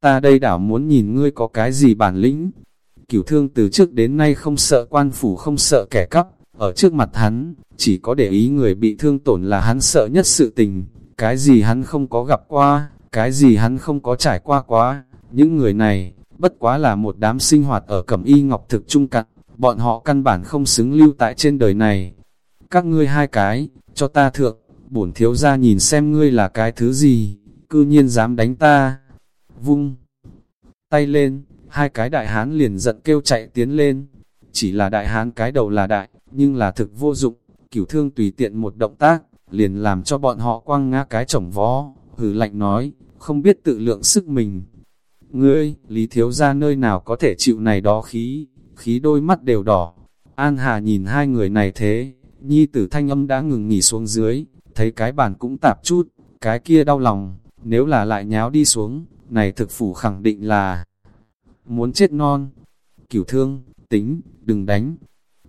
ta đây đảo muốn nhìn ngươi có cái gì bản lĩnh. Cửu thương từ trước đến nay không sợ quan phủ không sợ kẻ cắp, ở trước mặt hắn, chỉ có để ý người bị thương tổn là hắn sợ nhất sự tình, cái gì hắn không có gặp qua, cái gì hắn không có trải qua quá, những người này, bất quá là một đám sinh hoạt ở cẩm y ngọc thực trung cặn, bọn họ căn bản không xứng lưu tại trên đời này. Các ngươi hai cái, cho ta thượng, bổn thiếu ra nhìn xem ngươi là cái thứ gì, cư nhiên dám đánh ta. Vung tay lên, hai cái đại hán liền giận kêu chạy tiến lên. Chỉ là đại hán cái đầu là đại, nhưng là thực vô dụng, cửu thương tùy tiện một động tác, liền làm cho bọn họ quăng ngã cái chồng vó, hừ lạnh nói, không biết tự lượng sức mình. Ngươi, Lý Thiếu ra nơi nào có thể chịu này đó khí, khí đôi mắt đều đỏ. An Hà nhìn hai người này thế, nhi tử thanh âm đã ngừng nghỉ xuống dưới, thấy cái bàn cũng tạp chút, cái kia đau lòng, nếu là lại nháo đi xuống, này thực phủ khẳng định là muốn chết non. Cửu thương, tính, đừng đánh.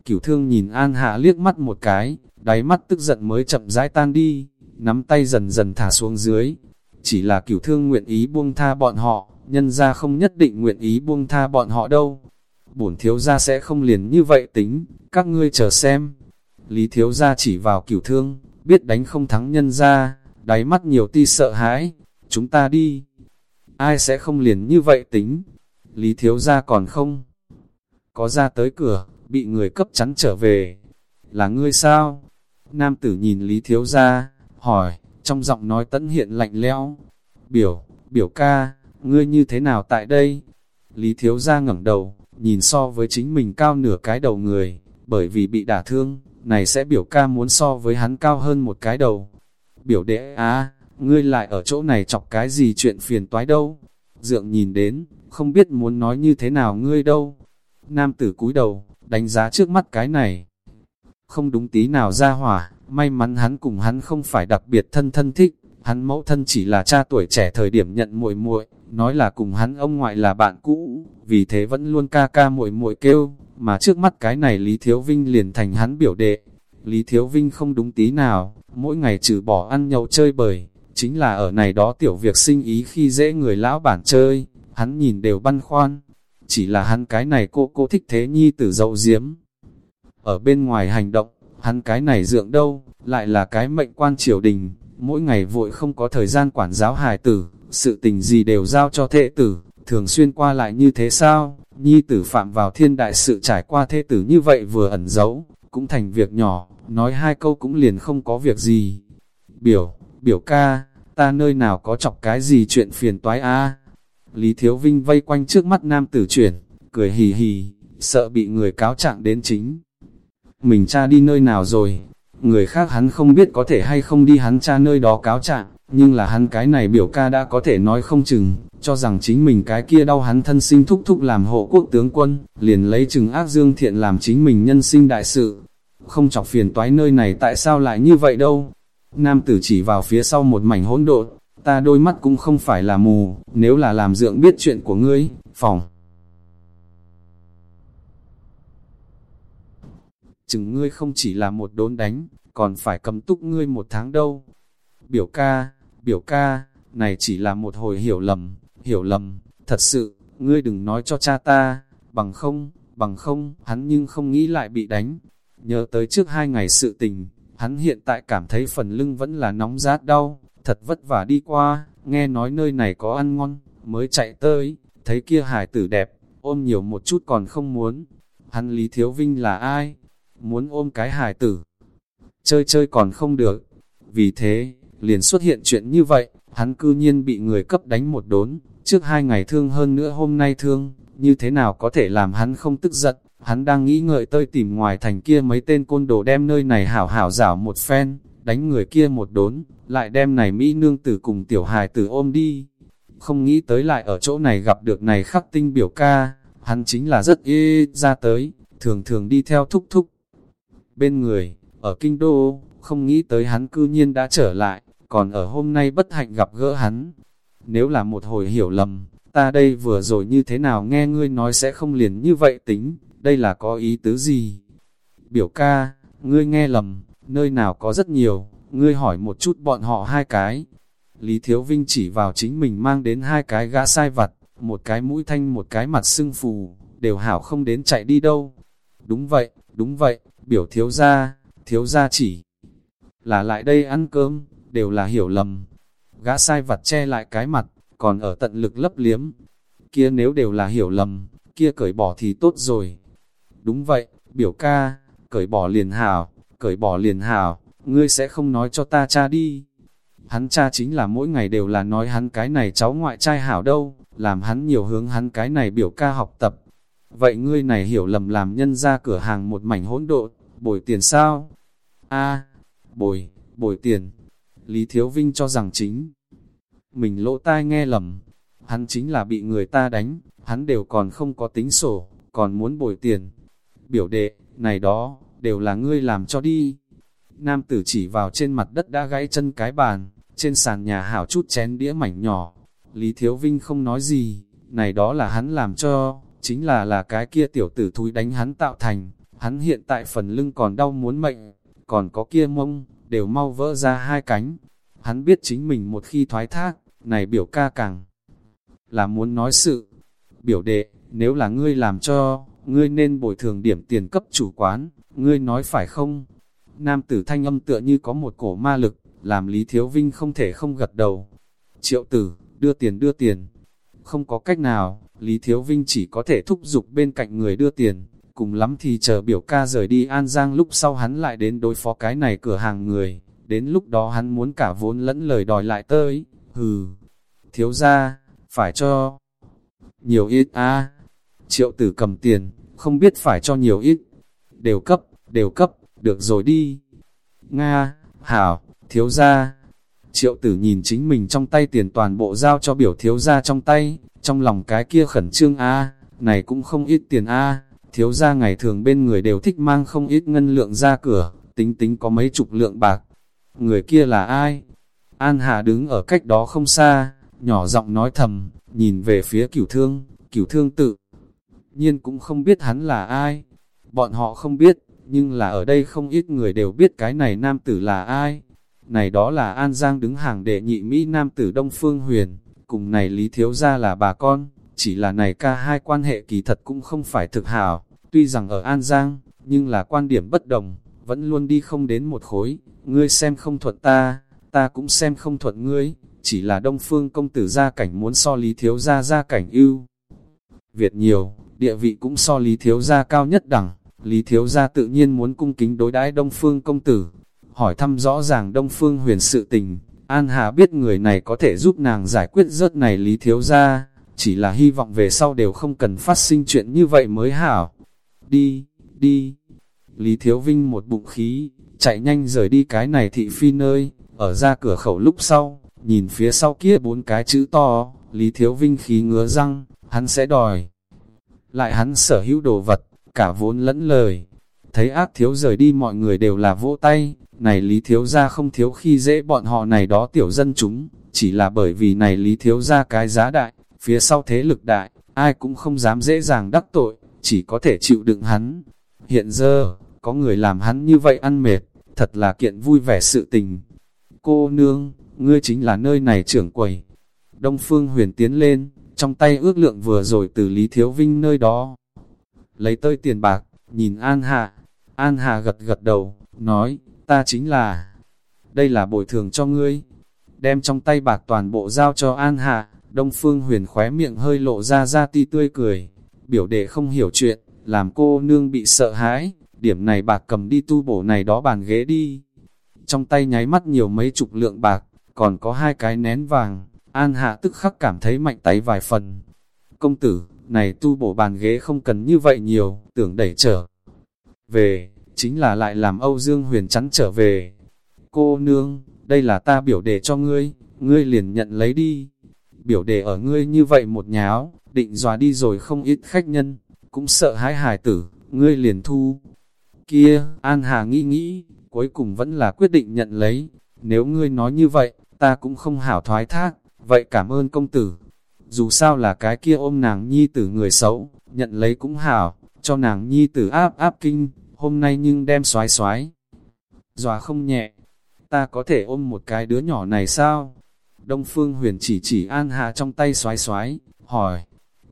Cửu thương nhìn An Hạ liếc mắt một cái, đáy mắt tức giận mới chậm rãi tan đi, nắm tay dần dần thả xuống dưới. Chỉ là cửu thương nguyện ý buông tha bọn họ, nhân ra không nhất định nguyện ý buông tha bọn họ đâu. Bổn thiếu gia sẽ không liền như vậy tính, các ngươi chờ xem. Lý thiếu gia chỉ vào cửu thương, biết đánh không thắng nhân ra, đáy mắt nhiều ti sợ hãi, chúng ta đi. Ai sẽ không liền như vậy tính? Lý thiếu gia còn không? Có ra tới cửa, bị người cấp chắn trở về. Là ngươi sao? Nam tử nhìn Lý thiếu gia, hỏi, trong giọng nói tẫn hiện lạnh lẽo. Biểu, biểu ca, ngươi như thế nào tại đây? Lý thiếu gia ngẩng đầu, nhìn so với chính mình cao nửa cái đầu người, bởi vì bị đả thương, này sẽ biểu ca muốn so với hắn cao hơn một cái đầu. Biểu đệ á, ngươi lại ở chỗ này chọc cái gì chuyện phiền toái đâu. Dượng nhìn đến, không biết muốn nói như thế nào ngươi đâu. Nam tử cúi đầu, đánh giá trước mắt cái này. Không đúng tí nào ra hỏa, may mắn hắn cùng hắn không phải đặc biệt thân thân thích, hắn mẫu thân chỉ là cha tuổi trẻ thời điểm nhận muội muội, nói là cùng hắn ông ngoại là bạn cũ, vì thế vẫn luôn ca ca muội muội kêu, mà trước mắt cái này Lý Thiếu Vinh liền thành hắn biểu đệ. Lý Thiếu Vinh không đúng tí nào, mỗi ngày trừ bỏ ăn nhậu chơi bời, chính là ở này đó tiểu việc sinh ý khi dễ người lão bản chơi, hắn nhìn đều băn khoăn. Chỉ là hắn cái này cô cô thích thế nhi tử dậu diếm. Ở bên ngoài hành động, hắn cái này dượng đâu, lại là cái mệnh quan triều đình, mỗi ngày vội không có thời gian quản giáo hài tử, sự tình gì đều giao cho thệ tử, thường xuyên qua lại như thế sao? Nhi tử phạm vào thiên đại sự trải qua thế tử như vậy vừa ẩn giấu, cũng thành việc nhỏ, nói hai câu cũng liền không có việc gì. Biểu, biểu ca, ta nơi nào có chọc cái gì chuyện phiền toái a Lý Thiếu Vinh vây quanh trước mắt nam tử chuyển, cười hì hì, sợ bị người cáo trạng đến chính. Mình cha đi nơi nào rồi? Người khác hắn không biết có thể hay không đi hắn cha nơi đó cáo trạng, nhưng là hắn cái này biểu ca đã có thể nói không chừng, cho rằng chính mình cái kia đau hắn thân sinh thúc thúc làm hộ quốc tướng quân, liền lấy chừng ác dương thiện làm chính mình nhân sinh đại sự. Không chọc phiền toái nơi này tại sao lại như vậy đâu? Nam tử chỉ vào phía sau một mảnh hỗn độn, ta đôi mắt cũng không phải là mù, nếu là làm dượng biết chuyện của ngươi, phòng. Chừng ngươi không chỉ là một đốn đánh, còn phải cầm túc ngươi một tháng đâu. Biểu ca, biểu ca, này chỉ là một hồi hiểu lầm, hiểu lầm, thật sự, ngươi đừng nói cho cha ta, bằng không, bằng không, hắn nhưng không nghĩ lại bị đánh. Nhớ tới trước hai ngày sự tình, hắn hiện tại cảm thấy phần lưng vẫn là nóng rát đau, thật vất vả đi qua, nghe nói nơi này có ăn ngon, mới chạy tới, thấy kia hải tử đẹp, ôm nhiều một chút còn không muốn. Hắn Lý Thiếu Vinh là ai? Muốn ôm cái hải tử. Chơi chơi còn không được. Vì thế, liền xuất hiện chuyện như vậy, hắn cư nhiên bị người cấp đánh một đốn, trước hai ngày thương hơn nữa hôm nay thương, như thế nào có thể làm hắn không tức giận, hắn đang nghĩ ngợi tơi tìm ngoài thành kia mấy tên côn đồ đem nơi này hảo hảo rảo một phen, đánh người kia một đốn, lại đem này Mỹ nương tử cùng tiểu hài tử ôm đi. Không nghĩ tới lại ở chỗ này gặp được này khắc tinh biểu ca, hắn chính là rất ê ra tới, thường thường đi theo thúc thúc. Bên người, ở kinh đô, không nghĩ tới hắn cư nhiên đã trở lại, còn ở hôm nay bất hạnh gặp gỡ hắn. Nếu là một hồi hiểu lầm, ta đây vừa rồi như thế nào nghe ngươi nói sẽ không liền như vậy tính, đây là có ý tứ gì? Biểu ca, ngươi nghe lầm, nơi nào có rất nhiều, ngươi hỏi một chút bọn họ hai cái. Lý Thiếu Vinh chỉ vào chính mình mang đến hai cái gã sai vặt, một cái mũi thanh một cái mặt sưng phù, đều hảo không đến chạy đi đâu. Đúng vậy, đúng vậy, biểu thiếu gia, thiếu gia chỉ là lại đây ăn cơm, đều là hiểu lầm. Gã sai vặt che lại cái mặt, còn ở tận lực lấp liếm. Kia nếu đều là hiểu lầm, kia cởi bỏ thì tốt rồi. Đúng vậy, biểu ca, cởi bỏ liền hảo, cởi bỏ liền hảo, ngươi sẽ không nói cho ta cha đi. Hắn cha chính là mỗi ngày đều là nói hắn cái này cháu ngoại trai hảo đâu, làm hắn nhiều hướng hắn cái này biểu ca học tập. Vậy ngươi này hiểu lầm làm nhân ra cửa hàng một mảnh hỗn độn, bồi tiền sao? a bồi, bồi tiền. Lý Thiếu Vinh cho rằng chính. Mình lỗ tai nghe lầm, hắn chính là bị người ta đánh, hắn đều còn không có tính sổ, còn muốn bồi tiền. Biểu đệ, này đó, đều là ngươi làm cho đi. Nam tử chỉ vào trên mặt đất đã gãy chân cái bàn, trên sàn nhà hảo chút chén đĩa mảnh nhỏ. Lý Thiếu Vinh không nói gì, này đó là hắn làm cho, chính là là cái kia tiểu tử thúi đánh hắn tạo thành. Hắn hiện tại phần lưng còn đau muốn mệnh, còn có kia mông, đều mau vỡ ra hai cánh. Hắn biết chính mình một khi thoái thác, này biểu ca càng là muốn nói sự. Biểu đệ, nếu là ngươi làm cho, ngươi nên bồi thường điểm tiền cấp chủ quán, ngươi nói phải không? Nam tử thanh âm tựa như có một cổ ma lực, làm Lý Thiếu Vinh không thể không gật đầu. Triệu tử, đưa tiền đưa tiền. Không có cách nào, Lý Thiếu Vinh chỉ có thể thúc giục bên cạnh người đưa tiền, cùng lắm thì chờ biểu ca rời đi An Giang lúc sau hắn lại đến đối phó cái này cửa hàng người, đến lúc đó hắn muốn cả vốn lẫn lời đòi lại tới, hừ, thiếu ra, phải cho nhiều ít a triệu tử cầm tiền, không biết phải cho nhiều ít, đều cấp, đều cấp, được rồi đi. Nga, Hảo, thiếu gia. Triệu tử nhìn chính mình trong tay tiền toàn bộ giao cho biểu thiếu gia trong tay, trong lòng cái kia khẩn trương a này cũng không ít tiền a thiếu gia ngày thường bên người đều thích mang không ít ngân lượng ra cửa, tính tính có mấy chục lượng bạc. Người kia là ai? An Hà đứng ở cách đó không xa, nhỏ giọng nói thầm, nhìn về phía cửu thương, cửu thương tự. Nhiên cũng không biết hắn là ai. Bọn họ không biết, nhưng là ở đây không ít người đều biết cái này nam tử là ai. Này đó là An Giang đứng hàng đệ nhị Mỹ nam tử Đông Phương Huyền, cùng này Lý Thiếu Gia là bà con, chỉ là này ca hai quan hệ kỳ thật cũng không phải thực hảo, tuy rằng ở An Giang, nhưng là quan điểm bất đồng, vẫn luôn đi không đến một khối, ngươi xem không thuận ta, ta cũng xem không thuận ngươi, chỉ là Đông Phương công tử gia cảnh muốn so Lý Thiếu Gia gia cảnh ưu. Việt nhiều, địa vị cũng so Lý Thiếu Gia cao nhất đẳng, Lý Thiếu Gia tự nhiên muốn cung kính đối đãi Đông Phương công tử, hỏi thăm rõ ràng Đông Phương huyền sự tình, An Hà biết người này có thể giúp nàng giải quyết rớt này Lý Thiếu Gia, chỉ là hy vọng về sau đều không cần phát sinh chuyện như vậy mới hảo. Đi, đi. Lý Thiếu Vinh một bụng khí, chạy nhanh rời đi cái này thị phi nơi, ở ra cửa khẩu lúc sau, nhìn phía sau kia bốn cái chữ to, Lý Thiếu Vinh khí ngứa răng, hắn sẽ đòi. Lại hắn sở hữu đồ vật, cả vốn lẫn lời. Thấy ác thiếu rời đi mọi người đều là vỗ tay, này Lý Thiếu ra không thiếu khi dễ bọn họ này đó tiểu dân chúng, chỉ là bởi vì này Lý Thiếu ra cái giá đại, phía sau thế lực đại, ai cũng không dám dễ dàng đắc tội, chỉ có thể chịu đựng hắn. Hiện giờ, có người làm hắn như vậy ăn mệt, thật là kiện vui vẻ sự tình. Cô nương, ngươi chính là nơi này trưởng quầy. Đông Phương huyền tiến lên, trong tay ước lượng vừa rồi từ Lý Thiếu Vinh nơi đó. Lấy tơi tiền bạc, nhìn An Hạ. An Hạ gật gật đầu, nói, ta chính là, đây là bồi thường cho ngươi. Đem trong tay bạc toàn bộ giao cho An Hạ, Đông Phương huyền khóe miệng hơi lộ ra ra ti tươi cười. Biểu đệ không hiểu chuyện, làm cô nương bị sợ hãi, điểm này bạc cầm đi tu bổ này đó bàn ghế đi. Trong tay nháy mắt nhiều mấy chục lượng bạc, còn có hai cái nén vàng, An Hạ tức khắc cảm thấy mạnh tay vài phần. Công tử, này tu bổ bàn ghế không cần như vậy nhiều, tưởng đẩy trở về, chính là lại làm Âu Dương Huyền chắn trở về. Cô nương, đây là ta biểu đề cho ngươi, ngươi liền nhận lấy đi. Biểu đề ở ngươi như vậy một nháo, định dòa đi rồi không ít khách nhân, cũng sợ hãi hài tử, ngươi liền thu. Kia, An Hà nghĩ nghĩ, cuối cùng vẫn là quyết định nhận lấy. Nếu ngươi nói như vậy, ta cũng không hảo thoái thác, vậy cảm ơn công tử. Dù sao là cái kia ôm nàng nhi tử người xấu, nhận lấy cũng hảo, cho nàng nhi tử áp áp kinh, hôm nay nhưng đem xoái xoái. Dòa không nhẹ, ta có thể ôm một cái đứa nhỏ này sao? Đông Phương huyền chỉ chỉ An Hà trong tay xoái xoái, hỏi,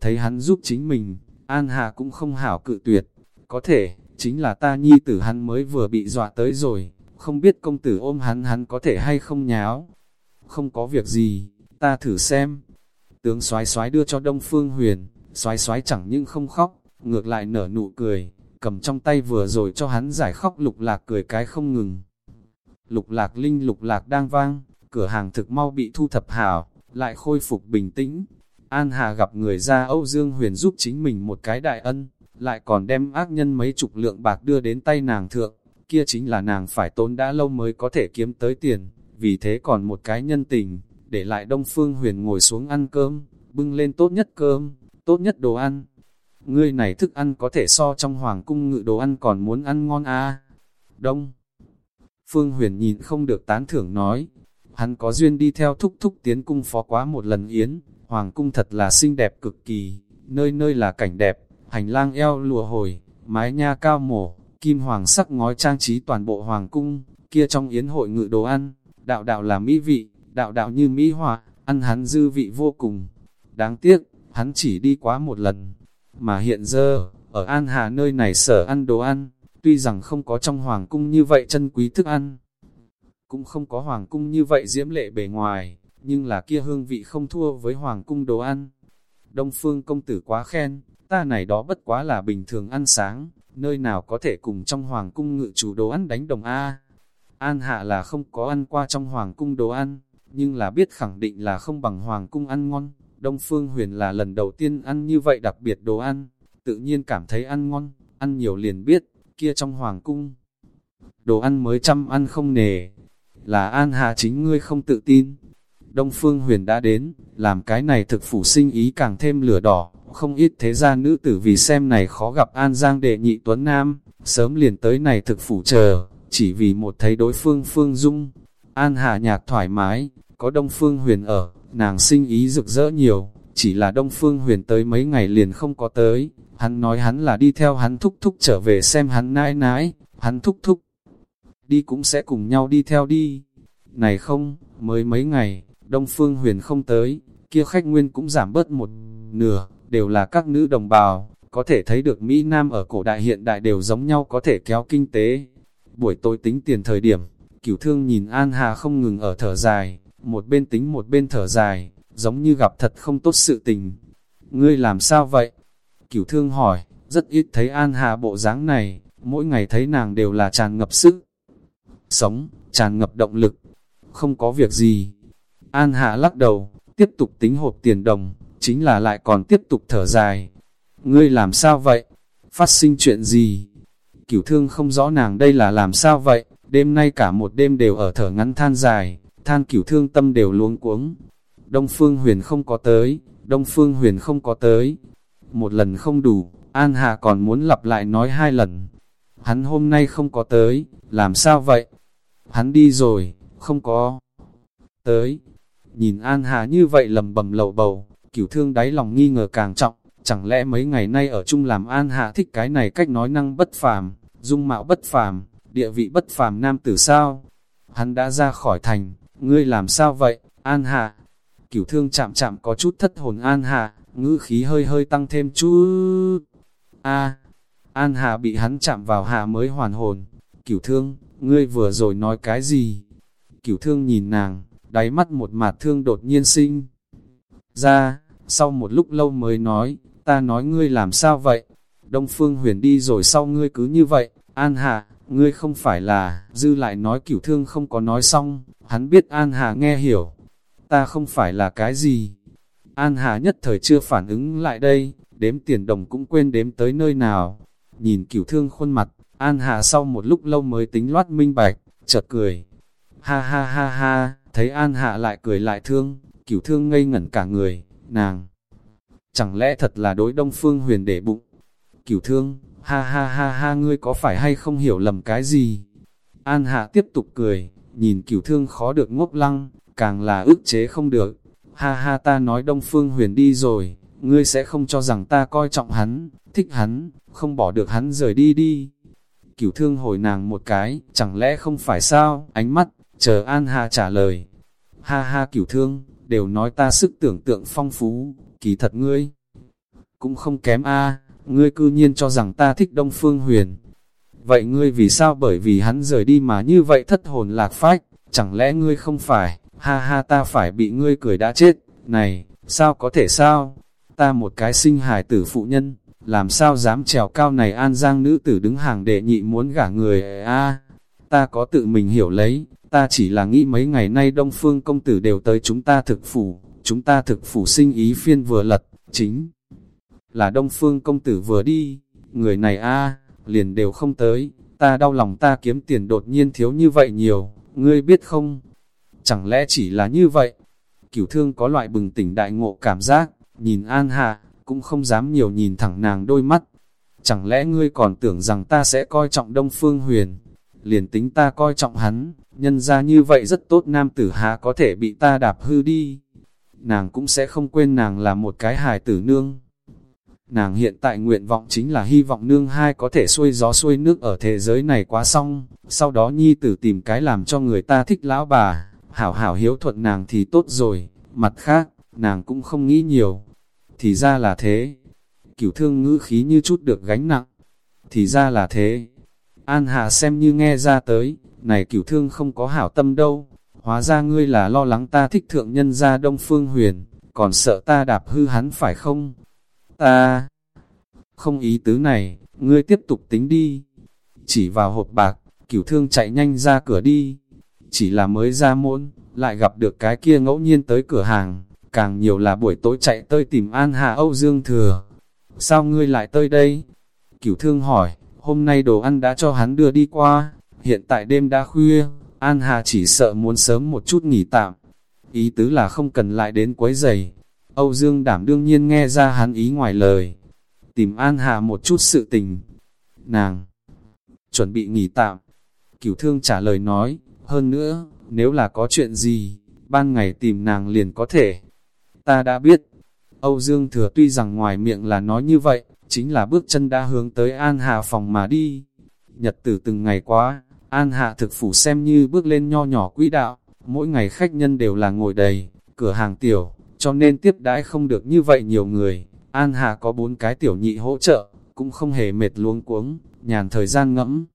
thấy hắn giúp chính mình, An Hà cũng không hảo cự tuyệt, có thể, chính là ta nhi tử hắn mới vừa bị dọa tới rồi, không biết công tử ôm hắn hắn có thể hay không nháo. Không có việc gì, ta thử xem. Tướng soái soái đưa cho Đông Phương Huyền, soái soái chẳng những không khóc, ngược lại nở nụ cười, cầm trong tay vừa rồi cho hắn giải khóc lục lạc cười cái không ngừng. Lục lạc linh lục lạc đang vang, cửa hàng thực mau bị thu thập hảo, lại khôi phục bình tĩnh. An Hà gặp người ra Âu Dương Huyền giúp chính mình một cái đại ân, lại còn đem ác nhân mấy chục lượng bạc đưa đến tay nàng thượng, kia chính là nàng phải tốn đã lâu mới có thể kiếm tới tiền, vì thế còn một cái nhân tình, để lại Đông Phương Huyền ngồi xuống ăn cơm, bưng lên tốt nhất cơm, tốt nhất đồ ăn. Ngươi này thức ăn có thể so trong hoàng cung ngự đồ ăn còn muốn ăn ngon à? Đông Phương Huyền nhìn không được tán thưởng nói, hắn có duyên đi theo thúc thúc tiến cung phó quá một lần yến, hoàng cung thật là xinh đẹp cực kỳ, nơi nơi là cảnh đẹp, hành lang eo lùa hồi, mái nha cao mổ, kim hoàng sắc ngói trang trí toàn bộ hoàng cung, kia trong yến hội ngự đồ ăn, đạo đạo là mỹ vị, đạo đạo như mỹ họa, ăn hắn dư vị vô cùng. Đáng tiếc, hắn chỉ đi quá một lần, mà hiện giờ, ở An Hà nơi này sở ăn đồ ăn, tuy rằng không có trong hoàng cung như vậy chân quý thức ăn, cũng không có hoàng cung như vậy diễm lệ bề ngoài, nhưng là kia hương vị không thua với hoàng cung đồ ăn. Đông phương công tử quá khen, ta này đó bất quá là bình thường ăn sáng, nơi nào có thể cùng trong hoàng cung ngự chủ đồ ăn đánh đồng A. An hạ là không có ăn qua trong hoàng cung đồ ăn, nhưng là biết khẳng định là không bằng hoàng cung ăn ngon. Đông Phương Huyền là lần đầu tiên ăn như vậy đặc biệt đồ ăn, tự nhiên cảm thấy ăn ngon, ăn nhiều liền biết, kia trong hoàng cung. Đồ ăn mới chăm ăn không nề, là An hà chính ngươi không tự tin. Đông Phương Huyền đã đến, làm cái này thực phủ sinh ý càng thêm lửa đỏ, không ít thế gia nữ tử vì xem này khó gặp An Giang đệ nhị Tuấn Nam, sớm liền tới này thực phủ chờ, chỉ vì một thấy đối phương Phương Dung. An Hạ nhạc thoải mái, có Đông Phương Huyền ở, nàng sinh ý rực rỡ nhiều, chỉ là Đông Phương Huyền tới mấy ngày liền không có tới, hắn nói hắn là đi theo hắn thúc thúc trở về xem hắn nãi nãi, hắn thúc thúc. Đi cũng sẽ cùng nhau đi theo đi. Này không, mới mấy ngày, Đông Phương Huyền không tới, kia khách nguyên cũng giảm bớt một nửa, đều là các nữ đồng bào, có thể thấy được Mỹ Nam ở cổ đại hiện đại đều giống nhau có thể kéo kinh tế. Buổi tối tính tiền thời điểm, cửu thương nhìn An Hà không ngừng ở thở dài, một bên tính một bên thở dài, giống như gặp thật không tốt sự tình. Ngươi làm sao vậy? Cửu thương hỏi, rất ít thấy An Hà bộ dáng này, mỗi ngày thấy nàng đều là tràn ngập sức. Sống, tràn ngập động lực, không có việc gì. An Hạ lắc đầu, tiếp tục tính hộp tiền đồng, chính là lại còn tiếp tục thở dài. Ngươi làm sao vậy? Phát sinh chuyện gì? Cửu thương không rõ nàng đây là làm sao vậy? Đêm nay cả một đêm đều ở thở ngắn than dài, than cửu thương tâm đều luống cuống. Đông Phương Huyền không có tới, Đông Phương Huyền không có tới. Một lần không đủ, An Hà còn muốn lặp lại nói hai lần. Hắn hôm nay không có tới, làm sao vậy? Hắn đi rồi, không có tới. Nhìn An Hà như vậy lầm bầm lầu bầu, cửu thương đáy lòng nghi ngờ càng trọng, chẳng lẽ mấy ngày nay ở chung làm An Hạ thích cái này cách nói năng bất phàm, dung mạo bất phàm, địa vị bất phàm nam tử sao? Hắn đã ra khỏi thành, ngươi làm sao vậy, An Hạ? Cửu thương chạm chạm có chút thất hồn An Hạ, ngữ khí hơi hơi tăng thêm chút. A, An Hạ bị hắn chạm vào hạ mới hoàn hồn. Cửu thương, ngươi vừa rồi nói cái gì? Cửu thương nhìn nàng, đáy mắt một mạt thương đột nhiên sinh ra, sau một lúc lâu mới nói, ta nói ngươi làm sao vậy? Đông Phương Huyền đi rồi sau ngươi cứ như vậy, An Hà, ngươi không phải là, dư lại nói cửu thương không có nói xong, hắn biết An Hà nghe hiểu, ta không phải là cái gì. An Hà nhất thời chưa phản ứng lại đây, đếm tiền đồng cũng quên đếm tới nơi nào. Nhìn cửu thương khuôn mặt, An Hà sau một lúc lâu mới tính loát minh bạch, chợt cười. Ha ha ha ha, thấy An Hạ lại cười lại thương, cửu thương ngây ngẩn cả người, nàng. Chẳng lẽ thật là đối đông phương huyền để bụng? Cửu thương, ha ha ha ha ngươi có phải hay không hiểu lầm cái gì? An hạ tiếp tục cười, nhìn cửu thương khó được ngốc lăng, càng là ức chế không được. Ha ha ta nói đông phương huyền đi rồi, ngươi sẽ không cho rằng ta coi trọng hắn, thích hắn, không bỏ được hắn rời đi đi. Cửu thương hồi nàng một cái, chẳng lẽ không phải sao, ánh mắt, chờ An Hà trả lời. Ha ha cửu thương, đều nói ta sức tưởng tượng phong phú, kỳ thật ngươi. cũng không kém a ngươi cư nhiên cho rằng ta thích Đông Phương Huyền. Vậy ngươi vì sao bởi vì hắn rời đi mà như vậy thất hồn lạc phách, chẳng lẽ ngươi không phải, ha ha ta phải bị ngươi cười đã chết, này, sao có thể sao, ta một cái sinh hài tử phụ nhân, làm sao dám trèo cao này an giang nữ tử đứng hàng đệ nhị muốn gả người? A ta có tự mình hiểu lấy, ta chỉ là nghĩ mấy ngày nay đông phương công tử đều tới chúng ta thực phủ, chúng ta thực phủ sinh ý phiên vừa lật, chính là đông phương công tử vừa đi, người này a liền đều không tới, ta đau lòng ta kiếm tiền đột nhiên thiếu như vậy nhiều, ngươi biết không? Chẳng lẽ chỉ là như vậy? Cửu thương có loại bừng tỉnh đại ngộ cảm giác, nhìn An Hạ, cũng không dám nhiều nhìn thẳng nàng đôi mắt. Chẳng lẽ ngươi còn tưởng rằng ta sẽ coi trọng Đông Phương Huyền? Liền tính ta coi trọng hắn, nhân ra như vậy rất tốt nam tử hạ có thể bị ta đạp hư đi. Nàng cũng sẽ không quên nàng là một cái hài tử nương. Nàng hiện tại nguyện vọng chính là hy vọng nương hai có thể xuôi gió xuôi nước ở thế giới này quá xong, sau đó nhi tử tìm cái làm cho người ta thích lão bà, hảo hảo hiếu thuận nàng thì tốt rồi, mặt khác, nàng cũng không nghĩ nhiều. Thì ra là thế, cửu thương ngữ khí như chút được gánh nặng, thì ra là thế. An Hà xem như nghe ra tới, này cửu thương không có hảo tâm đâu, hóa ra ngươi là lo lắng ta thích thượng nhân gia Đông Phương Huyền, còn sợ ta đạp hư hắn phải không? Ta không ý tứ này, ngươi tiếp tục tính đi. Chỉ vào hộp bạc, cửu thương chạy nhanh ra cửa đi. Chỉ là mới ra môn, lại gặp được cái kia ngẫu nhiên tới cửa hàng, càng nhiều là buổi tối chạy tới tìm An Hà Âu Dương Thừa. Sao ngươi lại tới đây? Cửu thương hỏi, hôm nay đồ ăn đã cho hắn đưa đi qua, hiện tại đêm đã khuya, An Hà chỉ sợ muốn sớm một chút nghỉ tạm. Ý tứ là không cần lại đến quấy giày, Âu Dương đảm đương nhiên nghe ra hắn ý ngoài lời. Tìm An Hà một chút sự tình. Nàng chuẩn bị nghỉ tạm. Cửu thương trả lời nói, hơn nữa, nếu là có chuyện gì, ban ngày tìm nàng liền có thể. Ta đã biết, Âu Dương thừa tuy rằng ngoài miệng là nói như vậy, chính là bước chân đã hướng tới An Hà phòng mà đi. Nhật tử từng ngày quá, An Hạ thực phủ xem như bước lên nho nhỏ quỹ đạo, mỗi ngày khách nhân đều là ngồi đầy, cửa hàng tiểu, cho nên tiếp đãi không được như vậy nhiều người. An Hà có bốn cái tiểu nhị hỗ trợ, cũng không hề mệt luống cuống, nhàn thời gian ngẫm.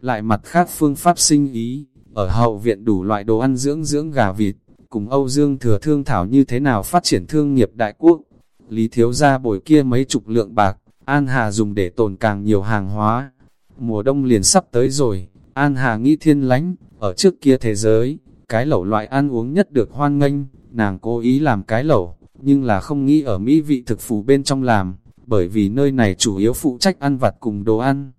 Lại mặt khác phương pháp sinh ý, ở hậu viện đủ loại đồ ăn dưỡng dưỡng gà vịt, cùng Âu Dương thừa thương thảo như thế nào phát triển thương nghiệp đại quốc. Lý thiếu ra bồi kia mấy chục lượng bạc, An Hà dùng để tồn càng nhiều hàng hóa. Mùa đông liền sắp tới rồi, An Hà nghĩ thiên lánh, ở trước kia thế giới, cái lẩu loại ăn uống nhất được hoan nghênh, nàng cố ý làm cái lẩu, nhưng là không nghĩ ở mỹ vị thực phủ bên trong làm, bởi vì nơi này chủ yếu phụ trách ăn vặt cùng đồ ăn.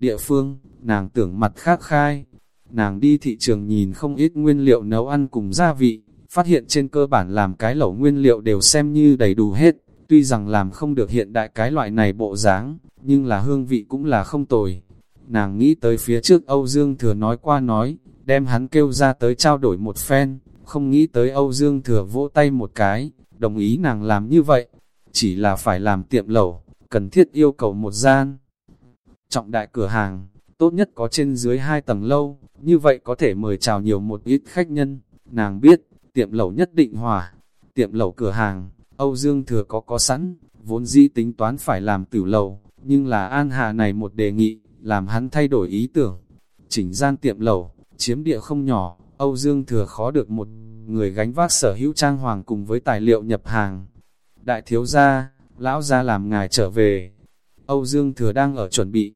Địa phương, nàng tưởng mặt khác khai, nàng đi thị trường nhìn không ít nguyên liệu nấu ăn cùng gia vị, phát hiện trên cơ bản làm cái lẩu nguyên liệu đều xem như đầy đủ hết, tuy rằng làm không được hiện đại cái loại này bộ dáng, nhưng là hương vị cũng là không tồi. Nàng nghĩ tới phía trước Âu Dương Thừa nói qua nói, đem hắn kêu ra tới trao đổi một phen, không nghĩ tới Âu Dương Thừa vỗ tay một cái, đồng ý nàng làm như vậy, chỉ là phải làm tiệm lẩu, cần thiết yêu cầu một gian. Trọng đại cửa hàng, tốt nhất có trên dưới hai tầng lâu, như vậy có thể mời chào nhiều một ít khách nhân, nàng biết, tiệm lẩu nhất định hòa, tiệm lẩu cửa hàng, Âu Dương Thừa có có sẵn, vốn dĩ tính toán phải làm tử lẩu, nhưng là An Hà này một đề nghị, làm hắn thay đổi ý tưởng, chỉnh gian tiệm lẩu, chiếm địa không nhỏ, Âu Dương Thừa khó được một người gánh vác sở hữu trang hoàng cùng với tài liệu nhập hàng. Đại thiếu gia, lão gia làm ngài trở về. Âu Dương Thừa đang ở chuẩn bị.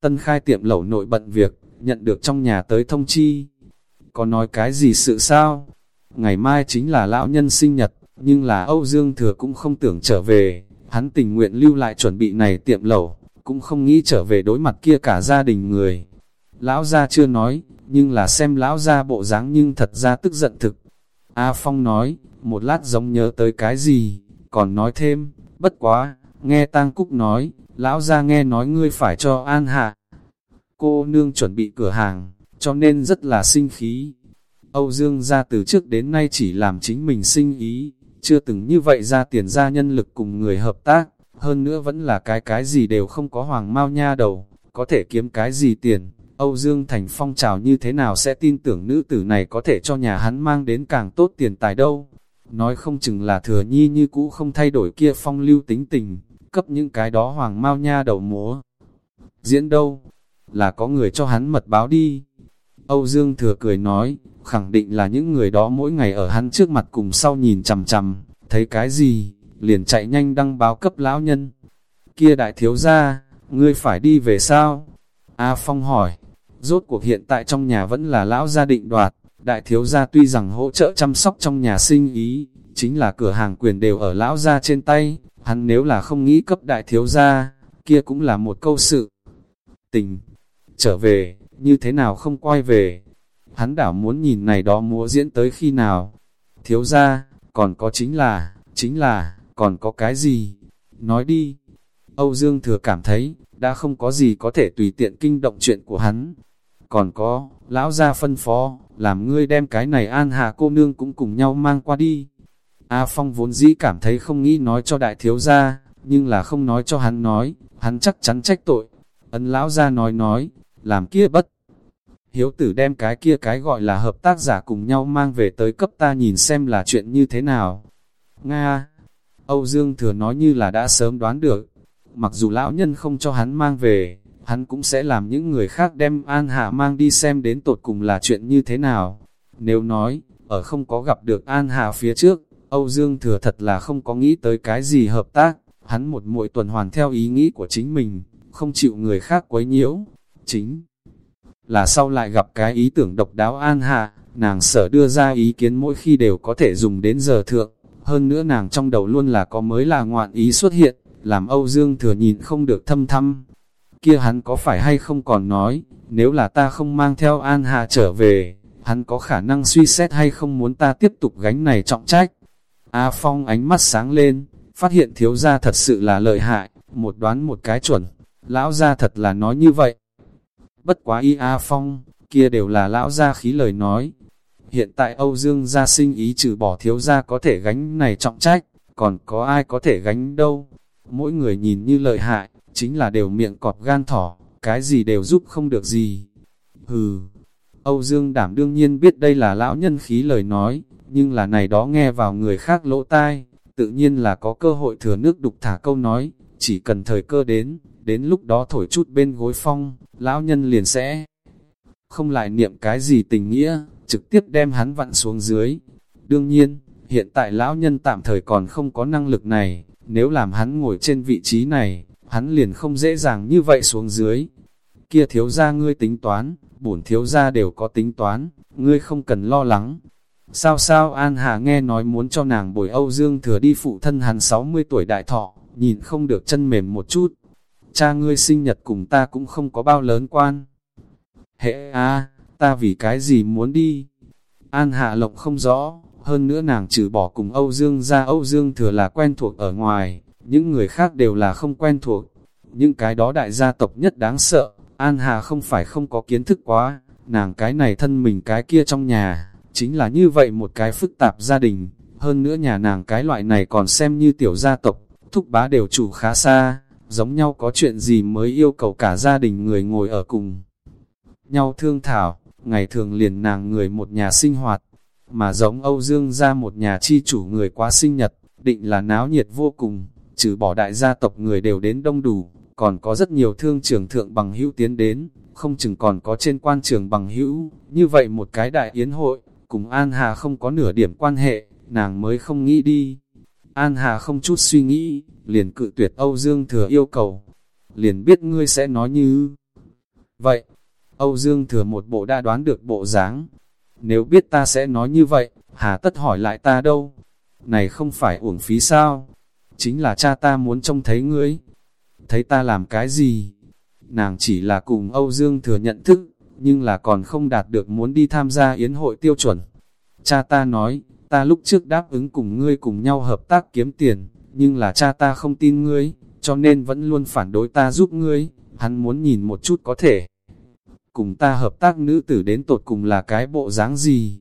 Tân khai tiệm lẩu nội bận việc, nhận được trong nhà tới thông chi. Có nói cái gì sự sao? Ngày mai chính là lão nhân sinh nhật, nhưng là Âu Dương Thừa cũng không tưởng trở về. Hắn tình nguyện lưu lại chuẩn bị này tiệm lẩu, cũng không nghĩ trở về đối mặt kia cả gia đình người. Lão gia chưa nói, nhưng là xem lão gia bộ dáng nhưng thật ra tức giận thực. A Phong nói, một lát giống nhớ tới cái gì, còn nói thêm, bất quá, nghe Tang Cúc nói, lão gia nghe nói ngươi phải cho An Hạ. Cô nương chuẩn bị cửa hàng, cho nên rất là sinh khí. Âu Dương gia từ trước đến nay chỉ làm chính mình sinh ý, chưa từng như vậy ra tiền ra nhân lực cùng người hợp tác, hơn nữa vẫn là cái cái gì đều không có hoàng mau nha đầu, có thể kiếm cái gì tiền, Âu Dương Thành phong trào như thế nào sẽ tin tưởng nữ tử này có thể cho nhà hắn mang đến càng tốt tiền tài đâu. nói không chừng là thừa nhi như cũ không thay đổi kia phong lưu tính tình, cấp những cái đó hoàng mau nha đầu múa. Diễn đâu? Là có người cho hắn mật báo đi. Âu Dương thừa cười nói, khẳng định là những người đó mỗi ngày ở hắn trước mặt cùng sau nhìn chằm chằm, thấy cái gì, liền chạy nhanh đăng báo cấp lão nhân. Kia đại thiếu gia, ngươi phải đi về sao? A Phong hỏi, rốt cuộc hiện tại trong nhà vẫn là lão gia định đoạt, đại thiếu gia tuy rằng hỗ trợ chăm sóc trong nhà sinh ý, chính là cửa hàng quyền đều ở lão gia trên tay, hắn nếu là không nghĩ cấp đại thiếu gia, kia cũng là một câu sự. Tình, trở về, như thế nào không quay về, hắn đảo muốn nhìn này đó múa diễn tới khi nào. Thiếu gia, còn có chính là, chính là, còn có cái gì? Nói đi. Âu Dương Thừa cảm thấy, đã không có gì có thể tùy tiện kinh động chuyện của hắn. Còn có, lão gia phân phó, làm ngươi đem cái này an hạ cô nương cũng cùng nhau mang qua đi. A Phong vốn dĩ cảm thấy không nghĩ nói cho đại thiếu gia, nhưng là không nói cho hắn nói, hắn chắc chắn trách tội. Ấn lão gia nói nói, làm kia bất. Hiếu tử đem cái kia cái gọi là hợp tác giả cùng nhau mang về tới cấp ta nhìn xem là chuyện như thế nào. Nga, Âu Dương thừa nói như là đã sớm đoán được, mặc dù lão nhân không cho hắn mang về, hắn cũng sẽ làm những người khác đem An Hạ mang đi xem đến tột cùng là chuyện như thế nào. Nếu nói, ở không có gặp được An Hạ phía trước, Âu Dương thừa thật là không có nghĩ tới cái gì hợp tác, hắn một mỗi tuần hoàn theo ý nghĩ của chính mình, không chịu người khác quấy nhiễu. Chính là sau lại gặp cái ý tưởng độc đáo An Hạ, nàng sở đưa ra ý kiến mỗi khi đều có thể dùng đến giờ thượng, hơn nữa nàng trong đầu luôn là có mới là ngoạn ý xuất hiện, làm Âu Dương thừa nhìn không được thâm thăm. Kia hắn có phải hay không còn nói, nếu là ta không mang theo An Hạ trở về, hắn có khả năng suy xét hay không muốn ta tiếp tục gánh này trọng trách. A Phong ánh mắt sáng lên, phát hiện thiếu gia thật sự là lợi hại, một đoán một cái chuẩn, lão gia thật là nói như vậy. Bất quá y A Phong, kia đều là lão gia khí lời nói. Hiện tại Âu Dương gia sinh ý trừ bỏ thiếu gia có thể gánh này trọng trách, còn có ai có thể gánh đâu. Mỗi người nhìn như lợi hại, chính là đều miệng cọp gan thỏ, cái gì đều giúp không được gì. Hừ, Âu Dương đảm đương nhiên biết đây là lão nhân khí lời nói, nhưng là này đó nghe vào người khác lỗ tai, tự nhiên là có cơ hội thừa nước đục thả câu nói, chỉ cần thời cơ đến, đến lúc đó thổi chút bên gối phong, lão nhân liền sẽ không lại niệm cái gì tình nghĩa, trực tiếp đem hắn vặn xuống dưới. Đương nhiên, hiện tại lão nhân tạm thời còn không có năng lực này, nếu làm hắn ngồi trên vị trí này, hắn liền không dễ dàng như vậy xuống dưới. Kia thiếu gia ngươi tính toán, bổn thiếu gia đều có tính toán, ngươi không cần lo lắng. Sao sao An Hà nghe nói muốn cho nàng bồi Âu Dương thừa đi phụ thân hắn 60 tuổi đại thọ, nhìn không được chân mềm một chút. Cha ngươi sinh nhật cùng ta cũng không có bao lớn quan. Hệ a ta vì cái gì muốn đi? An Hạ Lộc không rõ, hơn nữa nàng trừ bỏ cùng Âu Dương ra Âu Dương thừa là quen thuộc ở ngoài, những người khác đều là không quen thuộc. Những cái đó đại gia tộc nhất đáng sợ, An Hà không phải không có kiến thức quá, nàng cái này thân mình cái kia trong nhà, chính là như vậy một cái phức tạp gia đình, hơn nữa nhà nàng cái loại này còn xem như tiểu gia tộc, thúc bá đều chủ khá xa, giống nhau có chuyện gì mới yêu cầu cả gia đình người ngồi ở cùng. Nhau thương thảo, ngày thường liền nàng người một nhà sinh hoạt, mà giống Âu Dương ra một nhà chi chủ người quá sinh nhật, định là náo nhiệt vô cùng, trừ bỏ đại gia tộc người đều đến đông đủ, còn có rất nhiều thương trường thượng bằng hữu tiến đến, không chừng còn có trên quan trường bằng hữu, như vậy một cái đại yến hội, cùng An Hà không có nửa điểm quan hệ, nàng mới không nghĩ đi. An Hà không chút suy nghĩ, liền cự tuyệt Âu Dương Thừa yêu cầu, liền biết ngươi sẽ nói như vậy. Âu Dương Thừa một bộ đã đoán được bộ dáng, nếu biết ta sẽ nói như vậy, Hà tất hỏi lại ta đâu? Này không phải uổng phí sao? Chính là cha ta muốn trông thấy ngươi. Thấy ta làm cái gì? Nàng chỉ là cùng Âu Dương Thừa nhận thức, nhưng là còn không đạt được muốn đi tham gia yến hội tiêu chuẩn. Cha ta nói, ta lúc trước đáp ứng cùng ngươi cùng nhau hợp tác kiếm tiền, nhưng là cha ta không tin ngươi, cho nên vẫn luôn phản đối ta giúp ngươi, hắn muốn nhìn một chút có thể. Cùng ta hợp tác nữ tử đến tột cùng là cái bộ dáng gì?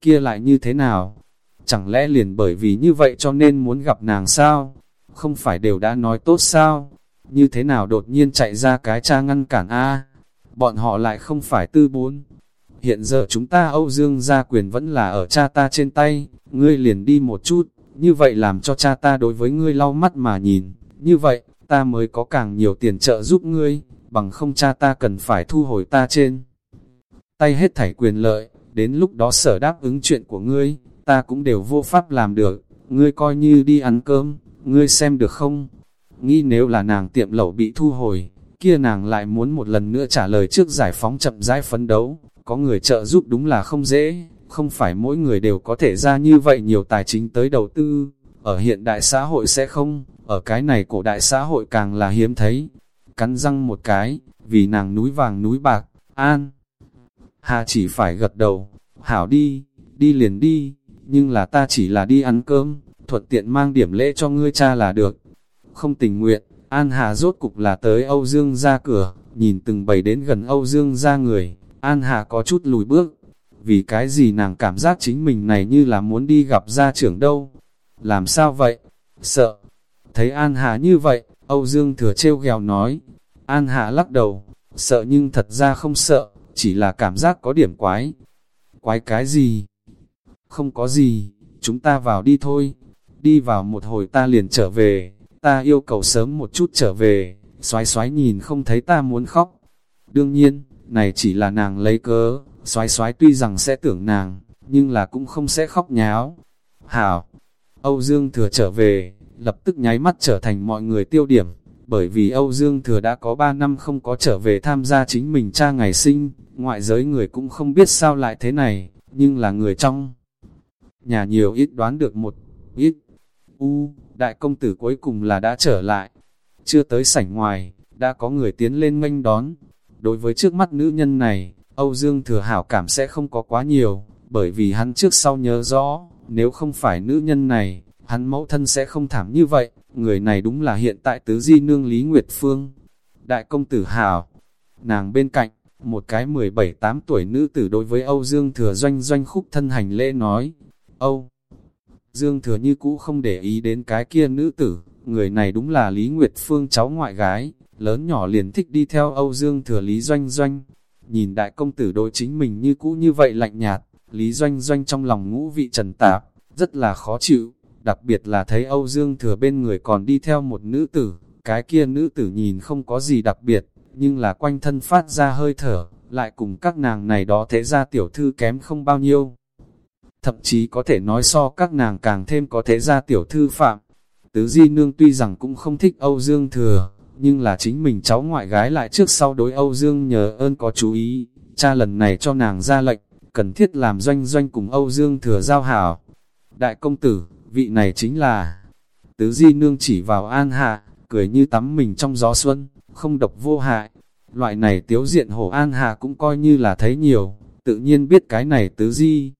Kia lại như thế nào? Chẳng lẽ liền bởi vì như vậy cho nên muốn gặp nàng sao? Không phải đều đã nói tốt sao? Như thế nào đột nhiên chạy ra cái cha ngăn cản a Bọn họ lại không phải tư bốn. hiện giờ chúng ta Âu Dương gia quyền vẫn là ở cha ta trên tay, ngươi liền đi một chút, như vậy làm cho cha ta đối với ngươi lau mắt mà nhìn, như vậy, ta mới có càng nhiều tiền trợ giúp ngươi, bằng không cha ta cần phải thu hồi ta trên. Tay hết thảy quyền lợi, đến lúc đó sở đáp ứng chuyện của ngươi, ta cũng đều vô pháp làm được, ngươi coi như đi ăn cơm, ngươi xem được không? Nghĩ nếu là nàng tiệm lẩu bị thu hồi, kia nàng lại muốn một lần nữa trả lời trước giải phóng chậm rãi phấn đấu, có người trợ giúp đúng là không dễ, không phải mỗi người đều có thể ra như vậy nhiều tài chính tới đầu tư, ở hiện đại xã hội sẽ không, ở cái này cổ đại xã hội càng là hiếm thấy. Cắn răng một cái, vì nàng núi vàng núi bạc, an. Hà chỉ phải gật đầu, hảo đi, đi liền đi, nhưng là ta chỉ là đi ăn cơm, thuận tiện mang điểm lễ cho ngươi cha là được. Không tình nguyện, An Hà rốt cục là tới Âu Dương ra cửa, nhìn từng bầy đến gần Âu Dương ra người, An Hà có chút lùi bước. Vì cái gì nàng cảm giác chính mình này như là muốn đi gặp gia trưởng đâu. Làm sao vậy? Sợ. Thấy An Hà như vậy, Âu Dương thừa trêu ghèo nói. An Hà lắc đầu, sợ nhưng thật ra không sợ, chỉ là cảm giác có điểm quái. Quái cái gì? Không có gì, chúng ta vào đi thôi. Đi vào một hồi ta liền trở về, ta yêu cầu sớm một chút trở về, xoái xoái nhìn không thấy ta muốn khóc. Đương nhiên, này chỉ là nàng lấy cớ, xoái xoái tuy rằng sẽ tưởng nàng, nhưng là cũng không sẽ khóc nháo. Hảo, Âu Dương Thừa trở về, lập tức nháy mắt trở thành mọi người tiêu điểm, bởi vì Âu Dương Thừa đã có 3 năm không có trở về tham gia chính mình cha ngày sinh, ngoại giới người cũng không biết sao lại thế này, nhưng là người trong nhà nhiều ít đoán được một ít. U, đại công tử cuối cùng là đã trở lại. Chưa tới sảnh ngoài, đã có người tiến lên nghênh đón. Đối với trước mắt nữ nhân này, Âu Dương thừa hảo cảm sẽ không có quá nhiều, bởi vì hắn trước sau nhớ rõ, nếu không phải nữ nhân này, hắn mẫu thân sẽ không thảm như vậy, người này đúng là hiện tại tứ di nương Lý Nguyệt Phương. Đại công tử hảo, nàng bên cạnh, một cái 17-8 tuổi nữ tử đối với Âu Dương thừa doanh doanh khúc thân hành lễ nói, Âu Dương thừa như cũ không để ý đến cái kia nữ tử, người này đúng là Lý Nguyệt Phương cháu ngoại gái, lớn nhỏ liền thích đi theo Âu Dương thừa Lý Doanh Doanh. Nhìn đại công tử đối chính mình như cũ như vậy lạnh nhạt, Lý Doanh Doanh trong lòng ngũ vị trần tạp, rất là khó chịu, đặc biệt là thấy Âu Dương thừa bên người còn đi theo một nữ tử, cái kia nữ tử nhìn không có gì đặc biệt, nhưng là quanh thân phát ra hơi thở, lại cùng các nàng này đó thế ra tiểu thư kém không bao nhiêu thậm chí có thể nói so các nàng càng thêm có thể ra tiểu thư phạm. Tứ Di Nương tuy rằng cũng không thích Âu Dương Thừa, nhưng là chính mình cháu ngoại gái lại trước sau đối Âu Dương nhờ ơn có chú ý, cha lần này cho nàng ra lệnh, cần thiết làm doanh doanh cùng Âu Dương Thừa giao hảo. Đại công tử, vị này chính là Tứ Di Nương chỉ vào an hạ, cười như tắm mình trong gió xuân, không độc vô hại. Loại này tiếu diện hổ an hạ cũng coi như là thấy nhiều, tự nhiên biết cái này Tứ Di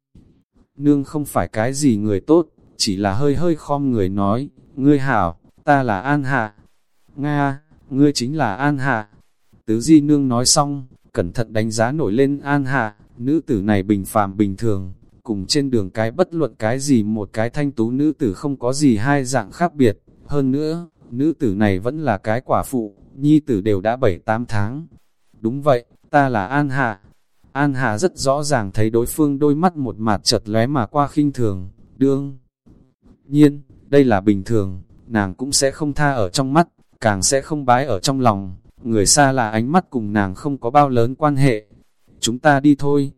nương không phải cái gì người tốt, chỉ là hơi hơi khom người nói, ngươi hảo, ta là An Hạ. Nga, ngươi chính là An Hạ. Tứ Di Nương nói xong, cẩn thận đánh giá nổi lên An Hạ, nữ tử này bình phàm bình thường, cùng trên đường cái bất luận cái gì một cái thanh tú nữ tử không có gì hai dạng khác biệt. Hơn nữa, nữ tử này vẫn là cái quả phụ, nhi tử đều đã 7-8 tháng. Đúng vậy, ta là An Hạ, An Hà rất rõ ràng thấy đối phương đôi mắt một mặt chật lóe mà qua khinh thường, đương. Nhiên, đây là bình thường, nàng cũng sẽ không tha ở trong mắt, càng sẽ không bái ở trong lòng, người xa là ánh mắt cùng nàng không có bao lớn quan hệ. Chúng ta đi thôi.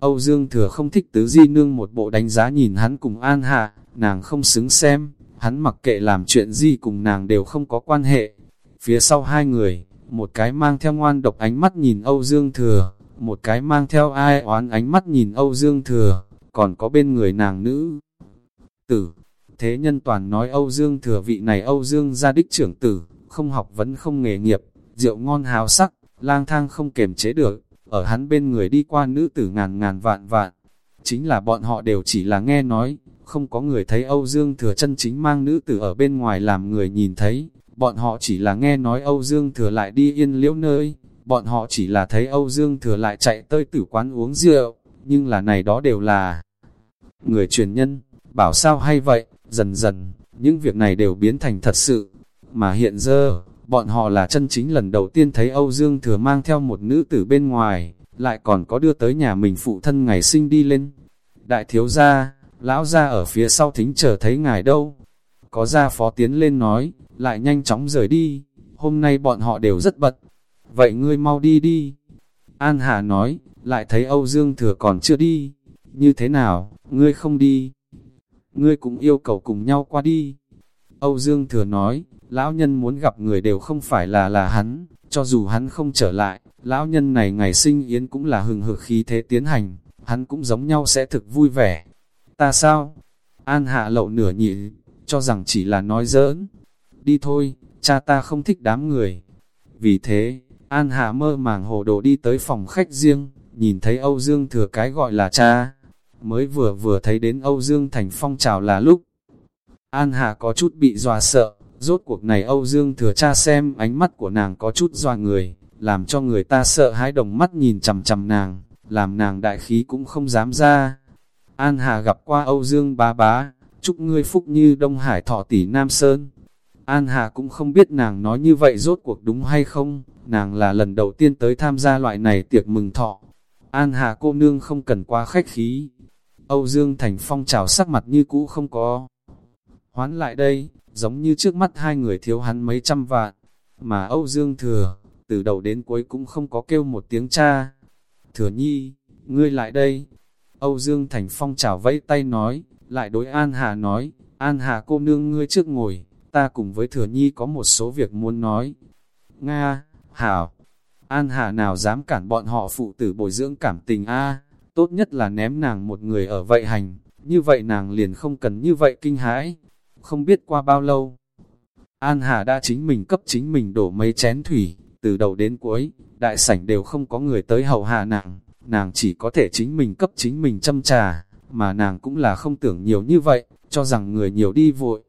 Âu Dương Thừa không thích tứ di nương một bộ đánh giá nhìn hắn cùng An Hạ, nàng không xứng xem, hắn mặc kệ làm chuyện gì cùng nàng đều không có quan hệ. Phía sau hai người, một cái mang theo ngoan độc ánh mắt nhìn Âu Dương Thừa, một cái mang theo ai oán ánh mắt nhìn Âu Dương Thừa, còn có bên người nàng nữ tử. Thế nhân toàn nói Âu Dương Thừa vị này Âu Dương gia đích trưởng tử, không học vẫn không nghề nghiệp, rượu ngon hào sắc, lang thang không kềm chế được, ở hắn bên người đi qua nữ tử ngàn ngàn vạn vạn. Chính là bọn họ đều chỉ là nghe nói, không có người thấy Âu Dương Thừa chân chính mang nữ tử ở bên ngoài làm người nhìn thấy, bọn họ chỉ là nghe nói Âu Dương Thừa lại đi yên liễu nơi, bọn họ chỉ là thấy Âu Dương Thừa lại chạy tới tử quán uống rượu, nhưng là này đó đều là người truyền nhân, bảo sao hay vậy, dần dần, những việc này đều biến thành thật sự, mà hiện giờ, bọn họ là chân chính lần đầu tiên thấy Âu Dương Thừa mang theo một nữ tử bên ngoài, lại còn có đưa tới nhà mình phụ thân ngày sinh đi lên. Đại thiếu gia, lão gia ở phía sau thính chờ thấy ngài đâu. Có gia phó tiến lên nói, lại nhanh chóng rời đi, hôm nay bọn họ đều rất bận. Vậy ngươi mau đi đi. An Hà nói, lại thấy Âu Dương Thừa còn chưa đi. Như thế nào, ngươi không đi? Ngươi cũng yêu cầu cùng nhau qua đi. Âu Dương Thừa nói, lão nhân muốn gặp người đều không phải là là hắn, cho dù hắn không trở lại, lão nhân này ngày sinh yến cũng là hừng hực khí thế tiến hành, hắn cũng giống nhau sẽ thực vui vẻ. Ta sao? An hạ lậu nửa nhị, cho rằng chỉ là nói giỡn. Đi thôi, cha ta không thích đám người. Vì thế, An hạ mơ màng hồ đồ đi tới phòng khách riêng, nhìn thấy Âu Dương thừa cái gọi là cha. Mới vừa vừa thấy đến Âu Dương thành phong trào là lúc. An hạ có chút bị dọa sợ, rốt cuộc này Âu Dương thừa cha xem ánh mắt của nàng có chút dọa người, làm cho người ta sợ hãi đồng mắt nhìn chầm chầm nàng, làm nàng đại khí cũng không dám ra. An Hà gặp qua Âu Dương bá bá, chúc ngươi phúc như Đông Hải thọ tỷ Nam Sơn. An Hà cũng không biết nàng nói như vậy rốt cuộc đúng hay không, nàng là lần đầu tiên tới tham gia loại này tiệc mừng thọ. An Hà cô nương không cần quá khách khí. Âu Dương Thành Phong trào sắc mặt như cũ không có. Hoán lại đây, giống như trước mắt hai người thiếu hắn mấy trăm vạn, mà Âu Dương Thừa, từ đầu đến cuối cũng không có kêu một tiếng cha. Thừa nhi, ngươi lại đây. Âu Dương Thành Phong chào vẫy tay nói, lại đối An Hà nói, An Hà cô nương ngươi trước ngồi, ta cùng với Thừa nhi có một số việc muốn nói. Nga, Hảo, An Hà nào dám cản bọn họ phụ tử bồi dưỡng cảm tình a tốt nhất là ném nàng một người ở vậy hành, như vậy nàng liền không cần như vậy kinh hãi. Không biết qua bao lâu, An Hà đã chính mình cấp chính mình đổ mấy chén thủy, từ đầu đến cuối, đại sảnh đều không có người tới hầu hạ nàng, nàng chỉ có thể chính mình cấp chính mình châm trà, mà nàng cũng là không tưởng nhiều như vậy, cho rằng người nhiều đi vội.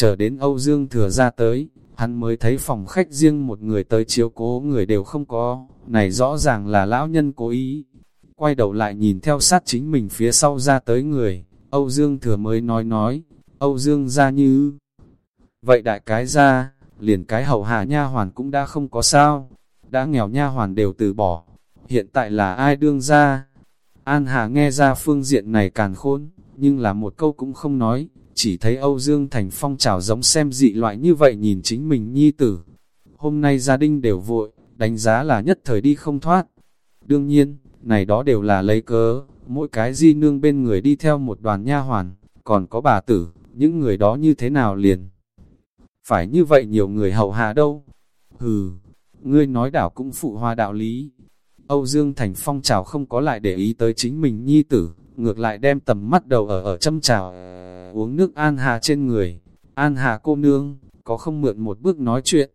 Chờ đến Âu Dương thừa ra tới, hắn mới thấy phòng khách riêng một người tới chiếu cố người đều không có, này rõ ràng là lão nhân cố ý. Quay đầu lại nhìn theo sát chính mình phía sau ra tới người, Âu Dương thừa mới nói nói, Âu Dương ra như... Vậy đại cái ra, liền cái hậu hạ nha hoàn cũng đã không có sao, đã nghèo nha hoàn đều từ bỏ, hiện tại là ai đương ra. An Hà nghe ra phương diện này càn khôn, nhưng là một câu cũng không nói, chỉ thấy Âu Dương Thành Phong trào giống xem dị loại như vậy nhìn chính mình nhi tử. Hôm nay gia đình đều vội, đánh giá là nhất thời đi không thoát. Đương nhiên, này đó đều là lấy cớ, mỗi cái di nương bên người đi theo một đoàn nha hoàn, còn có bà tử, những người đó như thế nào liền phải như vậy nhiều người hậu hạ đâu. Hừ, ngươi nói đảo cũng phụ hoa đạo lý. Âu Dương Thành Phong trào không có lại để ý tới chính mình nhi tử, ngược lại đem tầm mắt đầu ở ở châm trào, uống nước An Hà trên người. An Hà cô nương, có không mượn một bước nói chuyện?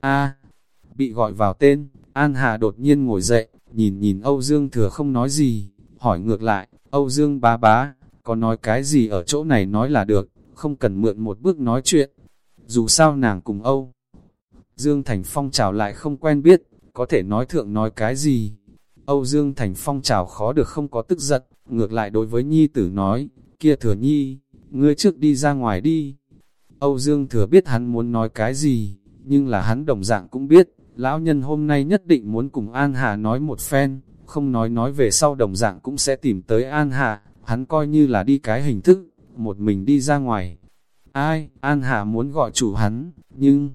a bị gọi vào tên, An Hà đột nhiên ngồi dậy, nhìn nhìn Âu Dương thừa không nói gì, hỏi ngược lại, Âu Dương bá bá, có nói cái gì ở chỗ này nói là được, không cần mượn một bước nói chuyện dù sao nàng cùng Âu. Dương Thành Phong chào lại không quen biết, có thể nói thượng nói cái gì. Âu Dương Thành Phong chào khó được không có tức giận, ngược lại đối với Nhi tử nói, kia thừa Nhi, ngươi trước đi ra ngoài đi. Âu Dương thừa biết hắn muốn nói cái gì, nhưng là hắn đồng dạng cũng biết, lão nhân hôm nay nhất định muốn cùng An Hà nói một phen, không nói nói về sau đồng dạng cũng sẽ tìm tới An Hà, hắn coi như là đi cái hình thức, một mình đi ra ngoài, Ai, An Hà muốn gọi chủ hắn, nhưng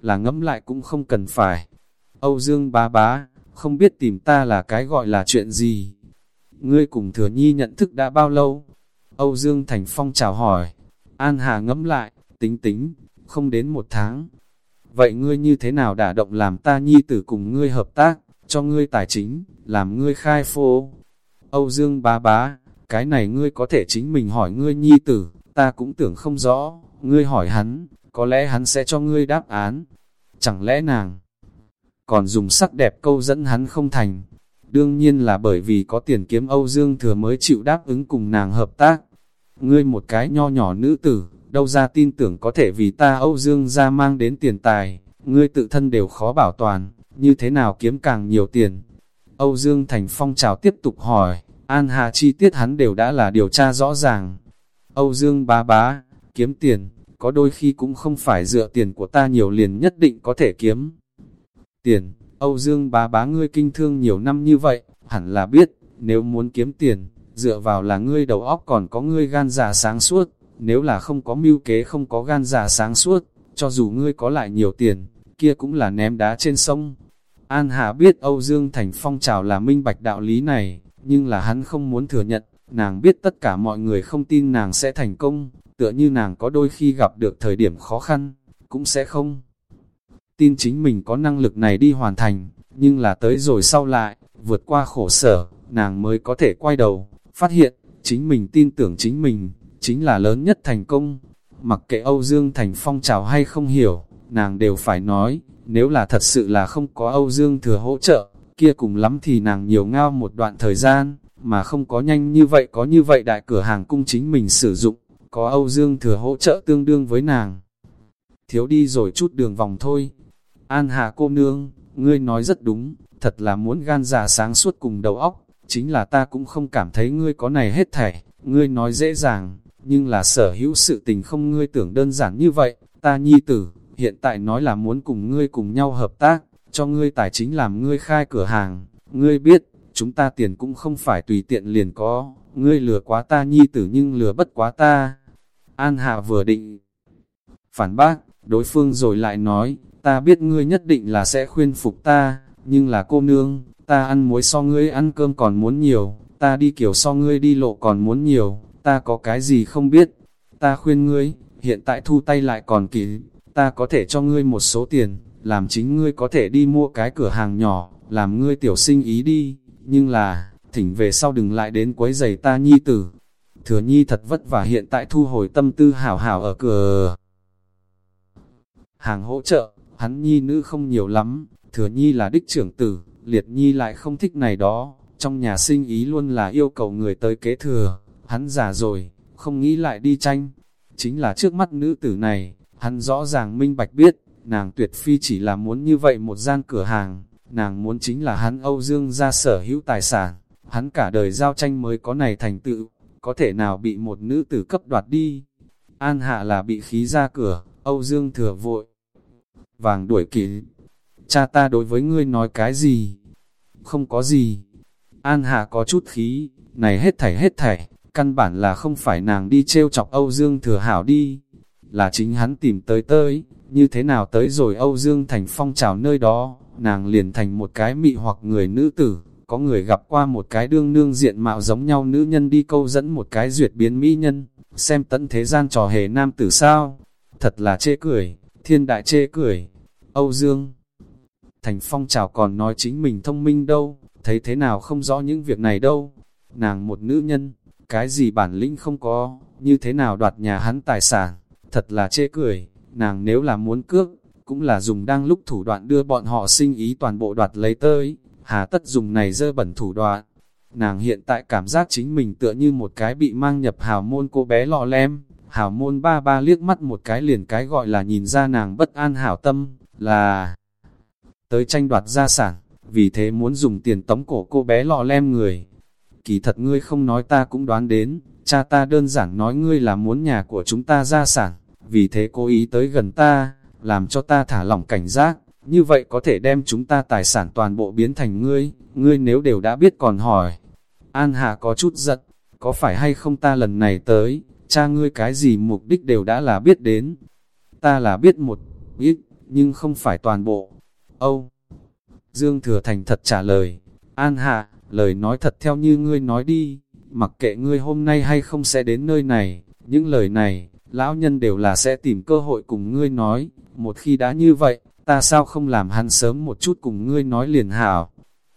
là ngẫm lại cũng không cần phải. Âu Dương bá bá, không biết tìm ta là cái gọi là chuyện gì. Ngươi cùng thừa nhi nhận thức đã bao lâu? Âu Dương Thành Phong chào hỏi. An Hà ngẫm lại, tính tính, không đến một tháng. Vậy ngươi như thế nào đả động làm ta nhi tử cùng ngươi hợp tác, cho ngươi tài chính, làm ngươi khai phô? Âu Dương bá bá, cái này ngươi có thể chính mình hỏi ngươi nhi tử, ta cũng tưởng không rõ, ngươi hỏi hắn, có lẽ hắn sẽ cho ngươi đáp án. Chẳng lẽ nàng còn dùng sắc đẹp câu dẫn hắn không thành? Đương nhiên là bởi vì có tiền kiếm Âu Dương Thừa mới chịu đáp ứng cùng nàng hợp tác. Ngươi một cái nho nhỏ nữ tử, đâu ra tin tưởng có thể vì ta Âu Dương ra mang đến tiền tài, ngươi tự thân đều khó bảo toàn, như thế nào kiếm càng nhiều tiền. Âu Dương Thành Phong chào tiếp tục hỏi, An Hà chi tiết hắn đều đã là điều tra rõ ràng, Âu Dương bá bá, kiếm tiền, có đôi khi cũng không phải dựa tiền của ta nhiều liền nhất định có thể kiếm. Tiền, Âu Dương bá bá ngươi kinh thương nhiều năm như vậy, hẳn là biết, nếu muốn kiếm tiền, dựa vào là ngươi đầu óc còn có ngươi gan giả sáng suốt, nếu là không có mưu kế không có gan giả sáng suốt, cho dù ngươi có lại nhiều tiền, kia cũng là ném đá trên sông. An Hà biết Âu Dương Thành phong trào là minh bạch đạo lý này, nhưng là hắn không muốn thừa nhận, nàng biết tất cả mọi người không tin nàng sẽ thành công, tựa như nàng có đôi khi gặp được thời điểm khó khăn, cũng sẽ không tin chính mình có năng lực này đi hoàn thành, nhưng là tới rồi sau lại, vượt qua khổ sở, nàng mới có thể quay đầu, phát hiện, chính mình tin tưởng chính mình, chính là lớn nhất thành công. Mặc kệ Âu Dương Thành phong trào hay không hiểu, nàng đều phải nói, nếu là thật sự là không có Âu Dương thừa hỗ trợ, kia cùng lắm thì nàng nhiều ngao một đoạn thời gian, mà không có nhanh như vậy có như vậy đại cửa hàng cung chính mình sử dụng, có Âu Dương thừa hỗ trợ tương đương với nàng. Thiếu đi rồi chút đường vòng thôi. An Hà cô nương, ngươi nói rất đúng, thật là muốn gan già sáng suốt cùng đầu óc, chính là ta cũng không cảm thấy ngươi có này hết thảy, ngươi nói dễ dàng, nhưng là sở hữu sự tình không ngươi tưởng đơn giản như vậy, ta nhi tử, hiện tại nói là muốn cùng ngươi cùng nhau hợp tác, cho ngươi tài chính làm ngươi khai cửa hàng, ngươi biết, chúng ta tiền cũng không phải tùy tiện liền có, ngươi lừa quá ta nhi tử nhưng lừa bất quá ta. An Hạ vừa định phản bác, đối phương rồi lại nói, ta biết ngươi nhất định là sẽ khuyên phục ta, nhưng là cô nương, ta ăn muối so ngươi ăn cơm còn muốn nhiều, ta đi kiểu so ngươi đi lộ còn muốn nhiều, ta có cái gì không biết, ta khuyên ngươi, hiện tại thu tay lại còn kỳ ta có thể cho ngươi một số tiền, làm chính ngươi có thể đi mua cái cửa hàng nhỏ, làm ngươi tiểu sinh ý đi, nhưng là, thỉnh về sau đừng lại đến quấy giày ta nhi tử. Thừa nhi thật vất vả hiện tại thu hồi tâm tư hảo hảo ở cửa. Hàng hỗ trợ, hắn nhi nữ không nhiều lắm, thừa nhi là đích trưởng tử, liệt nhi lại không thích này đó, trong nhà sinh ý luôn là yêu cầu người tới kế thừa, hắn già rồi, không nghĩ lại đi tranh. Chính là trước mắt nữ tử này, hắn rõ ràng minh bạch biết, nàng tuyệt phi chỉ là muốn như vậy một gian cửa hàng, nàng muốn chính là hắn Âu Dương ra sở hữu tài sản, hắn cả đời giao tranh mới có này thành tựu, có thể nào bị một nữ tử cấp đoạt đi. An hạ là bị khí ra cửa, Âu Dương thừa vội, vàng đuổi kịp. Cha ta đối với ngươi nói cái gì? Không có gì. An hà có chút khí, này hết thảy hết thảy, căn bản là không phải nàng đi trêu chọc Âu Dương Thừa Hảo đi. Là chính hắn tìm tới tới, như thế nào tới rồi Âu Dương thành phong trào nơi đó, nàng liền thành một cái mị hoặc người nữ tử, có người gặp qua một cái đương nương diện mạo giống nhau nữ nhân đi câu dẫn một cái duyệt biến mỹ nhân, xem tận thế gian trò hề nam tử sao, thật là chê cười, thiên đại chê cười. Âu Dương. Thành Phong chào còn nói chính mình thông minh đâu, thấy thế nào không rõ những việc này đâu. Nàng một nữ nhân, cái gì bản lĩnh không có, như thế nào đoạt nhà hắn tài sản, thật là chê cười, nàng nếu là muốn cước, cũng là dùng đang lúc thủ đoạn đưa bọn họ sinh ý toàn bộ đoạt lấy tới, hà tất dùng này dơ bẩn thủ đoạn. Nàng hiện tại cảm giác chính mình tựa như một cái bị mang nhập hào môn cô bé lọ lem, hào môn ba ba liếc mắt một cái liền cái gọi là nhìn ra nàng bất an hảo tâm, là tới tranh đoạt gia sản, vì thế muốn dùng tiền tống cổ cô bé lọ lem người. Kỳ thật ngươi không nói ta cũng đoán đến, cha ta đơn giản nói ngươi là muốn nhà của chúng ta gia sản, vì thế cố ý tới gần ta, làm cho ta thả lỏng cảnh giác, như vậy có thể đem chúng ta tài sản toàn bộ biến thành ngươi, ngươi nếu đều đã biết còn hỏi. An Hạ có chút giận, có phải hay không ta lần này tới, cha ngươi cái gì mục đích đều đã là biết đến. Ta là biết một ít, nhưng không phải toàn bộ. Âu! Dương Thừa Thành thật trả lời, An Hạ, lời nói thật theo như ngươi nói đi, mặc kệ ngươi hôm nay hay không sẽ đến nơi này, những lời này, lão nhân đều là sẽ tìm cơ hội cùng ngươi nói, một khi đã như vậy, ta sao không làm hắn sớm một chút cùng ngươi nói liền hảo.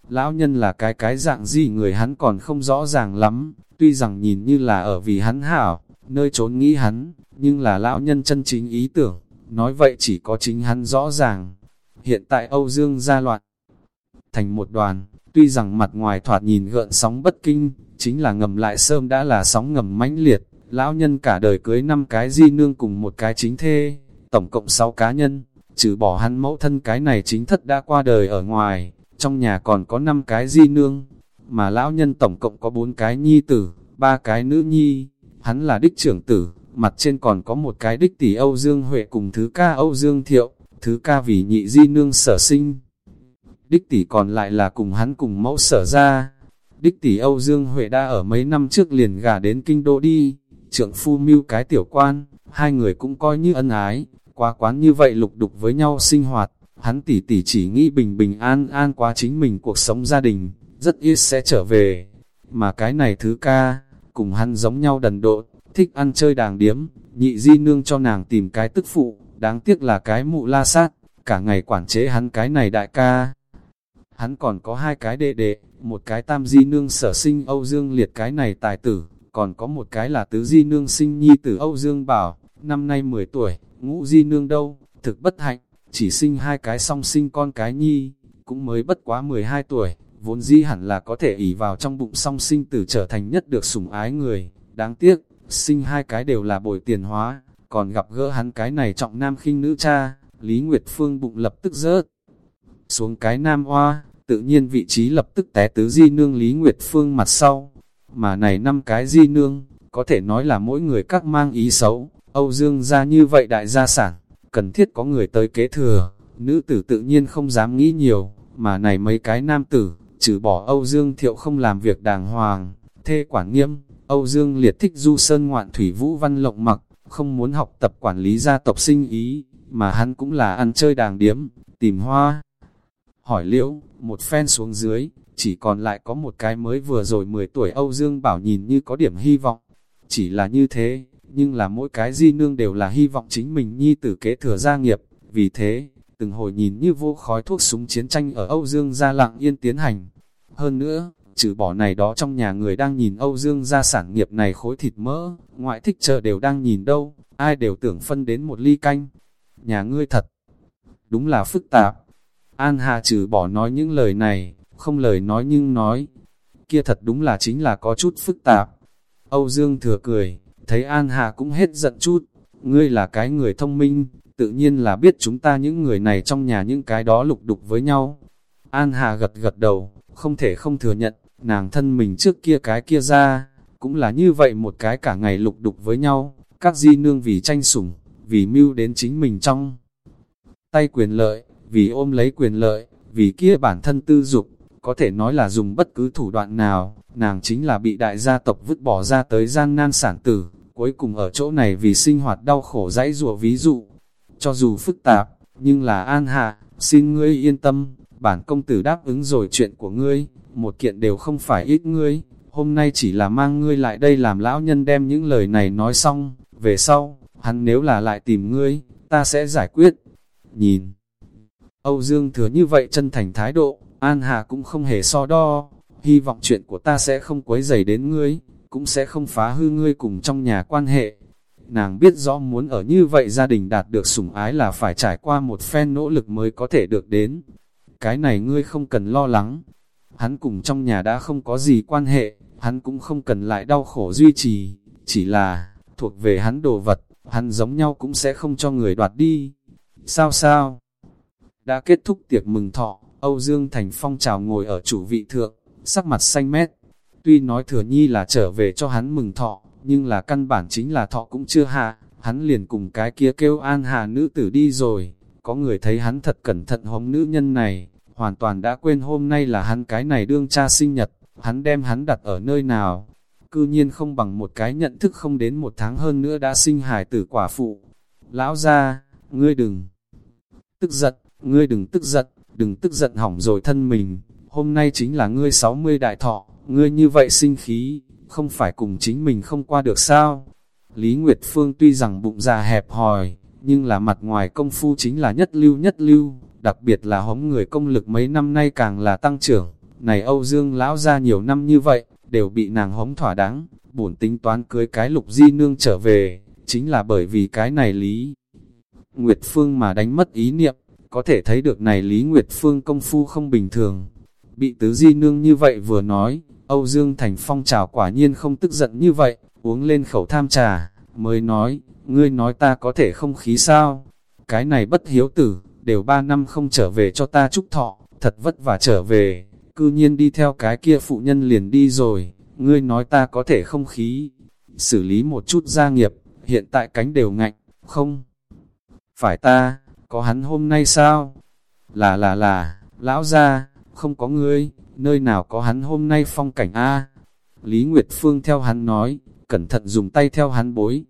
Lão nhân là cái cái dạng gì người hắn còn không rõ ràng lắm, tuy rằng nhìn như là ở vì hắn hảo, nơi trốn nghĩ hắn, nhưng là lão nhân chân chính ý tưởng, nói vậy chỉ có chính hắn rõ ràng. Hiện tại Âu Dương gia loạn thành một đoàn, tuy rằng mặt ngoài thoạt nhìn gợn sóng bất kinh, chính là ngầm lại sơm đã là sóng ngầm mãnh liệt, lão nhân cả đời cưới năm cái di nương cùng một cái chính thê, tổng cộng 6 cá nhân, trừ bỏ hắn mẫu thân cái này chính thất đã qua đời ở ngoài, trong nhà còn có 5 cái di nương, mà lão nhân tổng cộng có 4 cái nhi tử, ba cái nữ nhi, hắn là đích trưởng tử, mặt trên còn có một cái đích tỷ Âu Dương Huệ cùng thứ ca Âu Dương Thiệu, thứ ca vì nhị di nương sở sinh. Đích tỷ còn lại là cùng hắn cùng mẫu sở ra. Đích tỷ Âu Dương Huệ đã ở mấy năm trước liền gả đến kinh đô đi, trượng phu mưu cái tiểu quan, hai người cũng coi như ân ái, quá quán như vậy lục đục với nhau sinh hoạt, hắn tỷ tỷ chỉ nghĩ bình bình an an quá chính mình cuộc sống gia đình, rất ít sẽ trở về. Mà cái này thứ ca, cùng hắn giống nhau đần độn thích ăn chơi đàng điếm, nhị di nương cho nàng tìm cái tức phụ, đáng tiếc là cái mụ la sát, cả ngày quản chế hắn cái này đại ca. Hắn còn có hai cái đệ đệ, một cái tam di nương sở sinh Âu Dương liệt cái này tài tử, còn có một cái là tứ di nương sinh nhi tử Âu Dương Bảo, năm nay 10 tuổi, ngũ di nương đâu, thực bất hạnh, chỉ sinh hai cái song sinh con cái nhi, cũng mới bất quá 12 tuổi, vốn di hẳn là có thể ỉ vào trong bụng song sinh tử trở thành nhất được sủng ái người, đáng tiếc, sinh hai cái đều là bồi tiền hóa, còn gặp gỡ hắn cái này trọng nam khinh nữ cha, Lý Nguyệt Phương bụng lập tức rớt. Xuống cái nam hoa, tự nhiên vị trí lập tức té tứ di nương Lý Nguyệt Phương mặt sau, mà này năm cái di nương, có thể nói là mỗi người các mang ý xấu, Âu Dương ra như vậy đại gia sản, cần thiết có người tới kế thừa, nữ tử tự nhiên không dám nghĩ nhiều, mà này mấy cái nam tử, trừ bỏ Âu Dương Thiệu không làm việc đàng hoàng, thê quản nghiêm, Âu Dương liệt thích du sơn ngoạn thủy vũ văn lộng mặc, không muốn học tập quản lý gia tộc sinh ý, mà hắn cũng là ăn chơi đàng điếm, tìm hoa. Hỏi liễu, một phen xuống dưới, chỉ còn lại có một cái mới vừa rồi 10 tuổi Âu Dương Bảo nhìn như có điểm hy vọng. Chỉ là như thế, nhưng là mỗi cái di nương đều là hy vọng chính mình nhi tử kế thừa gia nghiệp. Vì thế, từng hồi nhìn như vô khói thuốc súng chiến tranh ở Âu Dương gia lặng yên tiến hành. Hơn nữa, trừ bỏ này đó trong nhà người đang nhìn Âu Dương ra sản nghiệp này khối thịt mỡ, ngoại thích chờ đều đang nhìn đâu, ai đều tưởng phân đến một ly canh. Nhà ngươi thật, đúng là phức tạp. An Hà trừ bỏ nói những lời này, không lời nói nhưng nói, kia thật đúng là chính là có chút phức tạp. Âu Dương thừa cười, thấy An Hà cũng hết giận chút, ngươi là cái người thông minh, tự nhiên là biết chúng ta những người này trong nhà những cái đó lục đục với nhau. An Hà gật gật đầu, không thể không thừa nhận, nàng thân mình trước kia cái kia ra, cũng là như vậy một cái cả ngày lục đục với nhau, các di nương vì tranh sủng, vì mưu đến chính mình trong tay quyền lợi, vì ôm lấy quyền lợi, vì kia bản thân tư dục, có thể nói là dùng bất cứ thủ đoạn nào, nàng chính là bị đại gia tộc vứt bỏ ra tới gian nan sản tử, cuối cùng ở chỗ này vì sinh hoạt đau khổ dãy rùa ví dụ. Cho dù phức tạp, nhưng là an hạ, xin ngươi yên tâm, bản công tử đáp ứng rồi chuyện của ngươi, một kiện đều không phải ít ngươi, hôm nay chỉ là mang ngươi lại đây làm lão nhân đem những lời này nói xong, về sau, hắn nếu là lại tìm ngươi, ta sẽ giải quyết. Nhìn, Âu Dương thừa như vậy chân thành thái độ, An Hà cũng không hề so đo, hy vọng chuyện của ta sẽ không quấy dày đến ngươi, cũng sẽ không phá hư ngươi cùng trong nhà quan hệ. Nàng biết rõ muốn ở như vậy gia đình đạt được sủng ái là phải trải qua một phen nỗ lực mới có thể được đến. Cái này ngươi không cần lo lắng. Hắn cùng trong nhà đã không có gì quan hệ, hắn cũng không cần lại đau khổ duy trì, chỉ là, thuộc về hắn đồ vật, hắn giống nhau cũng sẽ không cho người đoạt đi. Sao sao? Đã kết thúc tiệc mừng thọ, Âu Dương Thành Phong chào ngồi ở chủ vị thượng, sắc mặt xanh mét. Tuy nói thừa nhi là trở về cho hắn mừng thọ, nhưng là căn bản chính là thọ cũng chưa hạ, hắn liền cùng cái kia kêu an hà nữ tử đi rồi. Có người thấy hắn thật cẩn thận hống nữ nhân này, hoàn toàn đã quên hôm nay là hắn cái này đương cha sinh nhật, hắn đem hắn đặt ở nơi nào. Cư nhiên không bằng một cái nhận thức không đến một tháng hơn nữa đã sinh hài tử quả phụ. Lão ra, ngươi đừng tức giận, ngươi đừng tức giận, đừng tức giận hỏng rồi thân mình, hôm nay chính là ngươi 60 đại thọ, ngươi như vậy sinh khí, không phải cùng chính mình không qua được sao? Lý Nguyệt Phương tuy rằng bụng già hẹp hòi, nhưng là mặt ngoài công phu chính là nhất lưu nhất lưu, đặc biệt là hống người công lực mấy năm nay càng là tăng trưởng. Này Âu Dương lão ra nhiều năm như vậy, đều bị nàng hống thỏa đáng, bổn tính toán cưới cái lục di nương trở về, chính là bởi vì cái này Lý Nguyệt Phương mà đánh mất ý niệm, có thể thấy được này Lý Nguyệt Phương công phu không bình thường. Bị tứ di nương như vậy vừa nói, Âu Dương Thành Phong trào quả nhiên không tức giận như vậy, uống lên khẩu tham trà, mới nói, ngươi nói ta có thể không khí sao? Cái này bất hiếu tử, đều ba năm không trở về cho ta chúc thọ, thật vất vả trở về, cư nhiên đi theo cái kia phụ nhân liền đi rồi, ngươi nói ta có thể không khí, xử lý một chút gia nghiệp, hiện tại cánh đều ngạnh, không? Phải ta, có hắn hôm nay sao? Là là là, lão ra, không có ngươi, nơi nào có hắn hôm nay phong cảnh a Lý Nguyệt Phương theo hắn nói, cẩn thận dùng tay theo hắn bối.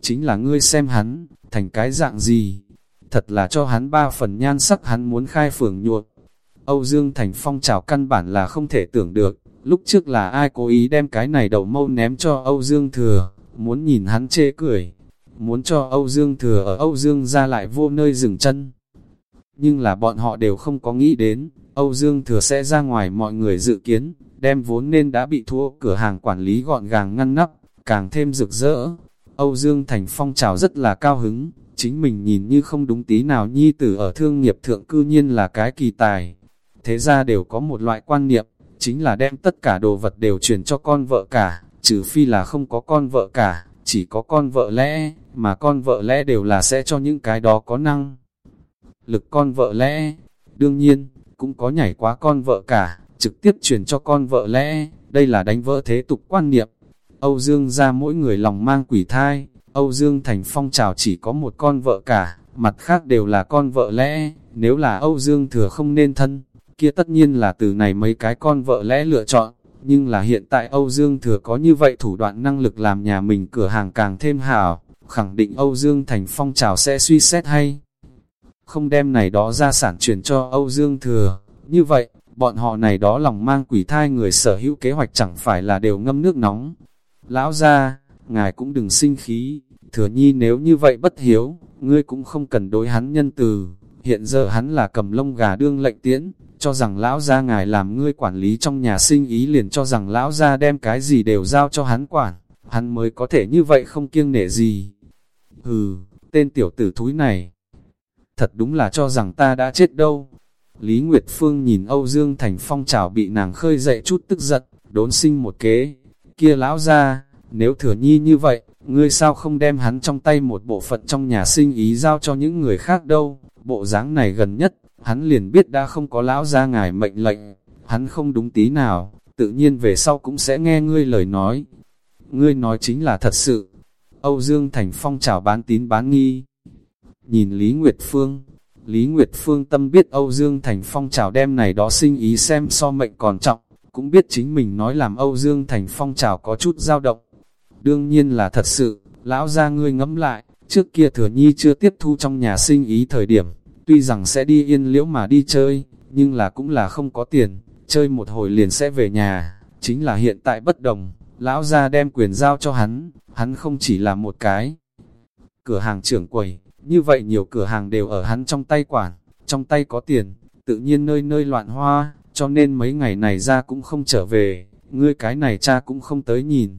Chính là ngươi xem hắn, thành cái dạng gì. Thật là cho hắn ba phần nhan sắc hắn muốn khai phường nhuộm. Âu Dương Thành phong trào căn bản là không thể tưởng được. Lúc trước là ai cố ý đem cái này đầu mâu ném cho Âu Dương Thừa, muốn nhìn hắn chê cười. Muốn cho Âu Dương Thừa ở Âu Dương ra lại vô nơi dừng chân. Nhưng là bọn họ đều không có nghĩ đến, Âu Dương Thừa sẽ ra ngoài mọi người dự kiến, đem vốn nên đã bị thua cửa hàng quản lý gọn gàng ngăn nắp, càng thêm rực rỡ. Âu Dương Thành phong trào rất là cao hứng, chính mình nhìn như không đúng tí nào nhi tử ở thương nghiệp thượng cư nhiên là cái kỳ tài. Thế ra đều có một loại quan niệm, chính là đem tất cả đồ vật đều truyền cho con vợ cả, trừ phi là không có con vợ cả, chỉ có con vợ lẽ, mà con vợ lẽ đều là sẽ cho những cái đó có năng. Lực con vợ lẽ, đương nhiên, cũng có nhảy quá con vợ cả, trực tiếp truyền cho con vợ lẽ, đây là đánh vỡ thế tục quan niệm. Âu Dương ra mỗi người lòng mang quỷ thai, Âu Dương thành phong trào chỉ có một con vợ cả, mặt khác đều là con vợ lẽ, nếu là Âu Dương thừa không nên thân, kia tất nhiên là từ này mấy cái con vợ lẽ lựa chọn, nhưng là hiện tại Âu Dương thừa có như vậy thủ đoạn năng lực làm nhà mình cửa hàng càng thêm hảo, khẳng định Âu Dương thành phong trào sẽ suy xét hay. Không đem này đó ra sản chuyển cho Âu Dương thừa, như vậy, bọn họ này đó lòng mang quỷ thai người sở hữu kế hoạch chẳng phải là đều ngâm nước nóng. Lão ra, ngài cũng đừng sinh khí, thừa nhi nếu như vậy bất hiếu, ngươi cũng không cần đối hắn nhân từ, hiện giờ hắn là cầm lông gà đương lệnh tiễn, cho rằng lão gia ngài làm ngươi quản lý trong nhà sinh ý liền cho rằng lão gia đem cái gì đều giao cho hắn quản, hắn mới có thể như vậy không kiêng nể gì. Hừ, tên tiểu tử thúi này, thật đúng là cho rằng ta đã chết đâu. Lý Nguyệt Phương nhìn Âu Dương Thành Phong trào bị nàng khơi dậy chút tức giận, đốn sinh một kế. Kia lão ra, nếu thừa nhi như vậy, ngươi sao không đem hắn trong tay một bộ phận trong nhà sinh ý giao cho những người khác đâu. Bộ dáng này gần nhất, hắn liền biết đã không có lão ra ngài mệnh lệnh, hắn không đúng tí nào, tự nhiên về sau cũng sẽ nghe ngươi lời nói. Ngươi nói chính là thật sự. Âu Dương Thành Phong chào bán tín bán nghi. Nhìn Lý Nguyệt Phương, Lý Nguyệt Phương tâm biết Âu Dương Thành Phong chào đem này đó sinh ý xem so mệnh còn trọng, cũng biết chính mình nói làm Âu Dương Thành Phong trào có chút dao động. Đương nhiên là thật sự, lão ra ngươi ngẫm lại, trước kia thừa nhi chưa tiếp thu trong nhà sinh ý thời điểm, tuy rằng sẽ đi yên liễu mà đi chơi, nhưng là cũng là không có tiền, chơi một hồi liền sẽ về nhà, chính là hiện tại bất đồng, lão ra đem quyền giao cho hắn, hắn không chỉ là một cái cửa hàng trưởng quầy, như vậy nhiều cửa hàng đều ở hắn trong tay quản, trong tay có tiền, tự nhiên nơi nơi loạn hoa, cho nên mấy ngày này ra cũng không trở về, ngươi cái này cha cũng không tới nhìn.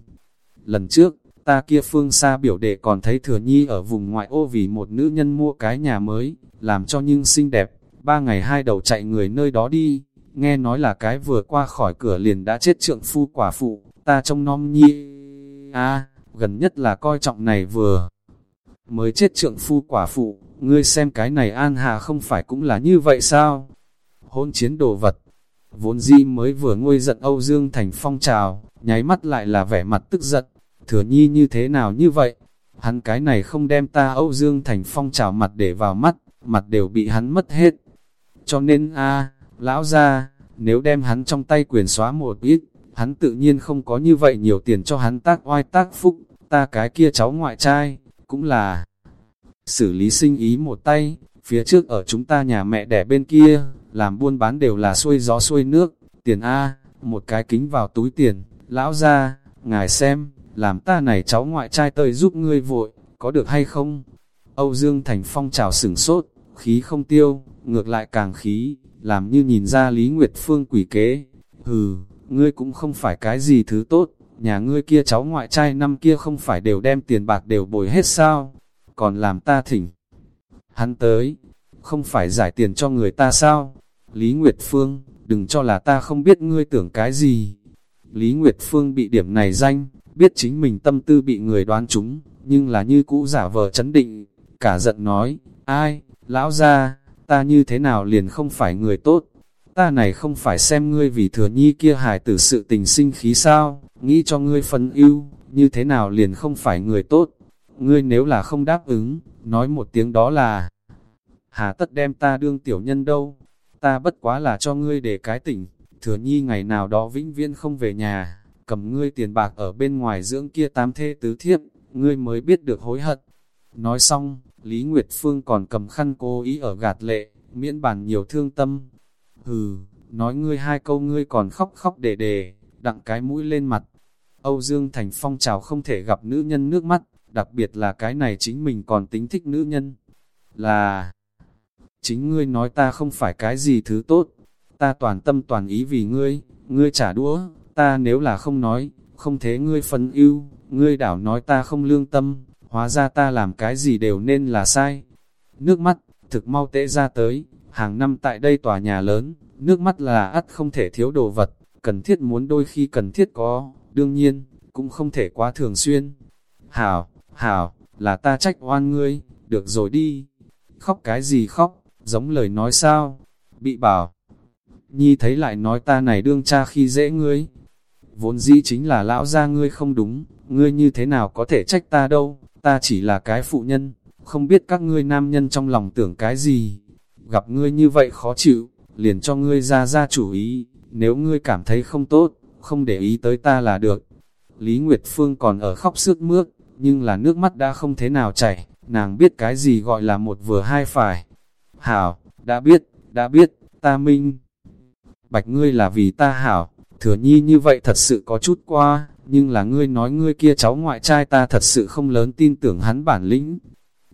Lần trước, ta kia phương xa biểu đệ còn thấy thừa nhi ở vùng ngoại ô vì một nữ nhân mua cái nhà mới, làm cho nhưng xinh đẹp, ba ngày hai đầu chạy người nơi đó đi, nghe nói là cái vừa qua khỏi cửa liền đã chết trượng phu quả phụ, ta trông nom nhi. a gần nhất là coi trọng này vừa mới chết trượng phu quả phụ, ngươi xem cái này an hà không phải cũng là như vậy sao? Hôn chiến đồ vật, vốn di mới vừa ngôi giận Âu Dương thành phong trào, nháy mắt lại là vẻ mặt tức giận, thừa nhi như thế nào như vậy? Hắn cái này không đem ta Âu Dương thành phong trào mặt để vào mắt, mặt đều bị hắn mất hết. Cho nên a lão ra, nếu đem hắn trong tay quyền xóa một ít, hắn tự nhiên không có như vậy nhiều tiền cho hắn tác oai tác phúc, ta cái kia cháu ngoại trai, cũng là xử lý sinh ý một tay, phía trước ở chúng ta nhà mẹ đẻ bên kia, làm buôn bán đều là xuôi gió xuôi nước, tiền A, một cái kính vào túi tiền, lão ra, ngài xem, làm ta này cháu ngoại trai tơi giúp ngươi vội, có được hay không? Âu Dương Thành Phong trào sửng sốt, khí không tiêu, ngược lại càng khí, làm như nhìn ra Lý Nguyệt Phương quỷ kế. Hừ, ngươi cũng không phải cái gì thứ tốt, nhà ngươi kia cháu ngoại trai năm kia không phải đều đem tiền bạc đều bồi hết sao, còn làm ta thỉnh. Hắn tới, không phải giải tiền cho người ta sao? Lý Nguyệt Phương, đừng cho là ta không biết ngươi tưởng cái gì. Lý Nguyệt Phương bị điểm này danh, biết chính mình tâm tư bị người đoán trúng, nhưng là như cũ giả vờ chấn định, cả giận nói, ai, lão ra, ta như thế nào liền không phải người tốt, ta này không phải xem ngươi vì thừa nhi kia hài tử sự tình sinh khí sao, nghĩ cho ngươi phân ưu, như thế nào liền không phải người tốt. Ngươi nếu là không đáp ứng, nói một tiếng đó là, hà tất đem ta đương tiểu nhân đâu ta bất quá là cho ngươi để cái tỉnh, thừa nhi ngày nào đó vĩnh viễn không về nhà, cầm ngươi tiền bạc ở bên ngoài dưỡng kia tám thê tứ thiếp, ngươi mới biết được hối hận. Nói xong, Lý Nguyệt Phương còn cầm khăn cố ý ở gạt lệ, miễn bàn nhiều thương tâm. Hừ, nói ngươi hai câu ngươi còn khóc khóc để đề, đặng cái mũi lên mặt. Âu Dương Thành phong trào không thể gặp nữ nhân nước mắt, đặc biệt là cái này chính mình còn tính thích nữ nhân. Là, chính ngươi nói ta không phải cái gì thứ tốt, ta toàn tâm toàn ý vì ngươi, ngươi trả đũa, ta nếu là không nói, không thế ngươi phân ưu, ngươi đảo nói ta không lương tâm, hóa ra ta làm cái gì đều nên là sai. Nước mắt, thực mau tễ ra tới, hàng năm tại đây tòa nhà lớn, nước mắt là ắt không thể thiếu đồ vật, cần thiết muốn đôi khi cần thiết có, đương nhiên, cũng không thể quá thường xuyên. Hảo, hảo, là ta trách oan ngươi, được rồi đi. Khóc cái gì khóc, giống lời nói sao? Bị bảo. Nhi thấy lại nói ta này đương cha khi dễ ngươi. Vốn dĩ chính là lão gia ngươi không đúng, ngươi như thế nào có thể trách ta đâu, ta chỉ là cái phụ nhân, không biết các ngươi nam nhân trong lòng tưởng cái gì. Gặp ngươi như vậy khó chịu, liền cho ngươi ra ra chủ ý, nếu ngươi cảm thấy không tốt, không để ý tới ta là được. Lý Nguyệt Phương còn ở khóc sướt mướt, nhưng là nước mắt đã không thế nào chảy, nàng biết cái gì gọi là một vừa hai phải. Hảo, đã biết, đã biết, ta minh. Bạch ngươi là vì ta hảo, thừa nhi như vậy thật sự có chút qua, nhưng là ngươi nói ngươi kia cháu ngoại trai ta thật sự không lớn tin tưởng hắn bản lĩnh.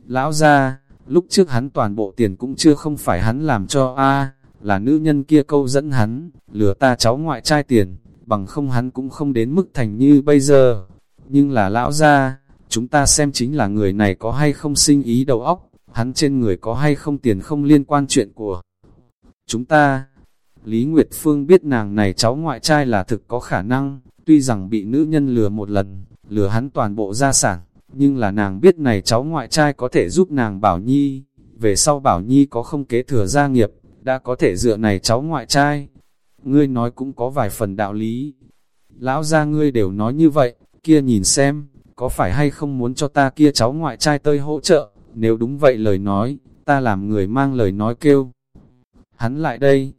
Lão ra, lúc trước hắn toàn bộ tiền cũng chưa không phải hắn làm cho a là nữ nhân kia câu dẫn hắn, lừa ta cháu ngoại trai tiền, bằng không hắn cũng không đến mức thành như bây giờ. Nhưng là lão ra, chúng ta xem chính là người này có hay không sinh ý đầu óc, hắn trên người có hay không tiền không liên quan chuyện của chúng ta. Lý Nguyệt Phương biết nàng này cháu ngoại trai là thực có khả năng, tuy rằng bị nữ nhân lừa một lần, lừa hắn toàn bộ gia sản, nhưng là nàng biết này cháu ngoại trai có thể giúp nàng Bảo Nhi, về sau Bảo Nhi có không kế thừa gia nghiệp, đã có thể dựa này cháu ngoại trai. Ngươi nói cũng có vài phần đạo lý. Lão gia ngươi đều nói như vậy, kia nhìn xem, có phải hay không muốn cho ta kia cháu ngoại trai tơi hỗ trợ, nếu đúng vậy lời nói, ta làm người mang lời nói kêu. Hắn lại đây,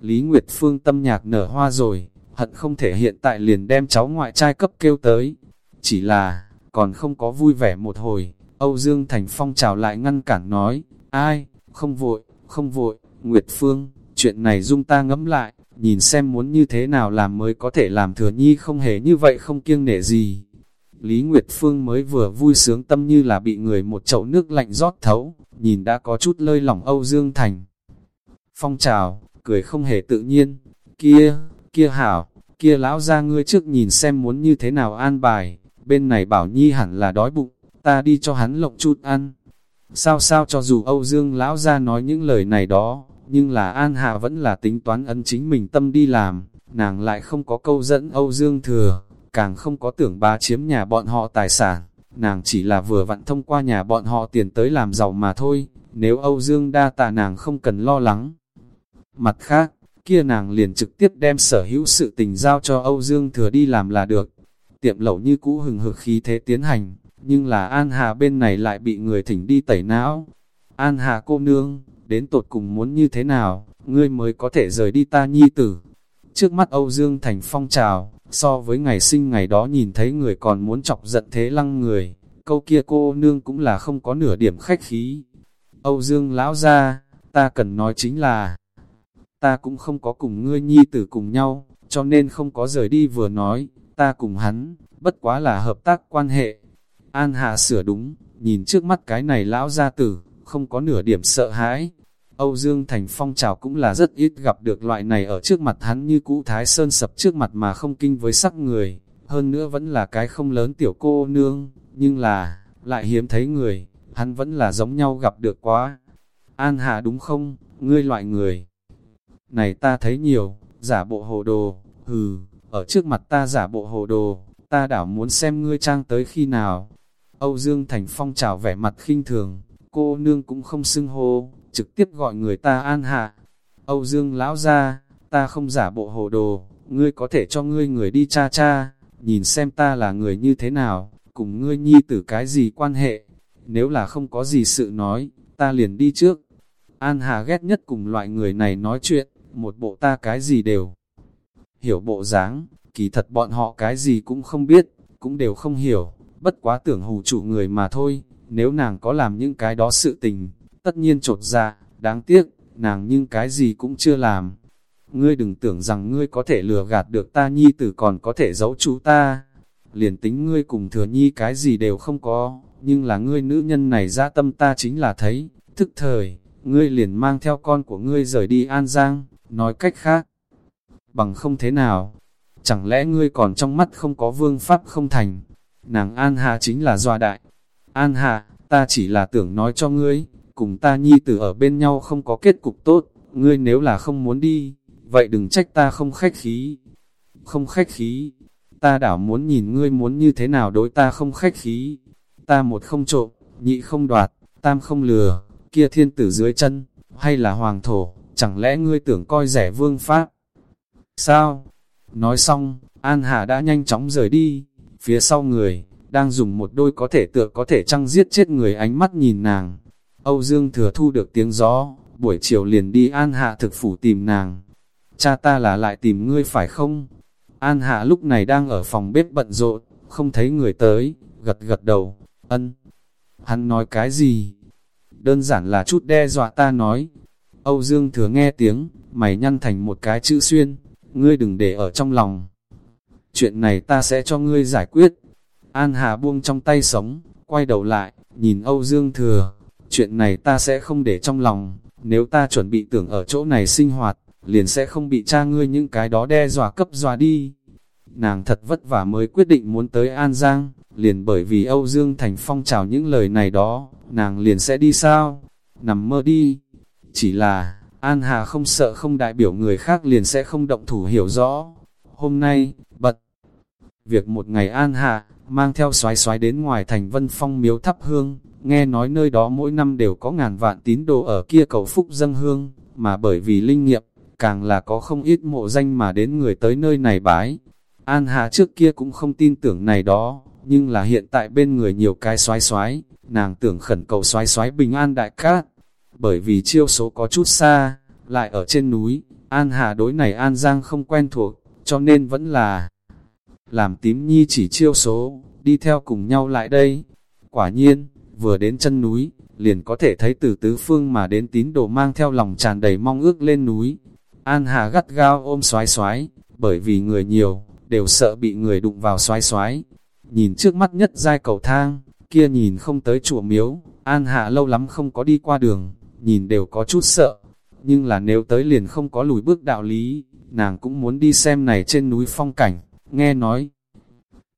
Lý Nguyệt Phương tâm nhạc nở hoa rồi, hận không thể hiện tại liền đem cháu ngoại trai cấp kêu tới. Chỉ là, còn không có vui vẻ một hồi, Âu Dương Thành Phong chào lại ngăn cản nói, ai, không vội, không vội, Nguyệt Phương, chuyện này dung ta ngẫm lại, nhìn xem muốn như thế nào làm mới có thể làm thừa nhi không hề như vậy không kiêng nể gì. Lý Nguyệt Phương mới vừa vui sướng tâm như là bị người một chậu nước lạnh rót thấu, nhìn đã có chút lơi lỏng Âu Dương Thành. Phong trào, cười không hề tự nhiên, kia, kia hảo, kia lão ra ngươi trước nhìn xem muốn như thế nào an bài, bên này bảo nhi hẳn là đói bụng, ta đi cho hắn lộng chút ăn. Sao sao cho dù Âu Dương lão ra nói những lời này đó, nhưng là An Hạ vẫn là tính toán ân chính mình tâm đi làm, nàng lại không có câu dẫn Âu Dương thừa, càng không có tưởng bà chiếm nhà bọn họ tài sản, nàng chỉ là vừa vặn thông qua nhà bọn họ tiền tới làm giàu mà thôi, nếu Âu Dương đa tạ nàng không cần lo lắng. Mặt khác, kia nàng liền trực tiếp đem sở hữu sự tình giao cho Âu Dương thừa đi làm là được. Tiệm lẩu như cũ hừng hực khí thế tiến hành, nhưng là An Hà bên này lại bị người thỉnh đi tẩy não. An Hà cô nương, đến tột cùng muốn như thế nào, ngươi mới có thể rời đi ta nhi tử. Trước mắt Âu Dương Thành phong trào, so với ngày sinh ngày đó nhìn thấy người còn muốn chọc giận thế lăng người, câu kia cô nương cũng là không có nửa điểm khách khí. Âu Dương lão ra, ta cần nói chính là, ta cũng không có cùng ngươi nhi tử cùng nhau, cho nên không có rời đi vừa nói, ta cùng hắn, bất quá là hợp tác quan hệ. An Hạ sửa đúng, nhìn trước mắt cái này lão gia tử, không có nửa điểm sợ hãi. Âu Dương Thành Phong trào cũng là rất ít gặp được loại này ở trước mặt hắn như cũ Thái Sơn sập trước mặt mà không kinh với sắc người. Hơn nữa vẫn là cái không lớn tiểu cô nương, nhưng là, lại hiếm thấy người, hắn vẫn là giống nhau gặp được quá. An Hạ đúng không, ngươi loại người. Này ta thấy nhiều, giả bộ hồ đồ, hừ, ở trước mặt ta giả bộ hồ đồ, ta đảo muốn xem ngươi trang tới khi nào. Âu Dương Thành Phong trào vẻ mặt khinh thường, cô nương cũng không xưng hô, trực tiếp gọi người ta an hạ. Âu Dương lão ra, ta không giả bộ hồ đồ, ngươi có thể cho ngươi người đi cha cha, nhìn xem ta là người như thế nào, cùng ngươi nhi tử cái gì quan hệ. Nếu là không có gì sự nói, ta liền đi trước. An Hà ghét nhất cùng loại người này nói chuyện, một bộ ta cái gì đều. Hiểu bộ dáng, kỳ thật bọn họ cái gì cũng không biết, cũng đều không hiểu, bất quá tưởng hù chủ người mà thôi, nếu nàng có làm những cái đó sự tình, tất nhiên trột ra, đáng tiếc, nàng nhưng cái gì cũng chưa làm. Ngươi đừng tưởng rằng ngươi có thể lừa gạt được ta nhi tử còn có thể giấu chú ta. Liền tính ngươi cùng thừa nhi cái gì đều không có, nhưng là ngươi nữ nhân này ra tâm ta chính là thấy, thức thời, ngươi liền mang theo con của ngươi rời đi An Giang, nói cách khác. Bằng không thế nào, chẳng lẽ ngươi còn trong mắt không có vương pháp không thành, nàng An Hà chính là doa đại. An Hà, ta chỉ là tưởng nói cho ngươi, cùng ta nhi tử ở bên nhau không có kết cục tốt, ngươi nếu là không muốn đi, vậy đừng trách ta không khách khí. Không khách khí, ta đảo muốn nhìn ngươi muốn như thế nào đối ta không khách khí. Ta một không trộm, nhị không đoạt, tam không lừa, kia thiên tử dưới chân, hay là hoàng thổ, chẳng lẽ ngươi tưởng coi rẻ vương pháp? Sao? Nói xong, An Hà đã nhanh chóng rời đi, phía sau người, đang dùng một đôi có thể tựa có thể trăng giết chết người ánh mắt nhìn nàng. Âu Dương thừa thu được tiếng gió, buổi chiều liền đi An Hạ thực phủ tìm nàng. Cha ta là lại tìm ngươi phải không? An Hạ lúc này đang ở phòng bếp bận rộn, không thấy người tới, gật gật đầu, ân. Hắn nói cái gì? Đơn giản là chút đe dọa ta nói. Âu Dương thừa nghe tiếng, mày nhăn thành một cái chữ xuyên, ngươi đừng để ở trong lòng. Chuyện này ta sẽ cho ngươi giải quyết. An Hà buông trong tay sống, quay đầu lại, nhìn Âu Dương thừa. Chuyện này ta sẽ không để trong lòng, nếu ta chuẩn bị tưởng ở chỗ này sinh hoạt, liền sẽ không bị cha ngươi những cái đó đe dọa cấp dọa đi. Nàng thật vất vả mới quyết định muốn tới An Giang, liền bởi vì Âu Dương Thành Phong chào những lời này đó, nàng liền sẽ đi sao? Nằm mơ đi. Chỉ là, An Hà không sợ không đại biểu người khác liền sẽ không động thủ hiểu rõ. Hôm nay, bật. Việc một ngày An Hà, mang theo xoái xoái đến ngoài thành Vân Phong miếu thắp hương, nghe nói nơi đó mỗi năm đều có ngàn vạn tín đồ ở kia cầu phúc dâng hương, mà bởi vì linh nghiệm, càng là có không ít mộ danh mà đến người tới nơi này bái. An Hà trước kia cũng không tin tưởng này đó, nhưng là hiện tại bên người nhiều cái xoái xoái, nàng tưởng khẩn cầu xoái xoái bình an đại cát. Bởi vì chiêu số có chút xa, lại ở trên núi, An Hà đối này An Giang không quen thuộc, cho nên vẫn là làm tím nhi chỉ chiêu số, đi theo cùng nhau lại đây. Quả nhiên, vừa đến chân núi, liền có thể thấy từ tứ phương mà đến tín đồ mang theo lòng tràn đầy mong ước lên núi. An Hà gắt gao ôm xoái xoái, bởi vì người nhiều, đều sợ bị người đụng vào xoái xoái. Nhìn trước mắt nhất giai cầu thang, kia nhìn không tới chùa miếu, An Hà lâu lắm không có đi qua đường, nhìn đều có chút sợ. Nhưng là nếu tới liền không có lùi bước đạo lý, nàng cũng muốn đi xem này trên núi phong cảnh, nghe nói.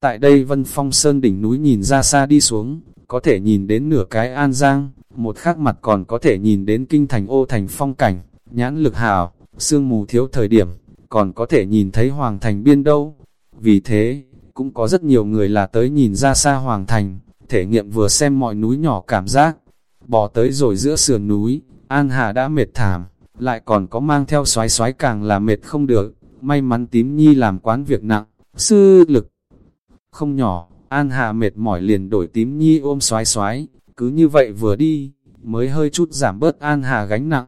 Tại đây Vân Phong Sơn đỉnh núi nhìn ra xa đi xuống, có thể nhìn đến nửa cái An Giang, một khác mặt còn có thể nhìn đến kinh thành ô thành phong cảnh, nhãn lực hào, sương mù thiếu thời điểm, còn có thể nhìn thấy hoàng thành biên đâu. Vì thế, cũng có rất nhiều người là tới nhìn ra xa hoàng thành, thể nghiệm vừa xem mọi núi nhỏ cảm giác. Bò tới rồi giữa sườn núi, An Hà đã mệt thảm, lại còn có mang theo xoái xoái càng là mệt không được. May mắn tím nhi làm quán việc nặng, sư lực không nhỏ, An Hà mệt mỏi liền đổi tím nhi ôm xoái xoái, cứ như vậy vừa đi, mới hơi chút giảm bớt An Hà gánh nặng.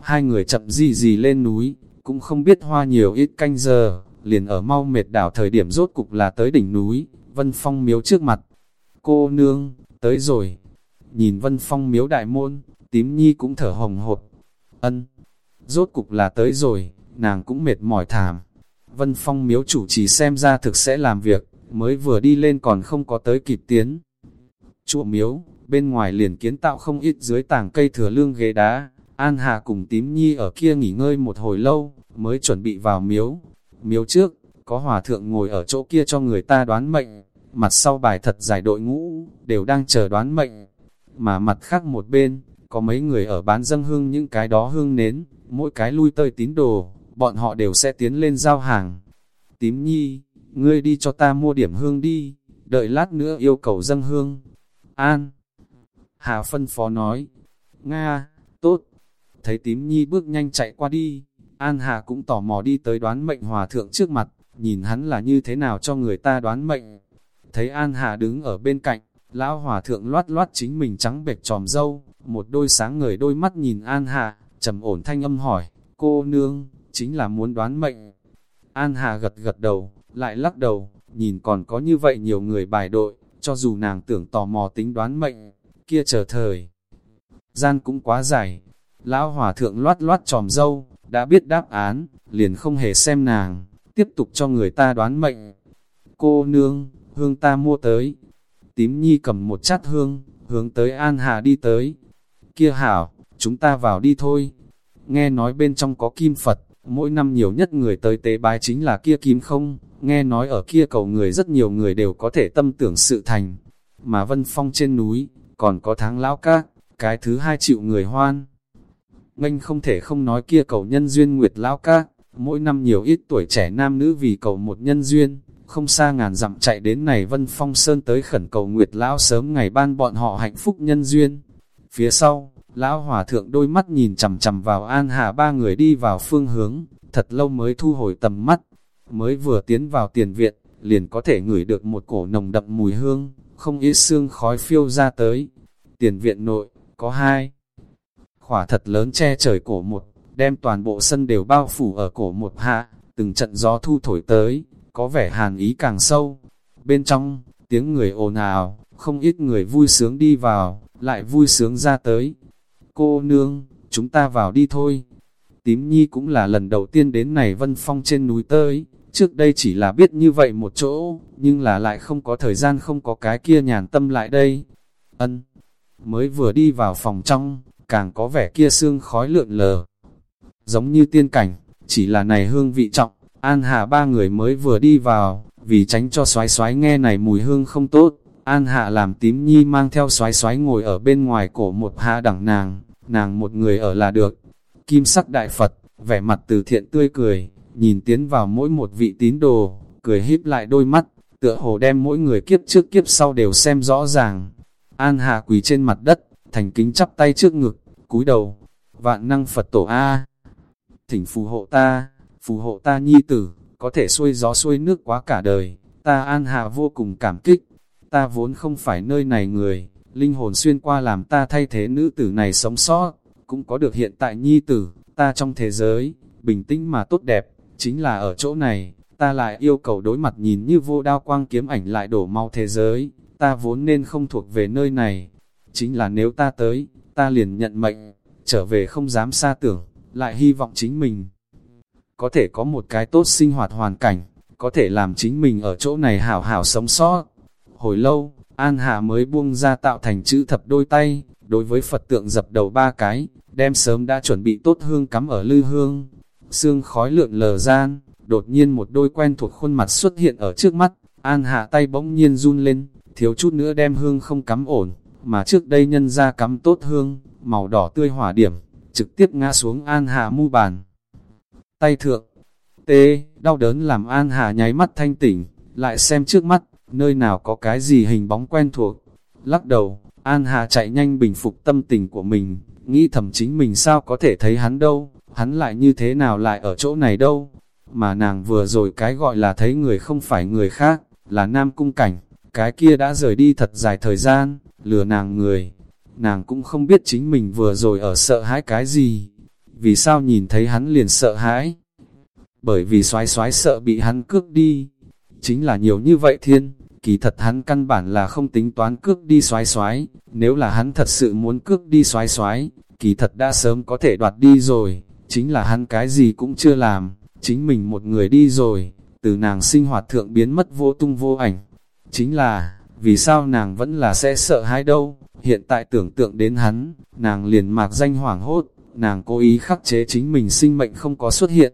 Hai người chậm gì gì lên núi, cũng không biết hoa nhiều ít canh giờ, liền ở mau mệt đảo thời điểm rốt cục là tới đỉnh núi, Vân Phong miếu trước mặt. Cô nương, tới rồi. Nhìn Vân Phong miếu đại môn, tím nhi cũng thở hồng hột. Ân, rốt cục là tới rồi, nàng cũng mệt mỏi thảm. Vân Phong miếu chủ trì xem ra thực sẽ làm việc, mới vừa đi lên còn không có tới kịp tiến. Chùa miếu, bên ngoài liền kiến tạo không ít dưới tảng cây thừa lương ghế đá, An Hà cùng tím nhi ở kia nghỉ ngơi một hồi lâu, mới chuẩn bị vào miếu. Miếu trước, có hòa thượng ngồi ở chỗ kia cho người ta đoán mệnh, mặt sau bài thật dài đội ngũ, đều đang chờ đoán mệnh. Mà mặt khác một bên, có mấy người ở bán dâng hương những cái đó hương nến, mỗi cái lui tơi tín đồ, bọn họ đều sẽ tiến lên giao hàng. Tím nhi, ngươi đi cho ta mua điểm hương đi, đợi lát nữa yêu cầu dâng hương. An. Hà phân phó nói. Nga, tốt. Thấy tím nhi bước nhanh chạy qua đi, An Hà cũng tò mò đi tới đoán mệnh hòa thượng trước mặt, nhìn hắn là như thế nào cho người ta đoán mệnh. Thấy An Hà đứng ở bên cạnh, lão hòa thượng loát loát chính mình trắng bệch tròm dâu, một đôi sáng ngời đôi mắt nhìn An Hà, trầm ổn thanh âm hỏi, cô nương, chính là muốn đoán mệnh. An Hà gật gật đầu, lại lắc đầu, nhìn còn có như vậy nhiều người bài đội, cho dù nàng tưởng tò mò tính đoán mệnh, kia chờ thời. Gian cũng quá dài, lão hòa thượng loát loát tròm dâu, đã biết đáp án, liền không hề xem nàng, tiếp tục cho người ta đoán mệnh. Cô nương, hương ta mua tới. Tím nhi cầm một chát hương, hướng tới An Hà đi tới. Kia hảo, chúng ta vào đi thôi. Nghe nói bên trong có kim Phật, mỗi năm nhiều nhất người tới tế bái chính là kia kim không, nghe nói ở kia cầu người rất nhiều người đều có thể tâm tưởng sự thành. Mà vân phong trên núi, còn có tháng lão các, cái thứ hai chịu người hoan. Nganh không thể không nói kia cầu nhân duyên nguyệt lão các, mỗi năm nhiều ít tuổi trẻ nam nữ vì cầu một nhân duyên, không xa ngàn dặm chạy đến này Vân Phong Sơn tới khẩn cầu Nguyệt Lão sớm ngày ban bọn họ hạnh phúc nhân duyên. Phía sau, Lão Hòa Thượng đôi mắt nhìn chầm chầm vào An Hà ba người đi vào phương hướng, thật lâu mới thu hồi tầm mắt, mới vừa tiến vào tiền viện, liền có thể ngửi được một cổ nồng đậm mùi hương, không ít xương khói phiêu ra tới. Tiền viện nội, có hai khỏa thật lớn che trời cổ một, đem toàn bộ sân đều bao phủ ở cổ một hạ, từng trận gió thu thổi tới, có vẻ hàn ý càng sâu. Bên trong, tiếng người ồn ào, không ít người vui sướng đi vào, lại vui sướng ra tới. Cô nương, chúng ta vào đi thôi. Tím Nhi cũng là lần đầu tiên đến này Vân Phong trên núi tới, trước đây chỉ là biết như vậy một chỗ, nhưng là lại không có thời gian không có cái kia nhàn tâm lại đây. Ân, mới vừa đi vào phòng trong, càng có vẻ kia xương khói lượn lờ. Giống như tiên cảnh, chỉ là này hương vị trọng, An Hạ ba người mới vừa đi vào, vì tránh cho xoái xoái nghe này mùi hương không tốt, An Hạ làm tím nhi mang theo xoái xoái ngồi ở bên ngoài cổ một hạ đẳng nàng, nàng một người ở là được. Kim sắc đại Phật, vẻ mặt từ thiện tươi cười, nhìn tiến vào mỗi một vị tín đồ, cười híp lại đôi mắt, tựa hồ đem mỗi người kiếp trước kiếp sau đều xem rõ ràng. An Hạ quỳ trên mặt đất, thành kính chắp tay trước ngực, cúi đầu, vạn năng Phật tổ A. Thỉnh phù hộ ta, phù hộ ta nhi tử, có thể xuôi gió xuôi nước quá cả đời, ta an hạ vô cùng cảm kích, ta vốn không phải nơi này người, linh hồn xuyên qua làm ta thay thế nữ tử này sống sót, cũng có được hiện tại nhi tử, ta trong thế giới, bình tĩnh mà tốt đẹp, chính là ở chỗ này, ta lại yêu cầu đối mặt nhìn như vô đao quang kiếm ảnh lại đổ mau thế giới, ta vốn nên không thuộc về nơi này, chính là nếu ta tới, ta liền nhận mệnh, trở về không dám xa tưởng, lại hy vọng chính mình có thể có một cái tốt sinh hoạt hoàn cảnh, có thể làm chính mình ở chỗ này hảo hảo sống sót. Hồi lâu, An Hạ mới buông ra tạo thành chữ thập đôi tay, đối với Phật tượng dập đầu ba cái, đem sớm đã chuẩn bị tốt hương cắm ở lư hương. Sương khói lượn lờ gian, đột nhiên một đôi quen thuộc khuôn mặt xuất hiện ở trước mắt, An Hạ tay bỗng nhiên run lên, thiếu chút nữa đem hương không cắm ổn, mà trước đây nhân ra cắm tốt hương, màu đỏ tươi hỏa điểm, trực tiếp ngã xuống An Hạ mu bàn tay thượng. Tê, đau đớn làm An Hà nháy mắt thanh tỉnh, lại xem trước mắt, nơi nào có cái gì hình bóng quen thuộc. Lắc đầu, An Hà chạy nhanh bình phục tâm tình của mình, nghĩ thầm chính mình sao có thể thấy hắn đâu, hắn lại như thế nào lại ở chỗ này đâu. Mà nàng vừa rồi cái gọi là thấy người không phải người khác, là nam cung cảnh, cái kia đã rời đi thật dài thời gian, lừa nàng người. Nàng cũng không biết chính mình vừa rồi ở sợ hãi cái gì, vì sao nhìn thấy hắn liền sợ hãi? Bởi vì xoái xoái sợ bị hắn cướp đi. Chính là nhiều như vậy thiên, kỳ thật hắn căn bản là không tính toán cướp đi xoái xoái. Nếu là hắn thật sự muốn cướp đi xoái xoái, kỳ thật đã sớm có thể đoạt đi rồi. Chính là hắn cái gì cũng chưa làm, chính mình một người đi rồi, từ nàng sinh hoạt thượng biến mất vô tung vô ảnh. Chính là, vì sao nàng vẫn là sẽ sợ hãi đâu, hiện tại tưởng tượng đến hắn, nàng liền mạc danh hoảng hốt, nàng cố ý khắc chế chính mình sinh mệnh không có xuất hiện.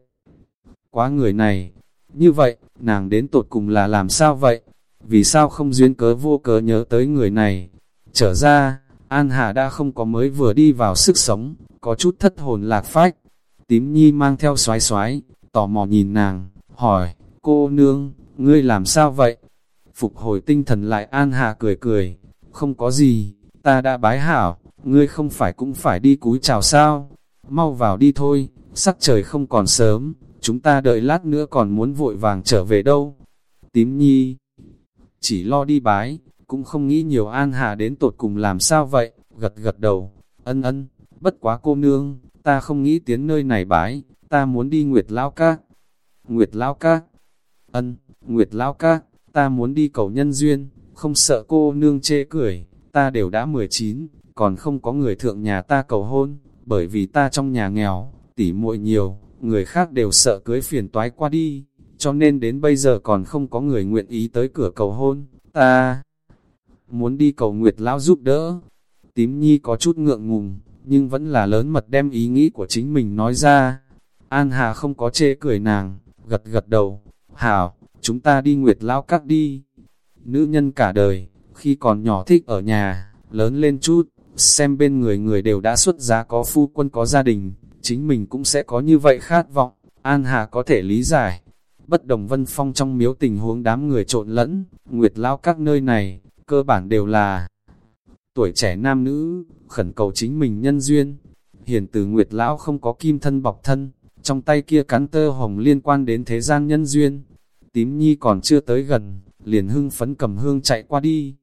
Quá người này, như vậy, nàng đến tột cùng là làm sao vậy? Vì sao không duyên cớ vô cớ nhớ tới người này? Trở ra, An Hà đã không có mới vừa đi vào sức sống, có chút thất hồn lạc phách. Tím nhi mang theo xoái xoái, tò mò nhìn nàng, hỏi, cô nương, ngươi làm sao vậy? Phục hồi tinh thần lại An Hà cười cười, không có gì, ta đã bái hảo, ngươi không phải cũng phải đi cúi chào sao, mau vào đi thôi, sắc trời không còn sớm, chúng ta đợi lát nữa còn muốn vội vàng trở về đâu. Tím nhi, chỉ lo đi bái, cũng không nghĩ nhiều an hà đến tột cùng làm sao vậy, gật gật đầu, ân ân, bất quá cô nương, ta không nghĩ tiến nơi này bái, ta muốn đi Nguyệt Lão Các. Nguyệt Lão Các, ân, Nguyệt Lão Các, ta muốn đi cầu nhân duyên, không sợ cô nương chê cười, ta đều đã 19, còn không có người thượng nhà ta cầu hôn, bởi vì ta trong nhà nghèo, tỉ muội nhiều, người khác đều sợ cưới phiền toái qua đi, cho nên đến bây giờ còn không có người nguyện ý tới cửa cầu hôn, ta muốn đi cầu Nguyệt Lão giúp đỡ. Tím Nhi có chút ngượng ngùng, nhưng vẫn là lớn mật đem ý nghĩ của chính mình nói ra. An Hà không có chê cười nàng, gật gật đầu, hảo, chúng ta đi Nguyệt Lão Các đi. Nữ nhân cả đời, khi còn nhỏ thích ở nhà, lớn lên chút, xem bên người người đều đã xuất giá có phu quân có gia đình, chính mình cũng sẽ có như vậy khát vọng, An Hà có thể lý giải. Bất đồng vân phong trong miếu tình huống đám người trộn lẫn, Nguyệt Lão các nơi này, cơ bản đều là tuổi trẻ nam nữ, khẩn cầu chính mình nhân duyên. Hiền từ Nguyệt Lão không có kim thân bọc thân, trong tay kia cắn tơ hồng liên quan đến thế gian nhân duyên. Tím nhi còn chưa tới gần, liền hưng phấn cầm hương chạy qua đi.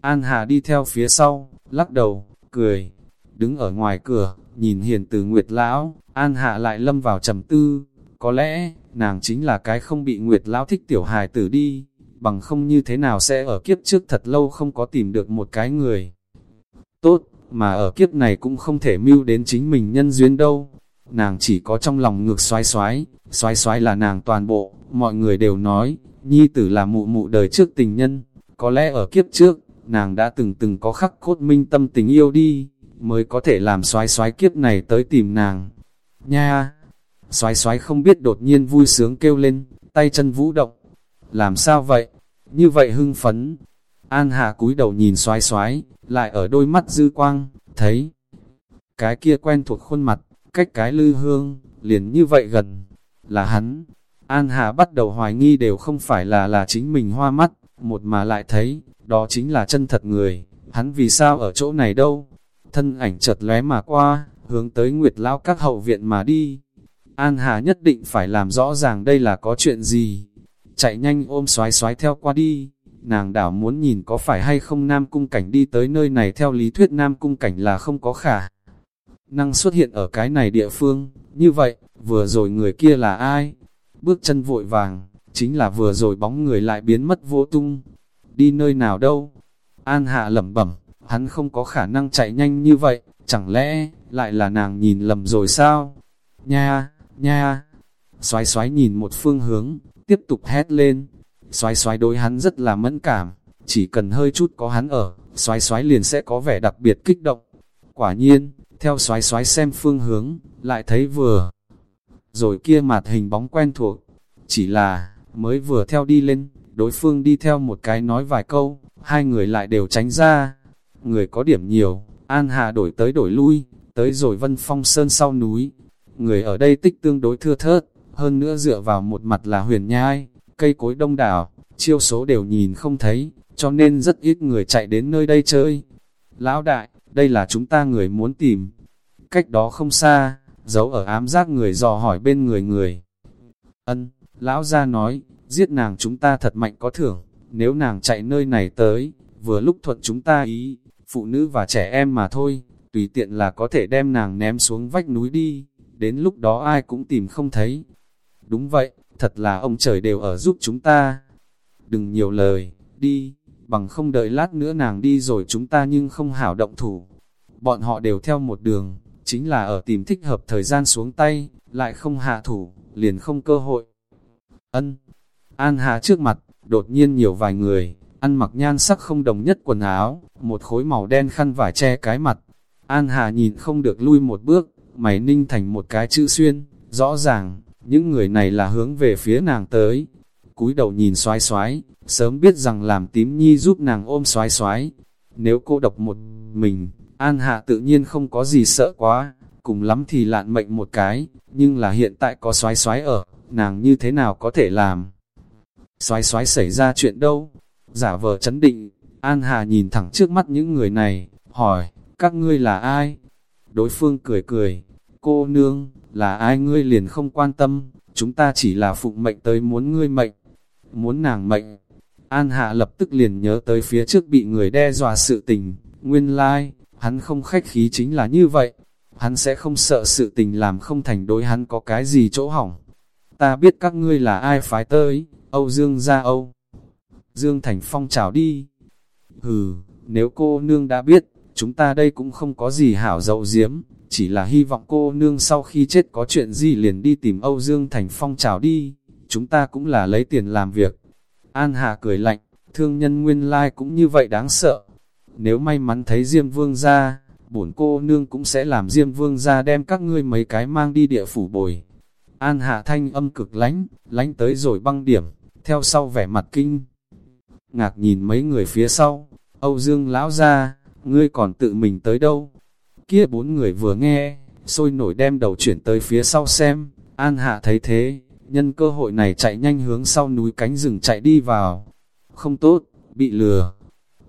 An Hà đi theo phía sau, lắc đầu, cười, đứng ở ngoài cửa, nhìn hiền từ Nguyệt Lão, An Hạ lại lâm vào trầm tư, có lẽ, nàng chính là cái không bị Nguyệt Lão thích tiểu hài tử đi, bằng không như thế nào sẽ ở kiếp trước thật lâu không có tìm được một cái người. Tốt, mà ở kiếp này cũng không thể mưu đến chính mình nhân duyên đâu. Nàng chỉ có trong lòng ngược xoái xoái, xoái xoái là nàng toàn bộ, mọi người đều nói, nhi tử là mụ mụ đời trước tình nhân, có lẽ ở kiếp trước, nàng đã từng từng có khắc cốt minh tâm tình yêu đi, mới có thể làm xoái xoái kiếp này tới tìm nàng. Nha! Xoái xoái không biết đột nhiên vui sướng kêu lên, tay chân vũ động. Làm sao vậy? Như vậy hưng phấn. An hà cúi đầu nhìn xoái xoái, lại ở đôi mắt dư quang, thấy. Cái kia quen thuộc khuôn mặt, cách cái lư hương, liền như vậy gần. Là hắn. An hà bắt đầu hoài nghi đều không phải là là chính mình hoa mắt, một mà lại thấy, đó chính là chân thật người, hắn vì sao ở chỗ này đâu? Thân ảnh chợt lóe mà qua, hướng tới Nguyệt Lao các hậu viện mà đi. An Hà nhất định phải làm rõ ràng đây là có chuyện gì. Chạy nhanh ôm xoái xoái theo qua đi, nàng đảo muốn nhìn có phải hay không Nam Cung Cảnh đi tới nơi này theo lý thuyết Nam Cung Cảnh là không có khả. Năng xuất hiện ở cái này địa phương, như vậy, vừa rồi người kia là ai? Bước chân vội vàng, chính là vừa rồi bóng người lại biến mất vô tung, đi nơi nào đâu. An hạ lẩm bẩm, hắn không có khả năng chạy nhanh như vậy, chẳng lẽ, lại là nàng nhìn lầm rồi sao? Nha, nha, xoái xoái nhìn một phương hướng, tiếp tục hét lên. Xoái xoái đối hắn rất là mẫn cảm, chỉ cần hơi chút có hắn ở, xoái xoái liền sẽ có vẻ đặc biệt kích động. Quả nhiên, theo xoái xoái xem phương hướng, lại thấy vừa. Rồi kia mặt hình bóng quen thuộc, chỉ là, mới vừa theo đi lên, đối phương đi theo một cái nói vài câu, hai người lại đều tránh ra. Người có điểm nhiều, An Hà đổi tới đổi lui, tới rồi Vân Phong Sơn sau núi. Người ở đây tích tương đối thưa thớt, hơn nữa dựa vào một mặt là huyền nhai, cây cối đông đảo, chiêu số đều nhìn không thấy, cho nên rất ít người chạy đến nơi đây chơi. Lão đại, đây là chúng ta người muốn tìm. Cách đó không xa, giấu ở ám giác người dò hỏi bên người người. Ân, lão ra nói, giết nàng chúng ta thật mạnh có thưởng, nếu nàng chạy nơi này tới, vừa lúc thuận chúng ta ý, phụ nữ và trẻ em mà thôi, tùy tiện là có thể đem nàng ném xuống vách núi đi, đến lúc đó ai cũng tìm không thấy. Đúng vậy, thật là ông trời đều ở giúp chúng ta. Đừng nhiều lời, đi, bằng không đợi lát nữa nàng đi rồi chúng ta nhưng không hảo động thủ. Bọn họ đều theo một đường, chính là ở tìm thích hợp thời gian xuống tay, lại không hạ thủ, liền không cơ hội. Ân, An Hà trước mặt, đột nhiên nhiều vài người, ăn mặc nhan sắc không đồng nhất quần áo, một khối màu đen khăn vải che cái mặt. An Hà nhìn không được lui một bước, mày ninh thành một cái chữ xuyên, rõ ràng, những người này là hướng về phía nàng tới. Cúi đầu nhìn xoái xoái, sớm biết rằng làm tím nhi giúp nàng ôm xoái xoái. Nếu cô độc một mình, An Hạ tự nhiên không có gì sợ quá, cùng lắm thì lạn mệnh một cái, nhưng là hiện tại có xoái xoái ở, nàng như thế nào có thể làm? xoái xoái xảy ra chuyện đâu. Giả vờ chấn định, An Hà nhìn thẳng trước mắt những người này, hỏi, các ngươi là ai? Đối phương cười cười, cô nương, là ai ngươi liền không quan tâm, chúng ta chỉ là phụng mệnh tới muốn ngươi mệnh, muốn nàng mệnh. An Hạ lập tức liền nhớ tới phía trước bị người đe dọa sự tình, nguyên lai, like, hắn không khách khí chính là như vậy, hắn sẽ không sợ sự tình làm không thành đối hắn có cái gì chỗ hỏng. Ta biết các ngươi là ai phái tới, Âu Dương ra Âu. Dương Thành Phong chào đi. Hừ, nếu cô nương đã biết, chúng ta đây cũng không có gì hảo dậu diếm, chỉ là hy vọng cô nương sau khi chết có chuyện gì liền đi tìm Âu Dương Thành Phong chào đi, chúng ta cũng là lấy tiền làm việc. An Hà cười lạnh, thương nhân nguyên lai like cũng như vậy đáng sợ. Nếu may mắn thấy Diêm Vương ra, bổn cô nương cũng sẽ làm Diêm Vương ra đem các ngươi mấy cái mang đi địa phủ bồi. An Hạ thanh âm cực lánh, lánh tới rồi băng điểm, theo sau vẻ mặt kinh. Ngạc nhìn mấy người phía sau, Âu Dương lão ra, ngươi còn tự mình tới đâu? Kia bốn người vừa nghe, sôi nổi đem đầu chuyển tới phía sau xem, An Hạ thấy thế, nhân cơ hội này chạy nhanh hướng sau núi cánh rừng chạy đi vào. Không tốt, bị lừa.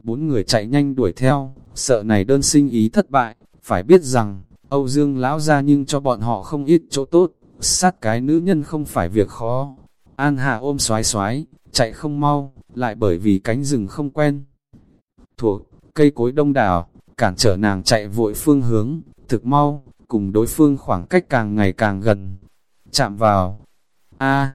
Bốn người chạy nhanh đuổi theo, sợ này đơn sinh ý thất bại, phải biết rằng, Âu Dương lão ra nhưng cho bọn họ không ít chỗ tốt, sát cái nữ nhân không phải việc khó. An Hạ ôm xoái xoái, chạy không mau, lại bởi vì cánh rừng không quen. Thuộc, cây cối đông đảo, cản trở nàng chạy vội phương hướng, thực mau, cùng đối phương khoảng cách càng ngày càng gần. Chạm vào, a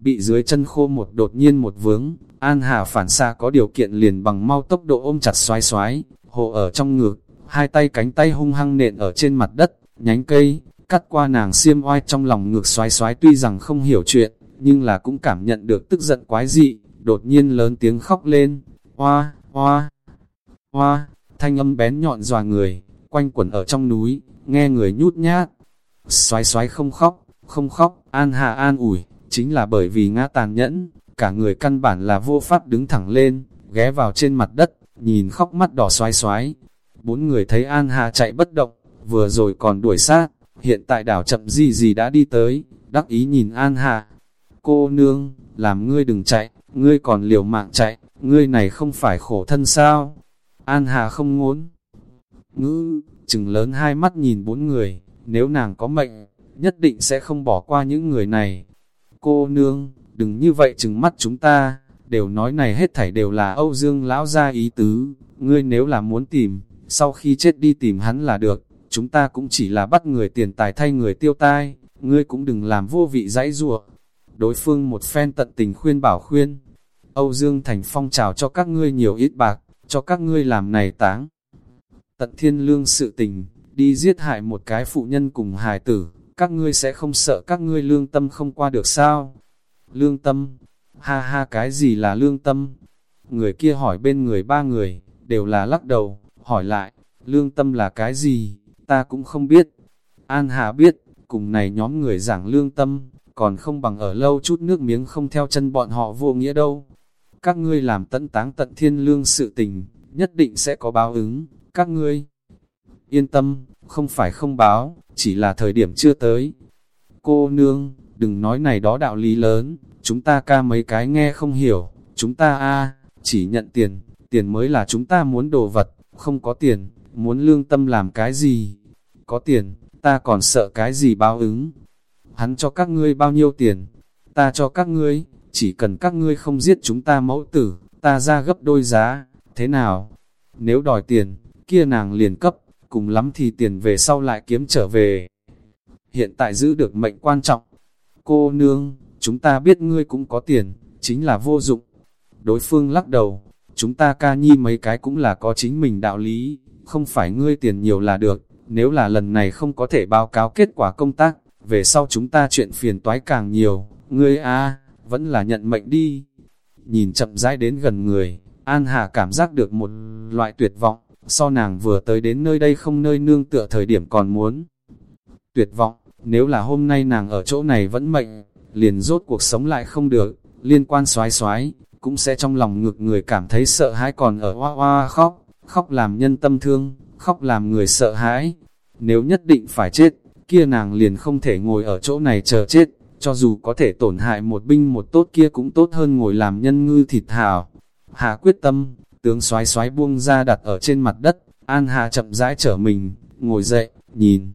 bị dưới chân khô một đột nhiên một vướng, An Hà phản xa có điều kiện liền bằng mau tốc độ ôm chặt xoái xoái, hộ ở trong ngực, hai tay cánh tay hung hăng nện ở trên mặt đất, nhánh cây, cắt qua nàng xiêm oai trong lòng ngực xoái xoái tuy rằng không hiểu chuyện, nhưng là cũng cảm nhận được tức giận quái dị, đột nhiên lớn tiếng khóc lên, hoa, hoa, hoa, thanh âm bén nhọn dòa người, quanh quẩn ở trong núi, nghe người nhút nhát. Xoái xoái không khóc, không khóc, an hạ an ủi, chính là bởi vì ngã tàn nhẫn, cả người căn bản là vô pháp đứng thẳng lên, ghé vào trên mặt đất, nhìn khóc mắt đỏ xoái xoái. Bốn người thấy an hạ chạy bất động, vừa rồi còn đuổi sát, hiện tại đảo chậm gì gì đã đi tới, đắc ý nhìn an hạ. Cô nương, làm ngươi đừng chạy, ngươi còn liều mạng chạy, ngươi này không phải khổ thân sao? An Hà không ngốn. Ngữ, chừng lớn hai mắt nhìn bốn người, nếu nàng có mệnh, nhất định sẽ không bỏ qua những người này. Cô nương, đừng như vậy chừng mắt chúng ta, đều nói này hết thảy đều là Âu Dương lão gia ý tứ, ngươi nếu là muốn tìm, sau khi chết đi tìm hắn là được, chúng ta cũng chỉ là bắt người tiền tài thay người tiêu tai, ngươi cũng đừng làm vô vị dãy rủa. Đối phương một phen tận tình khuyên bảo khuyên, Âu Dương Thành Phong chào cho các ngươi nhiều ít bạc, cho các ngươi làm này táng. Tận thiên lương sự tình, đi giết hại một cái phụ nhân cùng hài tử, các ngươi sẽ không sợ các ngươi lương tâm không qua được sao? Lương tâm? Ha ha cái gì là lương tâm? Người kia hỏi bên người ba người, đều là lắc đầu, hỏi lại, lương tâm là cái gì? Ta cũng không biết. An Hà biết, cùng này nhóm người giảng lương tâm, còn không bằng ở lâu chút nước miếng không theo chân bọn họ vô nghĩa đâu các ngươi làm tận táng tận thiên lương sự tình, nhất định sẽ có báo ứng, các ngươi. Yên tâm, không phải không báo, chỉ là thời điểm chưa tới. Cô nương, đừng nói này đó đạo lý lớn, chúng ta ca mấy cái nghe không hiểu, chúng ta a chỉ nhận tiền, tiền mới là chúng ta muốn đồ vật, không có tiền, muốn lương tâm làm cái gì? Có tiền, ta còn sợ cái gì báo ứng? Hắn cho các ngươi bao nhiêu tiền? Ta cho các ngươi, chỉ cần các ngươi không giết chúng ta mẫu tử, ta ra gấp đôi giá, thế nào? Nếu đòi tiền, kia nàng liền cấp, cùng lắm thì tiền về sau lại kiếm trở về. Hiện tại giữ được mệnh quan trọng. Cô nương, chúng ta biết ngươi cũng có tiền, chính là vô dụng. Đối phương lắc đầu, chúng ta ca nhi mấy cái cũng là có chính mình đạo lý, không phải ngươi tiền nhiều là được, nếu là lần này không có thể báo cáo kết quả công tác, về sau chúng ta chuyện phiền toái càng nhiều, ngươi a vẫn là nhận mệnh đi. Nhìn chậm rãi đến gần người, An Hà cảm giác được một loại tuyệt vọng, so nàng vừa tới đến nơi đây không nơi nương tựa thời điểm còn muốn. Tuyệt vọng, nếu là hôm nay nàng ở chỗ này vẫn mệnh, liền rốt cuộc sống lại không được, liên quan xoái xoái, cũng sẽ trong lòng ngực người cảm thấy sợ hãi còn ở hoa hoa khóc, khóc làm nhân tâm thương, khóc làm người sợ hãi. Nếu nhất định phải chết, kia nàng liền không thể ngồi ở chỗ này chờ chết cho dù có thể tổn hại một binh một tốt kia cũng tốt hơn ngồi làm nhân ngư thịt hào. Hà quyết tâm, tướng xoái xoái buông ra đặt ở trên mặt đất, An Hà chậm rãi trở mình, ngồi dậy, nhìn.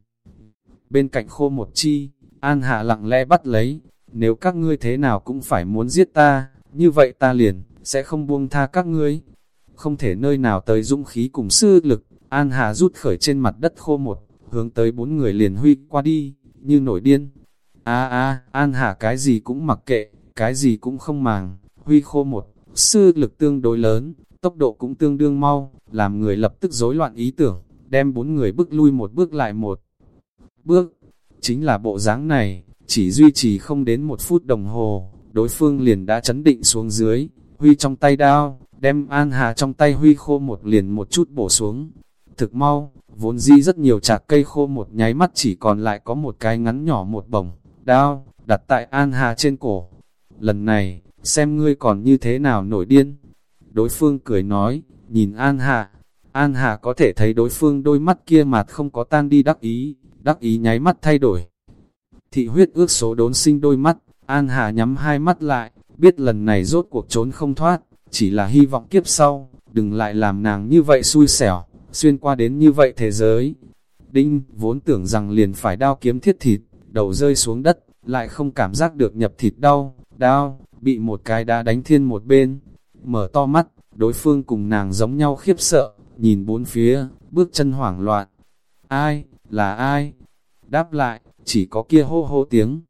Bên cạnh khô một chi, An Hà lặng lẽ bắt lấy, nếu các ngươi thế nào cũng phải muốn giết ta, như vậy ta liền, sẽ không buông tha các ngươi. Không thể nơi nào tới dũng khí cùng sư lực, An Hà rút khởi trên mặt đất khô một, hướng tới bốn người liền huy qua đi, như nổi điên. A a, An Hà cái gì cũng mặc kệ, cái gì cũng không màng, huy khô một, sư lực tương đối lớn, tốc độ cũng tương đương mau, làm người lập tức rối loạn ý tưởng, đem bốn người bước lui một bước lại một bước. Chính là bộ dáng này, chỉ duy trì không đến một phút đồng hồ, đối phương liền đã chấn định xuống dưới, huy trong tay đao, đem An Hà trong tay huy khô một liền một chút bổ xuống. Thực mau, vốn di rất nhiều chạc cây khô một nháy mắt chỉ còn lại có một cái ngắn nhỏ một bồng đao, đặt tại An Hà trên cổ. Lần này, xem ngươi còn như thế nào nổi điên. Đối phương cười nói, nhìn An Hà, An Hà có thể thấy đối phương đôi mắt kia mặt không có tan đi đắc ý, đắc ý nháy mắt thay đổi. Thị huyết ước số đốn sinh đôi mắt, An Hà nhắm hai mắt lại, biết lần này rốt cuộc trốn không thoát, chỉ là hy vọng kiếp sau, đừng lại làm nàng như vậy xui xẻo, xuyên qua đến như vậy thế giới. Đinh, vốn tưởng rằng liền phải đao kiếm thiết thịt, đầu rơi xuống đất, lại không cảm giác được nhập thịt đau, đau, bị một cái đá đánh thiên một bên. Mở to mắt, đối phương cùng nàng giống nhau khiếp sợ, nhìn bốn phía, bước chân hoảng loạn. Ai, là ai? Đáp lại, chỉ có kia hô hô tiếng.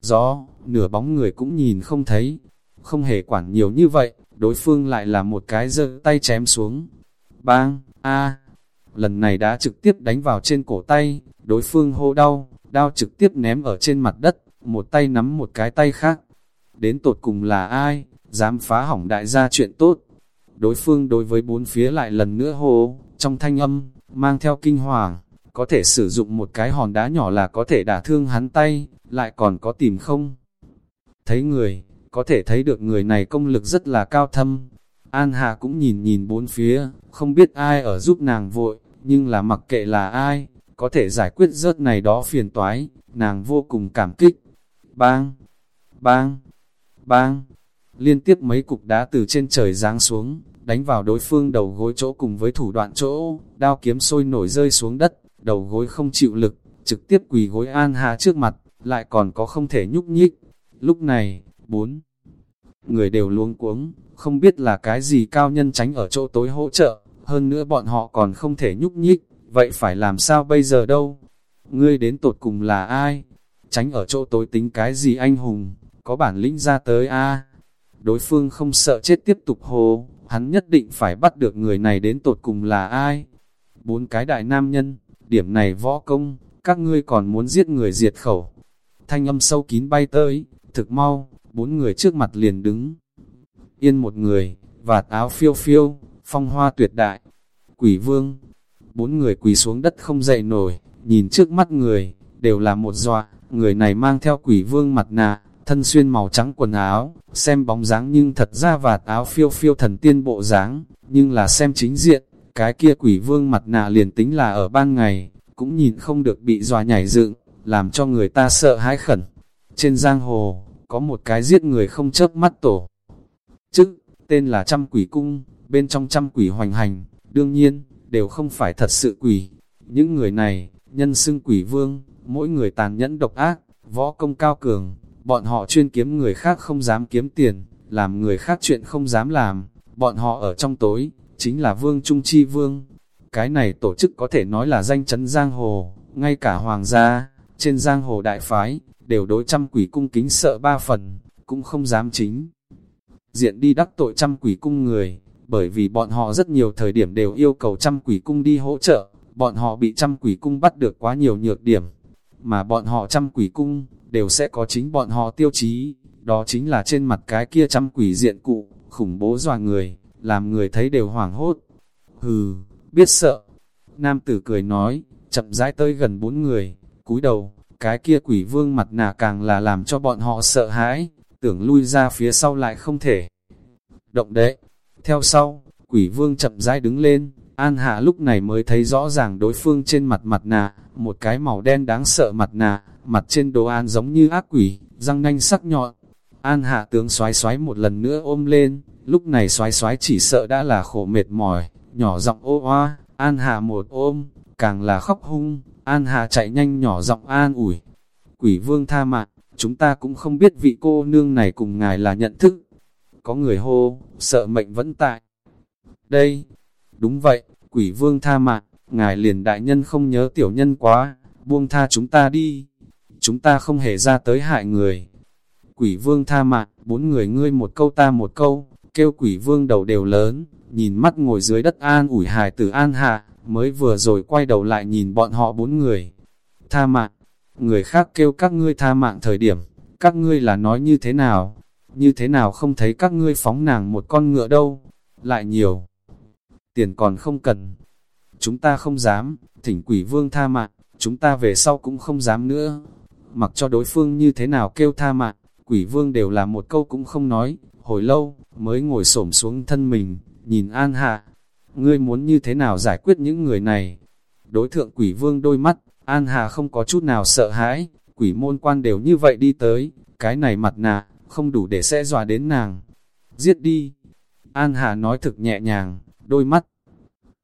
Gió, nửa bóng người cũng nhìn không thấy, không hề quản nhiều như vậy, đối phương lại là một cái giơ tay chém xuống. Bang, a lần này đã trực tiếp đánh vào trên cổ tay, đối phương hô đau, đao trực tiếp ném ở trên mặt đất, một tay nắm một cái tay khác. Đến tột cùng là ai, dám phá hỏng đại gia chuyện tốt. Đối phương đối với bốn phía lại lần nữa hô, trong thanh âm, mang theo kinh hoàng, có thể sử dụng một cái hòn đá nhỏ là có thể đả thương hắn tay, lại còn có tìm không. Thấy người, có thể thấy được người này công lực rất là cao thâm. An Hà cũng nhìn nhìn bốn phía, không biết ai ở giúp nàng vội, nhưng là mặc kệ là ai, có thể giải quyết rớt này đó phiền toái, nàng vô cùng cảm kích. Bang! Bang! Bang! Liên tiếp mấy cục đá từ trên trời giáng xuống, đánh vào đối phương đầu gối chỗ cùng với thủ đoạn chỗ, đao kiếm sôi nổi rơi xuống đất, đầu gối không chịu lực, trực tiếp quỳ gối An Hà trước mặt, lại còn có không thể nhúc nhích. Lúc này, bốn người đều luống cuống, không biết là cái gì cao nhân tránh ở chỗ tối hỗ trợ, hơn nữa bọn họ còn không thể nhúc nhích, vậy phải làm sao bây giờ đâu? Ngươi đến tột cùng là ai? Tránh ở chỗ tối tính cái gì anh hùng, có bản lĩnh ra tới a Đối phương không sợ chết tiếp tục hồ, hắn nhất định phải bắt được người này đến tột cùng là ai? Bốn cái đại nam nhân, điểm này võ công, các ngươi còn muốn giết người diệt khẩu. Thanh âm sâu kín bay tới, thực mau, bốn người trước mặt liền đứng. Yên một người, vạt áo phiêu phiêu, phong hoa tuyệt đại. Quỷ vương, bốn người quỳ xuống đất không dậy nổi, nhìn trước mắt người, đều là một dọa, người này mang theo quỷ vương mặt nạ, thân xuyên màu trắng quần áo, xem bóng dáng nhưng thật ra vạt áo phiêu phiêu thần tiên bộ dáng, nhưng là xem chính diện, cái kia quỷ vương mặt nạ liền tính là ở ban ngày, cũng nhìn không được bị dọa nhảy dựng, làm cho người ta sợ hãi khẩn. Trên giang hồ, có một cái giết người không chớp mắt tổ. Chức, tên là trăm quỷ cung, bên trong trăm quỷ hoành hành, đương nhiên, đều không phải thật sự quỷ. Những người này, nhân xưng quỷ vương, mỗi người tàn nhẫn độc ác, võ công cao cường, bọn họ chuyên kiếm người khác không dám kiếm tiền, làm người khác chuyện không dám làm, bọn họ ở trong tối, chính là vương trung chi vương. Cái này tổ chức có thể nói là danh chấn giang hồ, ngay cả hoàng gia, trên giang hồ đại phái, đều đối trăm quỷ cung kính sợ ba phần, cũng không dám chính. Diện đi đắc tội trăm quỷ cung người, bởi vì bọn họ rất nhiều thời điểm đều yêu cầu trăm quỷ cung đi hỗ trợ, bọn họ bị trăm quỷ cung bắt được quá nhiều nhược điểm, mà bọn họ trăm quỷ cung, đều sẽ có chính bọn họ tiêu chí, đó chính là trên mặt cái kia trăm quỷ diện cụ, khủng bố dọa người, làm người thấy đều hoảng hốt. Hừ, biết sợ. Nam tử cười nói, chậm rãi tới gần bốn người, cúi đầu, cái kia quỷ vương mặt nạ càng là làm cho bọn họ sợ hãi, tưởng lui ra phía sau lại không thể. Động đệ, theo sau, quỷ vương chậm rãi đứng lên, An Hạ lúc này mới thấy rõ ràng đối phương trên mặt mặt nạ, một cái màu đen đáng sợ mặt nạ, mặt trên đồ an giống như ác quỷ, răng nanh sắc nhọn. An Hạ tướng xoái xoái một lần nữa ôm lên, lúc này xoái xoái chỉ sợ đã là khổ mệt mỏi, nhỏ giọng ô hoa, An Hạ một ôm, càng là khóc hung, An Hạ chạy nhanh nhỏ giọng an ủi. Quỷ vương tha mạng, chúng ta cũng không biết vị cô nương này cùng ngài là nhận thức. Có người hô, sợ mệnh vẫn tại. Đây, đúng vậy, Quỷ vương tha mạng, ngài liền đại nhân không nhớ tiểu nhân quá, buông tha chúng ta đi. Chúng ta không hề ra tới hại người. Quỷ vương tha mạng, bốn người ngươi một câu ta một câu, kêu quỷ vương đầu đều lớn, nhìn mắt ngồi dưới đất an ủi hài tử an hạ, mới vừa rồi quay đầu lại nhìn bọn họ bốn người. Tha mạng, người khác kêu các ngươi tha mạng thời điểm, các ngươi là nói như thế nào? Như thế nào không thấy các ngươi phóng nàng một con ngựa đâu? Lại nhiều. Tiền còn không cần. Chúng ta không dám, thỉnh quỷ vương tha mạng, chúng ta về sau cũng không dám nữa. Mặc cho đối phương như thế nào kêu tha mạng, quỷ vương đều là một câu cũng không nói, hồi lâu, mới ngồi xổm xuống thân mình, nhìn An Hạ. Ngươi muốn như thế nào giải quyết những người này? Đối thượng quỷ vương đôi mắt, An Hà không có chút nào sợ hãi, quỷ môn quan đều như vậy đi tới, cái này mặt nạ, không đủ để sẽ dọa đến nàng. Giết đi! An Hà nói thực nhẹ nhàng, đôi mắt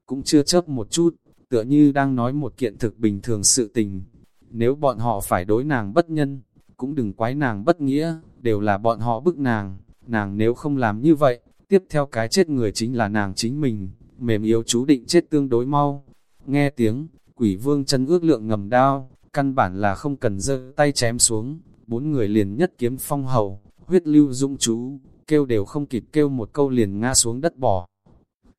cũng chưa chớp một chút, tựa như đang nói một kiện thực bình thường sự tình. Nếu bọn họ phải đối nàng bất nhân, cũng đừng quái nàng bất nghĩa, đều là bọn họ bức nàng, nàng nếu không làm như vậy, tiếp theo cái chết người chính là nàng chính mình, mềm yếu chú định chết tương đối mau. Nghe tiếng, quỷ vương chân ước lượng ngầm đao, căn bản là không cần giơ tay chém xuống, bốn người liền nhất kiếm phong hầu, huyết lưu dũng chú, kêu đều không kịp kêu một câu liền ngã xuống đất bỏ.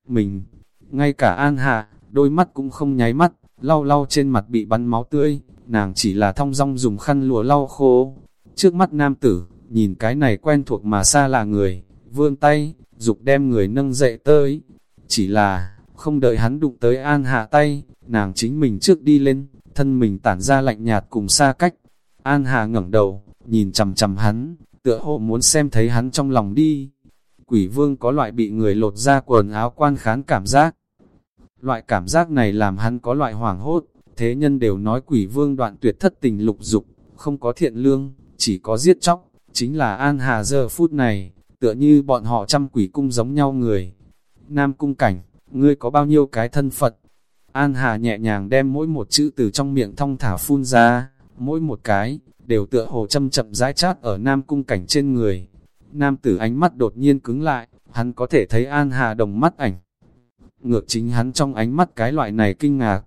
Mình, ngay cả An Hạ, đôi mắt cũng không nháy mắt, lau lau trên mặt bị bắn máu tươi, nàng chỉ là thong dong dùng khăn lụa lau khô. Trước mắt nam tử, nhìn cái này quen thuộc mà xa là người, vươn tay, dục đem người nâng dậy tới. Chỉ là, không đợi hắn đụng tới An Hạ tay, nàng chính mình trước đi lên, thân mình tản ra lạnh nhạt cùng xa cách. An Hà ngẩng đầu, nhìn chầm chầm hắn, tựa hồ muốn xem thấy hắn trong lòng đi. Quỷ vương có loại bị người lột ra quần áo quan khán cảm giác. Loại cảm giác này làm hắn có loại hoảng hốt, thế nhân đều nói quỷ vương đoạn tuyệt thất tình lục dục, không có thiện lương, chỉ có giết chóc, chính là An Hà giờ phút này, tựa như bọn họ trăm quỷ cung giống nhau người. Nam cung cảnh, ngươi có bao nhiêu cái thân Phật? An Hà nhẹ nhàng đem mỗi một chữ từ trong miệng thong thả phun ra, mỗi một cái, đều tựa hồ châm chậm rãi chát ở Nam cung cảnh trên người. Nam tử ánh mắt đột nhiên cứng lại, hắn có thể thấy An Hà đồng mắt ảnh. Ngược chính hắn trong ánh mắt cái loại này kinh ngạc,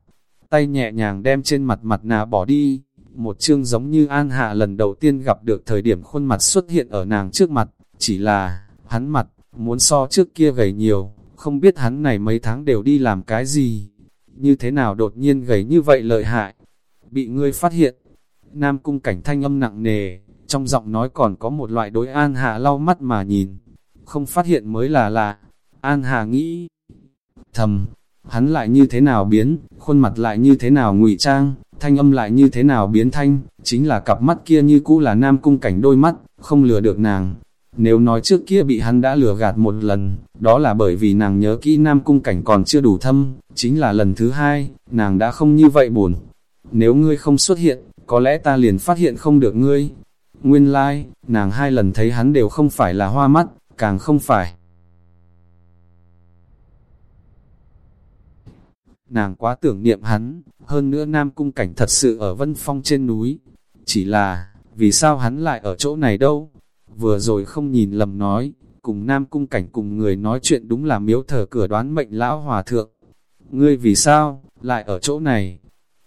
tay nhẹ nhàng đem trên mặt mặt nà bỏ đi, một chương giống như An hà lần đầu tiên gặp được thời điểm khuôn mặt xuất hiện ở nàng trước mặt, chỉ là, hắn mặt, muốn so trước kia gầy nhiều, không biết hắn này mấy tháng đều đi làm cái gì, như thế nào đột nhiên gầy như vậy lợi hại, bị ngươi phát hiện, Nam cung cảnh thanh âm nặng nề, trong giọng nói còn có một loại đối An hà lau mắt mà nhìn, không phát hiện mới là lạ, An Hà nghĩ, thầm, hắn lại như thế nào biến, khuôn mặt lại như thế nào ngụy trang, thanh âm lại như thế nào biến thanh, chính là cặp mắt kia như cũ là nam cung cảnh đôi mắt, không lừa được nàng. Nếu nói trước kia bị hắn đã lừa gạt một lần, đó là bởi vì nàng nhớ kỹ nam cung cảnh còn chưa đủ thâm, chính là lần thứ hai, nàng đã không như vậy buồn. Nếu ngươi không xuất hiện, có lẽ ta liền phát hiện không được ngươi. Nguyên lai, like, nàng hai lần thấy hắn đều không phải là hoa mắt, càng không phải nàng quá tưởng niệm hắn, hơn nữa Nam Cung Cảnh thật sự ở Vân Phong trên núi. Chỉ là, vì sao hắn lại ở chỗ này đâu? Vừa rồi không nhìn lầm nói, cùng Nam Cung Cảnh cùng người nói chuyện đúng là miếu thờ cửa đoán mệnh lão hòa thượng. Ngươi vì sao, lại ở chỗ này?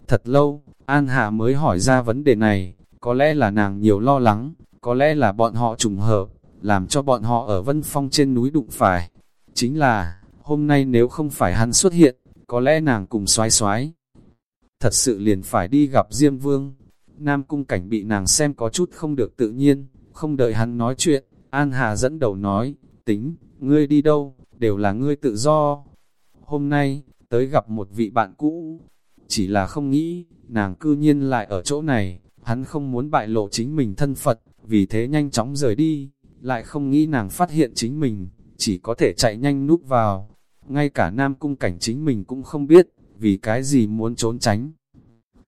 Thật lâu, An Hạ mới hỏi ra vấn đề này, có lẽ là nàng nhiều lo lắng, có lẽ là bọn họ trùng hợp, làm cho bọn họ ở Vân Phong trên núi đụng phải. Chính là, hôm nay nếu không phải hắn xuất hiện, có lẽ nàng cùng xoái xoái. Thật sự liền phải đi gặp Diêm Vương. Nam cung cảnh bị nàng xem có chút không được tự nhiên, không đợi hắn nói chuyện, An Hà dẫn đầu nói, tính, ngươi đi đâu, đều là ngươi tự do. Hôm nay, tới gặp một vị bạn cũ, chỉ là không nghĩ, nàng cư nhiên lại ở chỗ này, hắn không muốn bại lộ chính mình thân Phật, vì thế nhanh chóng rời đi, lại không nghĩ nàng phát hiện chính mình, chỉ có thể chạy nhanh núp vào, ngay cả nam cung cảnh chính mình cũng không biết, vì cái gì muốn trốn tránh.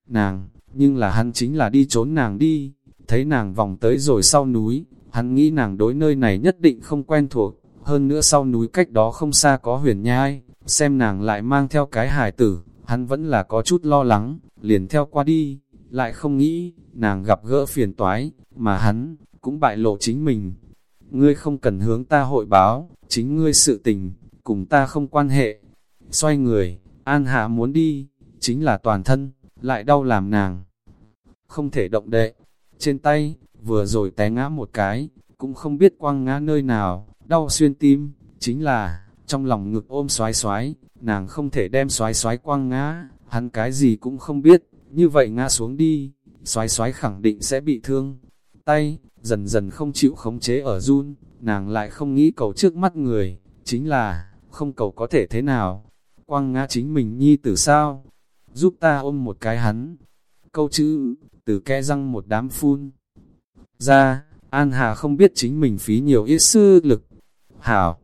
Nàng, nhưng là hắn chính là đi trốn nàng đi, thấy nàng vòng tới rồi sau núi, hắn nghĩ nàng đối nơi này nhất định không quen thuộc, hơn nữa sau núi cách đó không xa có huyền nhai, xem nàng lại mang theo cái hài tử, hắn vẫn là có chút lo lắng, liền theo qua đi, lại không nghĩ, nàng gặp gỡ phiền toái, mà hắn, cũng bại lộ chính mình. Ngươi không cần hướng ta hội báo, chính ngươi sự tình, cùng ta không quan hệ. Xoay người, An Hạ muốn đi, chính là toàn thân, lại đau làm nàng. Không thể động đậy, trên tay, vừa rồi té ngã một cái, cũng không biết quăng ngã nơi nào, đau xuyên tim, chính là, trong lòng ngực ôm xoái xoái, nàng không thể đem xoái xoái quăng ngã, hắn cái gì cũng không biết, như vậy ngã xuống đi, xoái xoái khẳng định sẽ bị thương. Tay, dần dần không chịu khống chế ở run, nàng lại không nghĩ cầu trước mắt người, chính là, không cầu có thể thế nào, quăng ngã chính mình nhi tử sao, giúp ta ôm một cái hắn. Câu chữ, từ ke răng một đám phun. Ra, An Hà không biết chính mình phí nhiều ít sư lực. Hảo,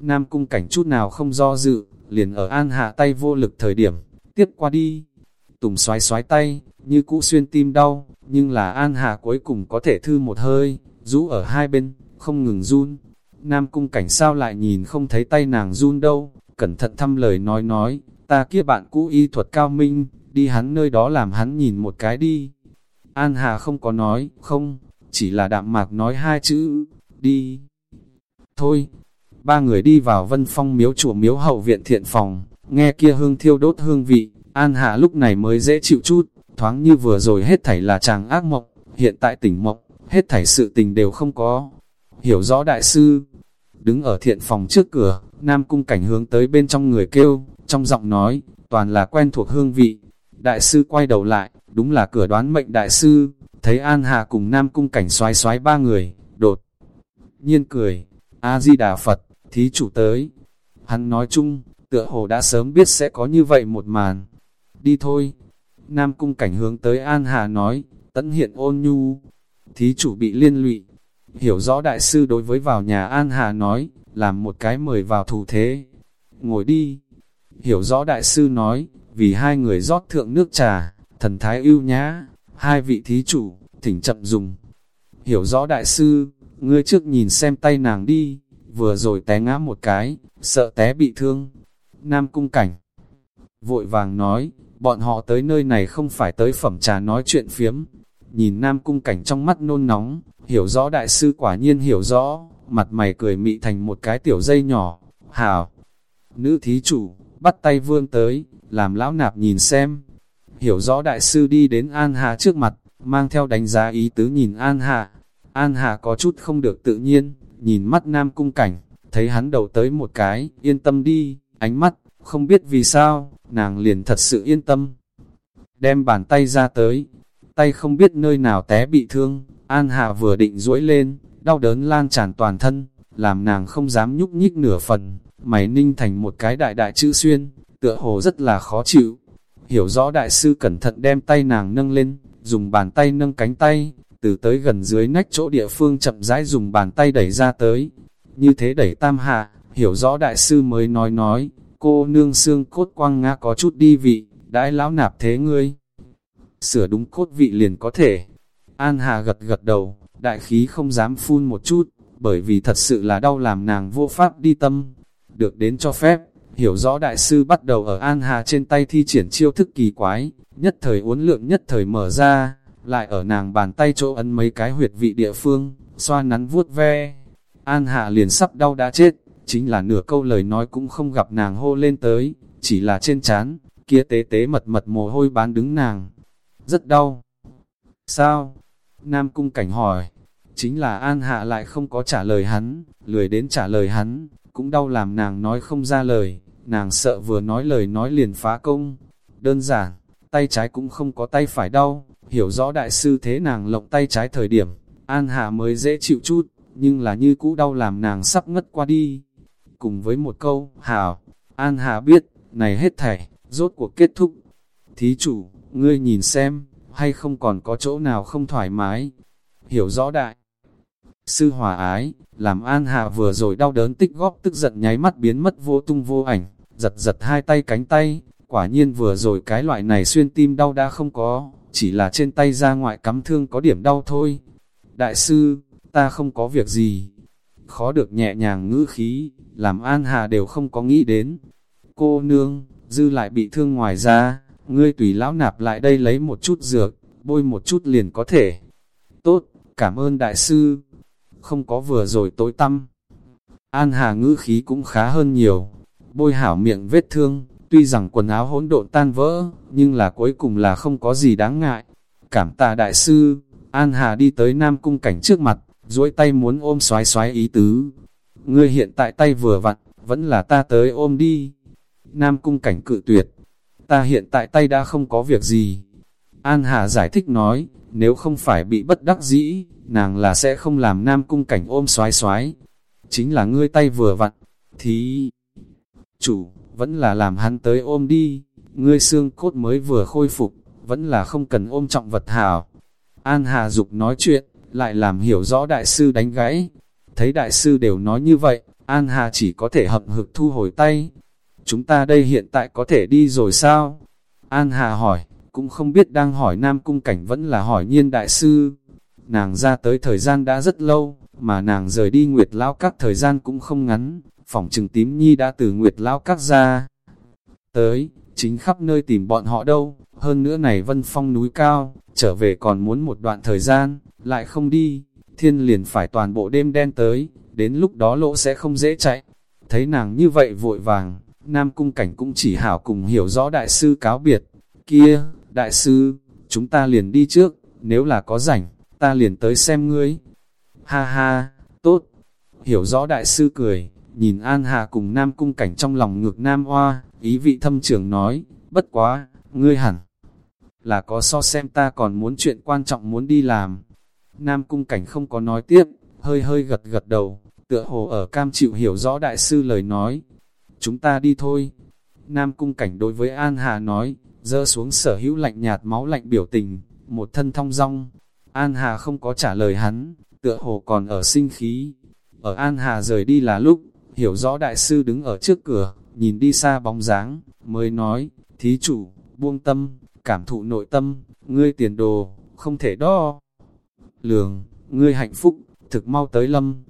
Nam cung cảnh chút nào không do dự, liền ở An hạ tay vô lực thời điểm, tiếp qua đi. Tùng xoái xoái tay, như cũ xuyên tim đau, nhưng là An hạ cuối cùng có thể thư một hơi, rũ ở hai bên, không ngừng run. Nam cung cảnh sao lại nhìn không thấy tay nàng run đâu, cẩn thận thăm lời nói nói, ta kia bạn cũ y thuật cao minh, đi hắn nơi đó làm hắn nhìn một cái đi. An Hà không có nói, không, chỉ là đạm mạc nói hai chữ, đi. Thôi, ba người đi vào vân phong miếu chùa miếu hậu viện thiện phòng, nghe kia hương thiêu đốt hương vị, An hạ lúc này mới dễ chịu chút, thoáng như vừa rồi hết thảy là chàng ác mộng, hiện tại tỉnh mộng, hết thảy sự tình đều không có. Hiểu rõ đại sư, đứng ở thiện phòng trước cửa, Nam cung cảnh hướng tới bên trong người kêu, trong giọng nói, toàn là quen thuộc hương vị. Đại sư quay đầu lại, đúng là cửa đoán mệnh đại sư, thấy An Hà cùng Nam cung cảnh xoái xoái ba người, đột nhiên cười, A-di-đà Phật, thí chủ tới. Hắn nói chung, tựa hồ đã sớm biết sẽ có như vậy một màn. Đi thôi. Nam cung cảnh hướng tới An Hà nói, tấn hiện ôn nhu. Thí chủ bị liên lụy. Hiểu rõ đại sư đối với vào nhà An Hà nói, làm một cái mời vào thủ thế. Ngồi đi. Hiểu rõ đại sư nói, vì hai người rót thượng nước trà, thần thái ưu nhã, hai vị thí chủ, thỉnh chậm dùng. Hiểu rõ đại sư, ngươi trước nhìn xem tay nàng đi, vừa rồi té ngã một cái, sợ té bị thương. Nam cung cảnh, vội vàng nói, bọn họ tới nơi này không phải tới phẩm trà nói chuyện phiếm. Nhìn Nam cung cảnh trong mắt nôn nóng, hiểu rõ đại sư quả nhiên hiểu rõ, mặt mày cười mị thành một cái tiểu dây nhỏ. Hảo, nữ thí chủ, bắt tay vương tới, làm lão nạp nhìn xem. Hiểu rõ đại sư đi đến An Hà trước mặt, mang theo đánh giá ý tứ nhìn An Hà. An Hà có chút không được tự nhiên, nhìn mắt nam cung cảnh, thấy hắn đầu tới một cái, yên tâm đi, ánh mắt, không biết vì sao, nàng liền thật sự yên tâm. Đem bàn tay ra tới, tay không biết nơi nào té bị thương, An Hạ vừa định duỗi lên, đau đớn lan tràn toàn thân, làm nàng không dám nhúc nhích nửa phần, mày ninh thành một cái đại đại chữ xuyên, tựa hồ rất là khó chịu. Hiểu rõ đại sư cẩn thận đem tay nàng nâng lên, dùng bàn tay nâng cánh tay, từ tới gần dưới nách chỗ địa phương chậm rãi dùng bàn tay đẩy ra tới. Như thế đẩy tam hạ, hiểu rõ đại sư mới nói nói, cô nương xương cốt quăng ngã có chút đi vị, đãi lão nạp thế ngươi. Sửa đúng cốt vị liền có thể. An Hà gật gật đầu, đại khí không dám phun một chút, bởi vì thật sự là đau làm nàng vô pháp đi tâm. Được đến cho phép, hiểu rõ đại sư bắt đầu ở An Hà trên tay thi triển chiêu thức kỳ quái, nhất thời uốn lượng nhất thời mở ra, lại ở nàng bàn tay chỗ ấn mấy cái huyệt vị địa phương, xoa nắn vuốt ve. An Hạ liền sắp đau đã chết, chính là nửa câu lời nói cũng không gặp nàng hô lên tới, chỉ là trên chán, kia tế tế mật mật mồ hôi bán đứng nàng. Rất đau. Sao? Nam cung cảnh hỏi. Chính là An Hạ lại không có trả lời hắn, lười đến trả lời hắn, cũng đau làm nàng nói không ra lời, nàng sợ vừa nói lời nói liền phá công. Đơn giản, tay trái cũng không có tay phải đau, hiểu rõ đại sư thế nàng lộng tay trái thời điểm, An Hà mới dễ chịu chút, nhưng là như cũ đau làm nàng sắp ngất qua đi. Cùng với một câu, hảo, An Hà biết, này hết thảy, rốt cuộc kết thúc. Thí chủ, ngươi nhìn xem, hay không còn có chỗ nào không thoải mái. Hiểu rõ đại. Sư hòa ái, làm An Hà vừa rồi đau đớn tích góp tức giận nháy mắt biến mất vô tung vô ảnh, giật giật hai tay cánh tay, quả nhiên vừa rồi cái loại này xuyên tim đau đã không có, chỉ là trên tay ra ngoại cắm thương có điểm đau thôi. Đại sư, ta không có việc gì. Khó được nhẹ nhàng ngữ khí, làm An Hà đều không có nghĩ đến. Cô nương, dư lại bị thương ngoài ra, ngươi tùy lão nạp lại đây lấy một chút dược, bôi một chút liền có thể. Tốt, cảm ơn đại sư. Không có vừa rồi tối tâm. An Hà ngữ khí cũng khá hơn nhiều. Bôi hảo miệng vết thương, Tuy rằng quần áo hỗn độn tan vỡ, nhưng là cuối cùng là không có gì đáng ngại. Cảm tạ đại sư, An Hà đi tới Nam Cung Cảnh trước mặt, duỗi tay muốn ôm xoái xoái ý tứ. Ngươi hiện tại tay vừa vặn, vẫn là ta tới ôm đi. Nam Cung Cảnh cự tuyệt, ta hiện tại tay đã không có việc gì. An Hà giải thích nói, nếu không phải bị bất đắc dĩ, nàng là sẽ không làm Nam Cung Cảnh ôm xoái xoái. Chính là ngươi tay vừa vặn, thì... Chủ, vẫn là làm hắn tới ôm đi, ngươi xương cốt mới vừa khôi phục, vẫn là không cần ôm trọng vật hảo. An Hà Dục nói chuyện, lại làm hiểu rõ đại sư đánh gãy. Thấy đại sư đều nói như vậy, An Hà chỉ có thể hậm hực thu hồi tay. Chúng ta đây hiện tại có thể đi rồi sao? An Hà hỏi, cũng không biết đang hỏi Nam Cung Cảnh vẫn là hỏi nhiên đại sư. Nàng ra tới thời gian đã rất lâu, mà nàng rời đi Nguyệt Lão các thời gian cũng không ngắn, phòng trừng tím nhi đã từ Nguyệt Lão các ra. Tới, chính khắp nơi tìm bọn họ đâu, hơn nữa này vân phong núi cao, trở về còn muốn một đoạn thời gian, lại không đi, thiên liền phải toàn bộ đêm đen tới, đến lúc đó lỗ sẽ không dễ chạy. Thấy nàng như vậy vội vàng, Nam Cung Cảnh cũng chỉ hảo cùng hiểu rõ đại sư cáo biệt. Kia, đại sư, chúng ta liền đi trước, nếu là có rảnh, ta liền tới xem ngươi. Ha ha, tốt. Hiểu rõ đại sư cười, nhìn An Hà cùng Nam Cung Cảnh trong lòng ngược Nam Hoa, ý vị thâm trưởng nói, bất quá, ngươi hẳn là có so xem ta còn muốn chuyện quan trọng muốn đi làm. Nam Cung Cảnh không có nói tiếp, hơi hơi gật gật đầu, tựa hồ ở cam chịu hiểu rõ đại sư lời nói. Chúng ta đi thôi. Nam Cung Cảnh đối với An Hà nói, dơ xuống sở hữu lạnh nhạt máu lạnh biểu tình, một thân thong rong. An Hà không có trả lời hắn, tựa hồ còn ở sinh khí. Ở An Hà rời đi là lúc, hiểu rõ đại sư đứng ở trước cửa, nhìn đi xa bóng dáng, mới nói, thí chủ, buông tâm, cảm thụ nội tâm, ngươi tiền đồ, không thể đo. Lường, ngươi hạnh phúc, thực mau tới lâm.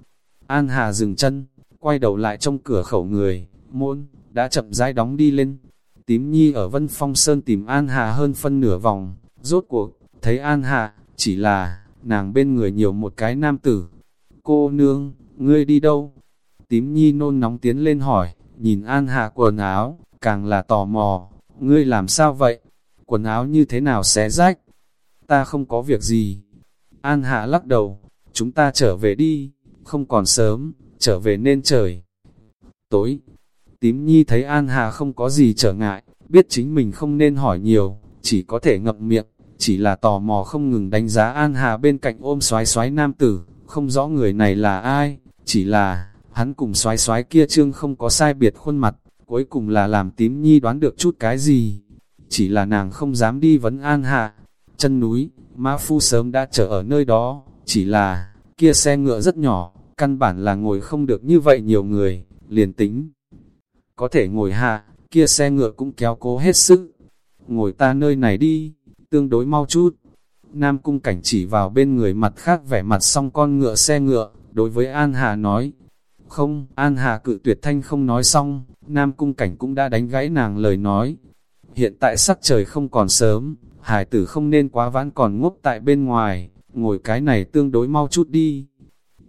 An Hà dừng chân, quay đầu lại trong cửa khẩu người, môn, đã chậm rãi đóng đi lên. Tím Nhi ở Vân Phong Sơn tìm An Hà hơn phân nửa vòng, rốt cuộc, thấy An Hà, chỉ là, nàng bên người nhiều một cái nam tử. Cô nương, ngươi đi đâu? Tím Nhi nôn nóng tiến lên hỏi, nhìn An Hà quần áo, càng là tò mò, ngươi làm sao vậy? Quần áo như thế nào xé rách? Ta không có việc gì. An Hạ lắc đầu, chúng ta trở về đi, không còn sớm, trở về nên trời. Tối, tím nhi thấy An Hà không có gì trở ngại, biết chính mình không nên hỏi nhiều, chỉ có thể ngậm miệng, chỉ là tò mò không ngừng đánh giá An Hà bên cạnh ôm xoái xoái nam tử, không rõ người này là ai, chỉ là, hắn cùng xoái xoái kia trương không có sai biệt khuôn mặt, cuối cùng là làm tím nhi đoán được chút cái gì. Chỉ là nàng không dám đi vấn An hạ chân núi, Mã Phu sớm đã chờ ở nơi đó, chỉ là, kia xe ngựa rất nhỏ, căn bản là ngồi không được như vậy nhiều người, liền tính. Có thể ngồi hạ, kia xe ngựa cũng kéo cố hết sức. Ngồi ta nơi này đi, tương đối mau chút. Nam cung cảnh chỉ vào bên người mặt khác vẻ mặt xong con ngựa xe ngựa, đối với An Hà nói. Không, An Hà cự tuyệt thanh không nói xong, Nam cung cảnh cũng đã đánh gãy nàng lời nói. Hiện tại sắc trời không còn sớm, hải tử không nên quá vãn còn ngốc tại bên ngoài, ngồi cái này tương đối mau chút đi.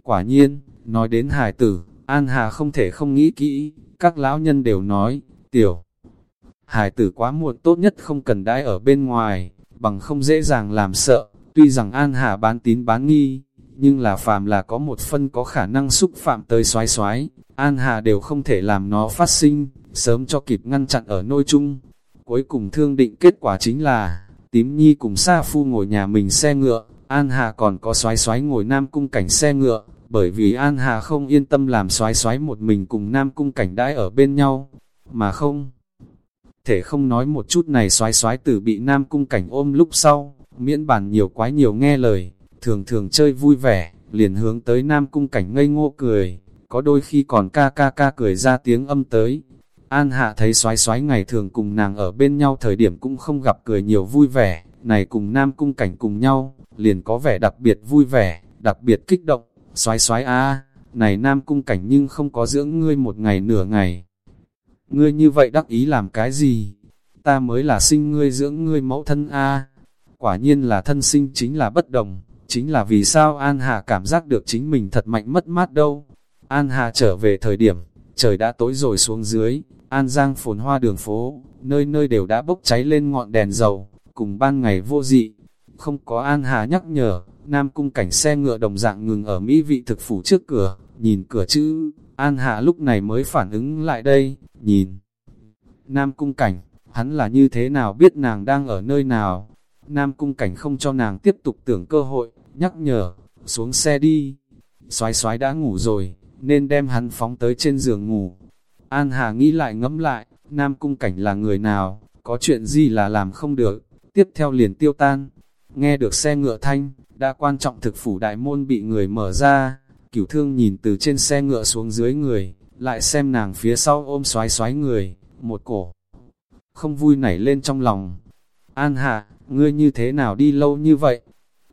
Quả nhiên, nói đến hải tử, An Hà không thể không nghĩ kỹ, các lão nhân đều nói, tiểu. Hải tử quá muộn tốt nhất không cần đãi ở bên ngoài, bằng không dễ dàng làm sợ, tuy rằng An Hà bán tín bán nghi, nhưng là phàm là có một phân có khả năng xúc phạm tới xoái xoái, An Hà đều không thể làm nó phát sinh, sớm cho kịp ngăn chặn ở nôi chung. Cuối cùng thương định kết quả chính là, tím nhi cùng Sa Phu ngồi nhà mình xe ngựa, An Hà còn có xoái xoái ngồi Nam Cung cảnh xe ngựa, bởi vì An Hà không yên tâm làm xoái xoái một mình cùng Nam Cung cảnh đãi ở bên nhau, mà không. Thể không nói một chút này xoái xoái từ bị Nam Cung cảnh ôm lúc sau, miễn bàn nhiều quái nhiều nghe lời, thường thường chơi vui vẻ, liền hướng tới Nam Cung cảnh ngây ngô cười, có đôi khi còn ca ca ca cười ra tiếng âm tới, An Hạ thấy xoái xoái ngày thường cùng nàng ở bên nhau thời điểm cũng không gặp cười nhiều vui vẻ, này cùng Nam Cung Cảnh cùng nhau, liền có vẻ đặc biệt vui vẻ, đặc biệt kích động, xoái xoái a này Nam Cung Cảnh nhưng không có dưỡng ngươi một ngày nửa ngày. Ngươi như vậy đắc ý làm cái gì? Ta mới là sinh ngươi dưỡng ngươi mẫu thân a. Quả nhiên là thân sinh chính là bất đồng, chính là vì sao An Hà cảm giác được chính mình thật mạnh mất mát đâu. An Hà trở về thời điểm, trời đã tối rồi xuống dưới, An Giang phồn hoa đường phố, nơi nơi đều đã bốc cháy lên ngọn đèn dầu, cùng ban ngày vô dị. Không có An Hà nhắc nhở, Nam cung cảnh xe ngựa đồng dạng ngừng ở Mỹ vị thực phủ trước cửa, nhìn cửa chữ, An hà lúc này mới phản ứng lại đây, nhìn. Nam cung cảnh, hắn là như thế nào biết nàng đang ở nơi nào? Nam cung cảnh không cho nàng tiếp tục tưởng cơ hội, nhắc nhở, xuống xe đi. Xoái xoái đã ngủ rồi, nên đem hắn phóng tới trên giường ngủ. An Hà nghĩ lại ngẫm lại, Nam cung cảnh là người nào, có chuyện gì là làm không được, tiếp theo liền tiêu tan. Nghe được xe ngựa thanh, đã quan trọng thực phủ đại môn bị người mở ra, cửu thương nhìn từ trên xe ngựa xuống dưới người, lại xem nàng phía sau ôm xoái xoái người, một cổ. Không vui nảy lên trong lòng. An Hà, ngươi như thế nào đi lâu như vậy?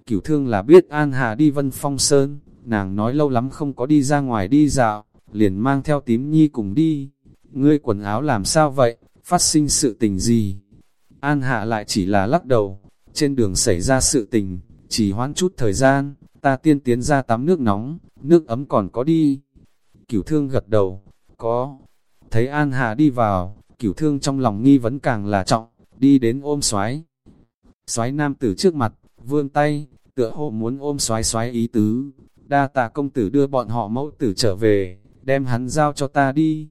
Cửu thương là biết An Hà đi Vân Phong Sơn, nàng nói lâu lắm không có đi ra ngoài đi dạo, liền mang theo tím nhi cùng đi. Ngươi quần áo làm sao vậy? Phát sinh sự tình gì? An Hạ lại chỉ là lắc đầu, trên đường xảy ra sự tình, chỉ hoãn chút thời gian, ta tiên tiến ra tắm nước nóng, nước ấm còn có đi. Cửu thương gật đầu, có. Thấy An hạ đi vào, cửu thương trong lòng nghi vấn càng là trọng, đi đến ôm xoái. Xoái nam tử trước mặt, vươn tay, tựa hồ muốn ôm xoái xoái ý tứ. Đa tạ công tử đưa bọn họ mẫu tử trở về, đem hắn giao cho ta đi.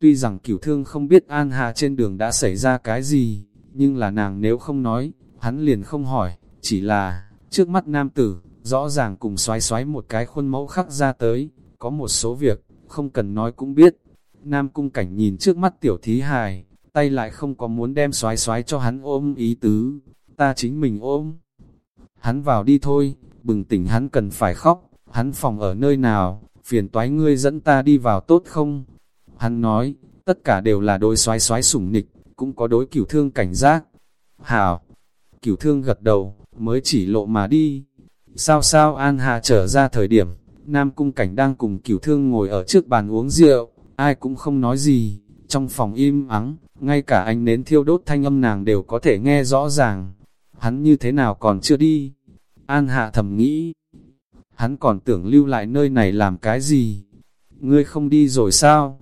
Tuy rằng cửu thương không biết An Hà trên đường đã xảy ra cái gì, nhưng là nàng nếu không nói, hắn liền không hỏi, chỉ là, trước mắt nam tử, rõ ràng cùng xoái xoái một cái khuôn mẫu khắc ra tới, có một số việc, không cần nói cũng biết. Nam cung cảnh nhìn trước mắt tiểu thí hài, tay lại không có muốn đem xoái xoái cho hắn ôm ý tứ, ta chính mình ôm. Hắn vào đi thôi, bừng tỉnh hắn cần phải khóc, hắn phòng ở nơi nào, phiền toái ngươi dẫn ta đi vào tốt không? Hắn nói, tất cả đều là đối xoái xoái sủng nịch, cũng có đối cửu thương cảnh giác. Hảo, cửu thương gật đầu, mới chỉ lộ mà đi. Sao sao An Hà trở ra thời điểm, Nam Cung Cảnh đang cùng cửu thương ngồi ở trước bàn uống rượu, ai cũng không nói gì, trong phòng im ắng, ngay cả ánh nến thiêu đốt thanh âm nàng đều có thể nghe rõ ràng. Hắn như thế nào còn chưa đi? An Hạ thầm nghĩ, hắn còn tưởng lưu lại nơi này làm cái gì? Ngươi không đi rồi sao?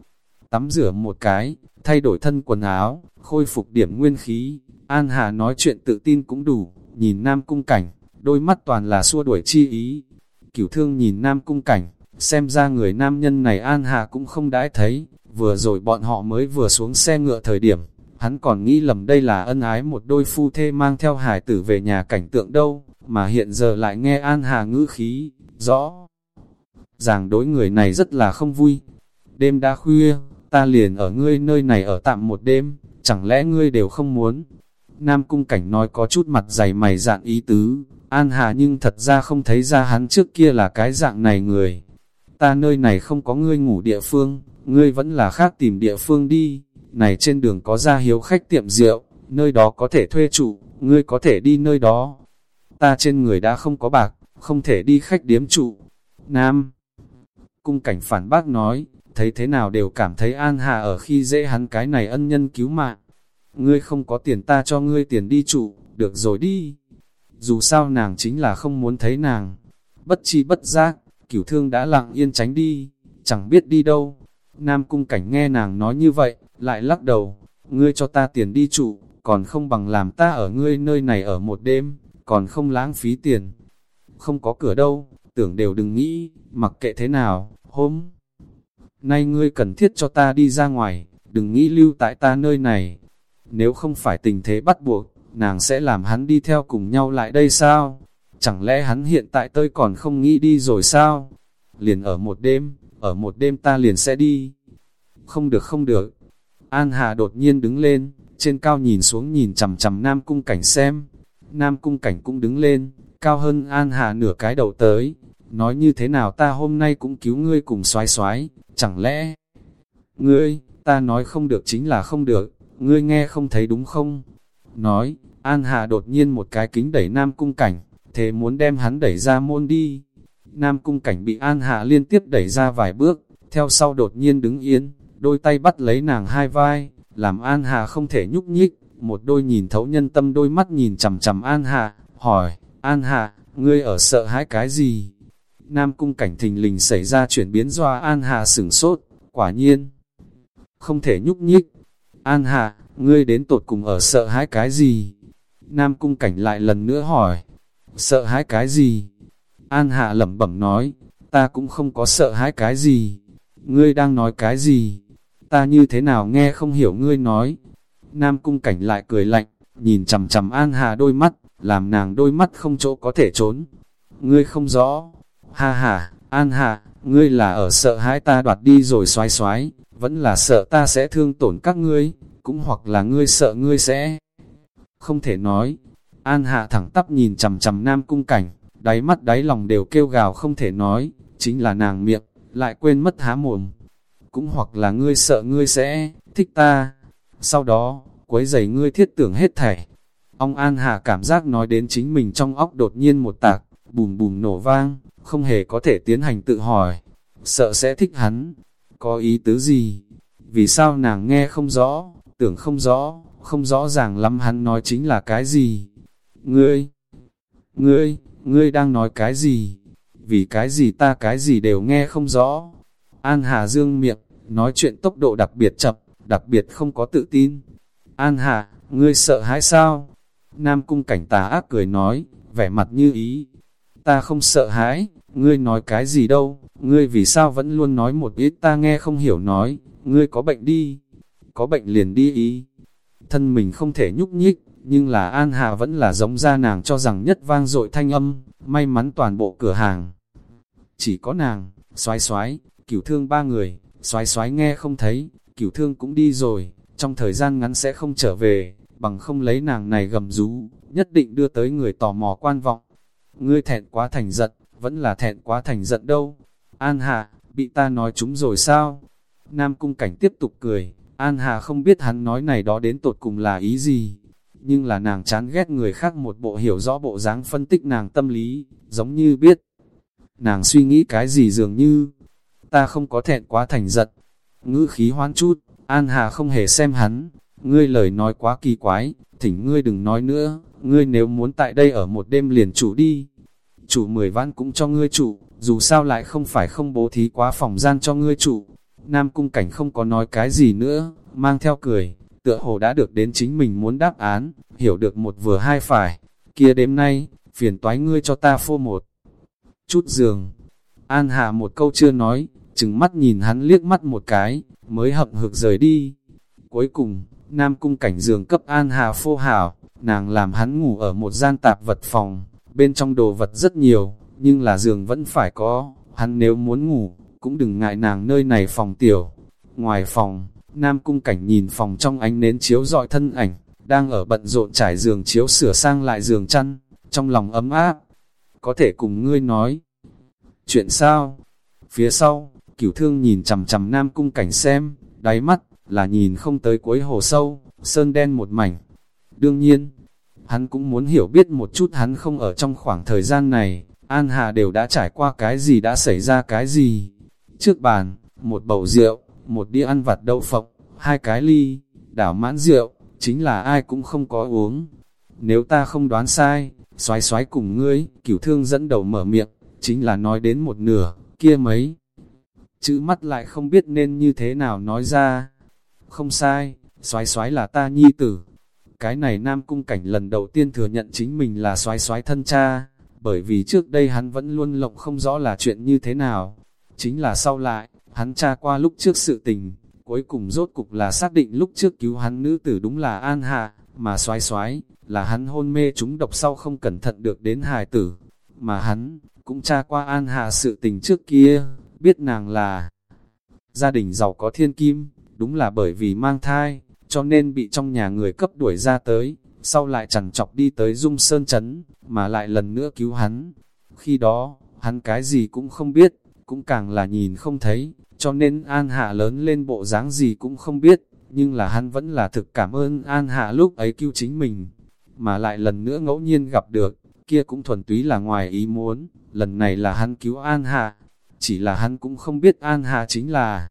Tắm rửa một cái, thay đổi thân quần áo, khôi phục điểm nguyên khí. An Hà nói chuyện tự tin cũng đủ, nhìn Nam Cung Cảnh, đôi mắt toàn là xua đuổi chi ý. Cửu thương nhìn Nam Cung Cảnh, xem ra người nam nhân này An Hà cũng không đãi thấy, vừa rồi bọn họ mới vừa xuống xe ngựa thời điểm, hắn còn nghĩ lầm đây là ân ái một đôi phu thê mang theo hải tử về nhà cảnh tượng đâu, mà hiện giờ lại nghe An Hà ngữ khí, rõ. Ràng đối người này rất là không vui. Đêm đã khuya, ta liền ở ngươi nơi này ở tạm một đêm, chẳng lẽ ngươi đều không muốn? Nam Cung Cảnh nói có chút mặt dày mày dạn ý tứ, An Hà nhưng thật ra không thấy ra hắn trước kia là cái dạng này người. Ta nơi này không có ngươi ngủ địa phương, ngươi vẫn là khác tìm địa phương đi, này trên đường có ra hiếu khách tiệm rượu, nơi đó có thể thuê trụ, ngươi có thể đi nơi đó. Ta trên người đã không có bạc, không thể đi khách điếm trụ. Nam Cung cảnh phản bác nói, thấy thế nào đều cảm thấy An Hà ở khi dễ hắn cái này ân nhân cứu mạng. Ngươi không có tiền ta cho ngươi tiền đi trụ, được rồi đi. Dù sao nàng chính là không muốn thấy nàng. Bất chi bất giác, cửu thương đã lặng yên tránh đi, chẳng biết đi đâu. Nam cung cảnh nghe nàng nói như vậy, lại lắc đầu, ngươi cho ta tiền đi trụ, còn không bằng làm ta ở ngươi nơi này ở một đêm, còn không lãng phí tiền. Không có cửa đâu, tưởng đều đừng nghĩ, mặc kệ thế nào, hôm nay ngươi cần thiết cho ta đi ra ngoài, đừng nghĩ lưu tại ta nơi này. Nếu không phải tình thế bắt buộc, nàng sẽ làm hắn đi theo cùng nhau lại đây sao? Chẳng lẽ hắn hiện tại tôi còn không nghĩ đi rồi sao? Liền ở một đêm, ở một đêm ta liền sẽ đi. Không được không được. An Hà đột nhiên đứng lên, trên cao nhìn xuống nhìn chằm chằm Nam Cung Cảnh xem. Nam Cung Cảnh cũng đứng lên, cao hơn An Hà nửa cái đầu tới. Nói như thế nào ta hôm nay cũng cứu ngươi cùng xoái xoái, chẳng lẽ... Ngươi, ta nói không được chính là không được, ngươi nghe không thấy đúng không? Nói, An Hà đột nhiên một cái kính đẩy Nam Cung Cảnh, thế muốn đem hắn đẩy ra môn đi. Nam Cung Cảnh bị An Hà liên tiếp đẩy ra vài bước, theo sau đột nhiên đứng yên, đôi tay bắt lấy nàng hai vai, làm An Hà không thể nhúc nhích, một đôi nhìn thấu nhân tâm đôi mắt nhìn chầm chầm An Hà, hỏi, An Hà, ngươi ở sợ hãi cái gì? Nam cung cảnh thình lình xảy ra chuyển biến doa An Hà sửng sốt, quả nhiên, không thể nhúc nhích. An Hà ngươi đến tột cùng ở sợ hãi cái gì? Nam cung cảnh lại lần nữa hỏi, sợ hãi cái gì? An Hạ lẩm bẩm nói, ta cũng không có sợ hãi cái gì. Ngươi đang nói cái gì? Ta như thế nào nghe không hiểu ngươi nói? Nam cung cảnh lại cười lạnh, nhìn chầm chầm An hà đôi mắt, làm nàng đôi mắt không chỗ có thể trốn. Ngươi không rõ. Ha ha, An hà ngươi là ở sợ hãi ta đoạt đi rồi xoái xoái, vẫn là sợ ta sẽ thương tổn các ngươi, cũng hoặc là ngươi sợ ngươi sẽ... Không thể nói. An Hạ thẳng tắp nhìn chầm chầm Nam cung cảnh, đáy mắt đáy lòng đều kêu gào không thể nói, chính là nàng miệng, lại quên mất há mồm. Cũng hoặc là ngươi sợ ngươi sẽ thích ta. Sau đó, quấy giày ngươi thiết tưởng hết thảy. Ông An Hà cảm giác nói đến chính mình trong óc đột nhiên một tạc, bùm bùm nổ vang, không hề có thể tiến hành tự hỏi. Sợ sẽ thích hắn. Có ý tứ gì? Vì sao nàng nghe không rõ, tưởng không rõ, không rõ ràng lắm hắn nói chính là cái gì? Ngươi! Ngươi! Ngươi đang nói cái gì? Vì cái gì ta cái gì đều nghe không rõ. An Hà dương miệng, nói chuyện tốc độ đặc biệt chậm, đặc biệt không có tự tin. An Hạ, ngươi sợ hãi sao? Nam cung cảnh tà ác cười nói, vẻ mặt như ý. Ta không sợ hãi, ngươi nói cái gì đâu, ngươi vì sao vẫn luôn nói một ít ta nghe không hiểu nói, ngươi có bệnh đi, có bệnh liền đi ý. Thân mình không thể nhúc nhích, nhưng là An Hà vẫn là giống ra nàng cho rằng nhất vang dội thanh âm, may mắn toàn bộ cửa hàng. Chỉ có nàng, xoái xoái, cửu thương ba người, xoái xoái nghe không thấy, cửu thương cũng đi rồi, trong thời gian ngắn sẽ không trở về, bằng không lấy nàng này gầm rú, nhất định đưa tới người tò mò quan vọng. Ngươi thẹn quá thành giận, vẫn là thẹn quá thành giận đâu. An Hà, bị ta nói chúng rồi sao? Nam cung cảnh tiếp tục cười, An Hà không biết hắn nói này đó đến tột cùng là ý gì, nhưng là nàng chán ghét người khác một bộ hiểu rõ bộ dáng phân tích nàng tâm lý, giống như biết. Nàng suy nghĩ cái gì dường như, ta không có thẹn quá thành giận. Ngữ khí hoan chút, An Hà không hề xem hắn, ngươi lời nói quá kỳ quái, thỉnh ngươi đừng nói nữa, ngươi nếu muốn tại đây ở một đêm liền chủ đi. Chủ mười văn cũng cho ngươi chủ, dù sao lại không phải không bố thí quá phòng gian cho ngươi chủ. Nam cung cảnh không có nói cái gì nữa, mang theo cười, tựa hồ đã được đến chính mình muốn đáp án, hiểu được một vừa hai phải. Kia đêm nay, phiền toái ngươi cho ta phô một chút giường. An Hà một câu chưa nói, chừng mắt nhìn hắn liếc mắt một cái, mới hậm hực rời đi. Cuối cùng, Nam cung cảnh giường cấp An Hà phô hảo, nàng làm hắn ngủ ở một gian tạp vật phòng, bên trong đồ vật rất nhiều, nhưng là giường vẫn phải có, hắn nếu muốn ngủ, cũng đừng ngại nàng nơi này phòng tiểu. Ngoài phòng, Nam cung cảnh nhìn phòng trong ánh nến chiếu dọi thân ảnh, đang ở bận rộn trải giường chiếu sửa sang lại giường chăn, trong lòng ấm áp. Có thể cùng ngươi nói. Chuyện sao? Phía sau, cửu thương nhìn chầm chầm Nam cung cảnh xem, đáy mắt, là nhìn không tới cuối hồ sâu, sơn đen một mảnh. Đương nhiên, hắn cũng muốn hiểu biết một chút hắn không ở trong khoảng thời gian này, An Hà đều đã trải qua cái gì đã xảy ra cái gì. Trước bàn, một bầu rượu, một đĩa ăn vặt đậu phộng, hai cái ly, đảo mãn rượu, chính là ai cũng không có uống. Nếu ta không đoán sai, xoái xoái cùng ngươi, cửu thương dẫn đầu mở miệng, chính là nói đến một nửa, kia mấy. Chữ mắt lại không biết nên như thế nào nói ra. Không sai, xoái xoái là ta nhi tử. Cái này Nam Cung Cảnh lần đầu tiên thừa nhận chính mình là xoái xoái thân cha, bởi vì trước đây hắn vẫn luôn lộng không rõ là chuyện như thế nào. Chính là sau lại, hắn tra qua lúc trước sự tình, cuối cùng rốt cục là xác định lúc trước cứu hắn nữ tử đúng là An Hạ, mà xoái xoái, là hắn hôn mê chúng độc sau không cẩn thận được đến hài tử, mà hắn, cũng tra qua An Hạ sự tình trước kia, biết nàng là gia đình giàu có thiên kim, đúng là bởi vì mang thai, cho nên bị trong nhà người cấp đuổi ra tới, sau lại chẳng chọc đi tới Dung Sơn Trấn, mà lại lần nữa cứu hắn. Khi đó, hắn cái gì cũng không biết, cũng càng là nhìn không thấy, cho nên An Hạ lớn lên bộ dáng gì cũng không biết, nhưng là hắn vẫn là thực cảm ơn An Hạ lúc ấy cứu chính mình, mà lại lần nữa ngẫu nhiên gặp được, kia cũng thuần túy là ngoài ý muốn, lần này là hắn cứu An Hạ, chỉ là hắn cũng không biết An Hạ chính là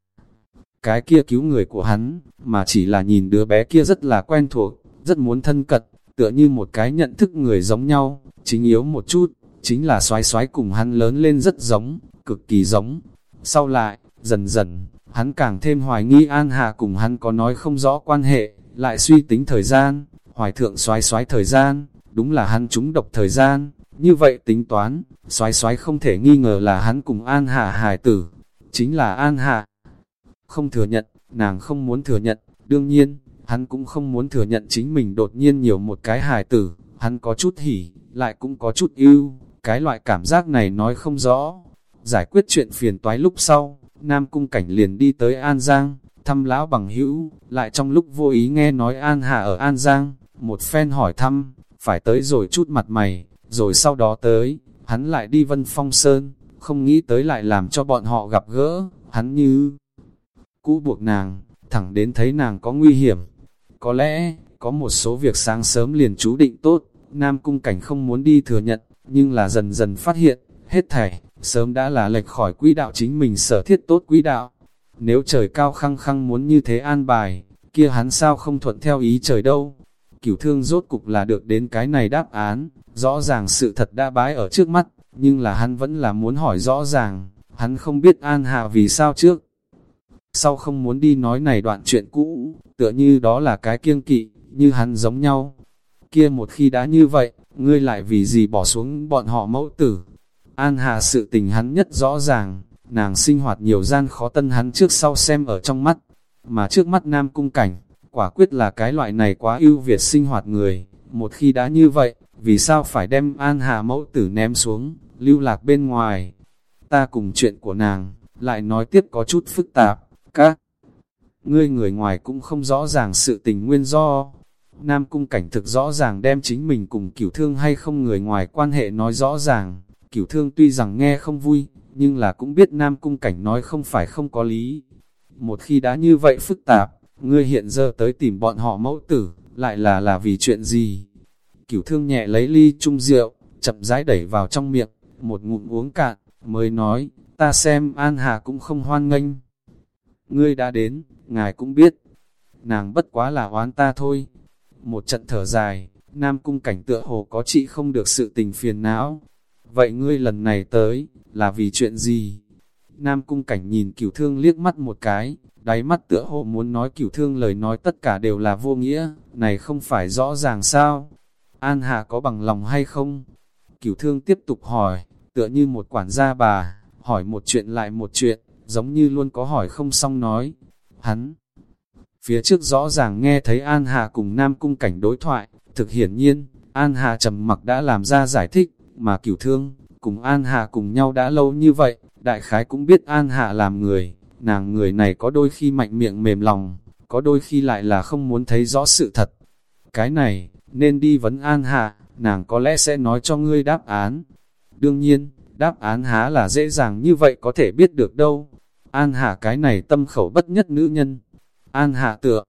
cái kia cứu người của hắn, mà chỉ là nhìn đứa bé kia rất là quen thuộc, rất muốn thân cật, tựa như một cái nhận thức người giống nhau, chính yếu một chút, chính là xoái xoái cùng hắn lớn lên rất giống, cực kỳ giống. Sau lại, Dần dần, hắn càng thêm hoài nghi An Hà cùng hắn có nói không rõ quan hệ, lại suy tính thời gian, hoài thượng xoái xoái thời gian, đúng là hắn trúng độc thời gian, như vậy tính toán, xoái xoái không thể nghi ngờ là hắn cùng An Hà hài tử, chính là An Hà. Không thừa nhận, nàng không muốn thừa nhận, đương nhiên, hắn cũng không muốn thừa nhận chính mình đột nhiên nhiều một cái hài tử, hắn có chút hỉ, lại cũng có chút ưu, cái loại cảm giác này nói không rõ. Giải quyết chuyện phiền toái lúc sau, Nam Cung Cảnh liền đi tới An Giang, thăm lão bằng hữu, lại trong lúc vô ý nghe nói An Hà ở An Giang, một phen hỏi thăm, phải tới rồi chút mặt mày, rồi sau đó tới, hắn lại đi Vân Phong Sơn, không nghĩ tới lại làm cho bọn họ gặp gỡ, hắn như cũ buộc nàng, thẳng đến thấy nàng có nguy hiểm. Có lẽ, có một số việc sáng sớm liền chú định tốt, Nam Cung Cảnh không muốn đi thừa nhận, nhưng là dần dần phát hiện, hết thảy, sớm đã là lệch khỏi quỹ đạo chính mình sở thiết tốt quỹ đạo. Nếu trời cao khăng khăng muốn như thế an bài, kia hắn sao không thuận theo ý trời đâu. Cửu thương rốt cục là được đến cái này đáp án, rõ ràng sự thật đã bái ở trước mắt, nhưng là hắn vẫn là muốn hỏi rõ ràng, hắn không biết an hạ vì sao trước. Sau không muốn đi nói này đoạn chuyện cũ, tựa như đó là cái kiêng kỵ, như hắn giống nhau. Kia một khi đã như vậy, ngươi lại vì gì bỏ xuống bọn họ mẫu tử. An Hà sự tình hắn nhất rõ ràng, nàng sinh hoạt nhiều gian khó tân hắn trước sau xem ở trong mắt, mà trước mắt nam cung cảnh, quả quyết là cái loại này quá ưu việt sinh hoạt người, một khi đã như vậy, vì sao phải đem An Hà mẫu tử ném xuống, lưu lạc bên ngoài. Ta cùng chuyện của nàng, lại nói tiếp có chút phức tạp, các ngươi người ngoài cũng không rõ ràng sự tình nguyên do, Nam cung cảnh thực rõ ràng đem chính mình cùng cửu thương hay không người ngoài quan hệ nói rõ ràng. Cửu thương tuy rằng nghe không vui, nhưng là cũng biết Nam cung cảnh nói không phải không có lý. Một khi đã như vậy phức tạp, ngươi hiện giờ tới tìm bọn họ mẫu tử, lại là là vì chuyện gì? Cửu thương nhẹ lấy ly chung rượu, chậm rãi đẩy vào trong miệng, một ngụm uống cạn, mới nói, ta xem An Hà cũng không hoan nghênh. Ngươi đã đến, ngài cũng biết, nàng bất quá là oán ta thôi, một trận thở dài, Nam Cung cảnh tựa hồ có chị không được sự tình phiền não. Vậy ngươi lần này tới, là vì chuyện gì? Nam Cung cảnh nhìn cửu thương liếc mắt một cái, đáy mắt tựa hồ muốn nói cửu thương lời nói tất cả đều là vô nghĩa, này không phải rõ ràng sao? An Hà có bằng lòng hay không? Cửu thương tiếp tục hỏi, tựa như một quản gia bà, hỏi một chuyện lại một chuyện, giống như luôn có hỏi không xong nói. Hắn Phía trước rõ ràng nghe thấy An Hà cùng Nam Cung Cảnh đối thoại, thực hiển nhiên, An Hà trầm mặc đã làm ra giải thích, mà cửu thương, cùng An Hà cùng nhau đã lâu như vậy, đại khái cũng biết An Hà làm người, nàng người này có đôi khi mạnh miệng mềm lòng, có đôi khi lại là không muốn thấy rõ sự thật. Cái này, nên đi vấn An hạ, nàng có lẽ sẽ nói cho ngươi đáp án. Đương nhiên, đáp án há là dễ dàng như vậy có thể biết được đâu. An hạ cái này tâm khẩu bất nhất nữ nhân, An hạ tựa,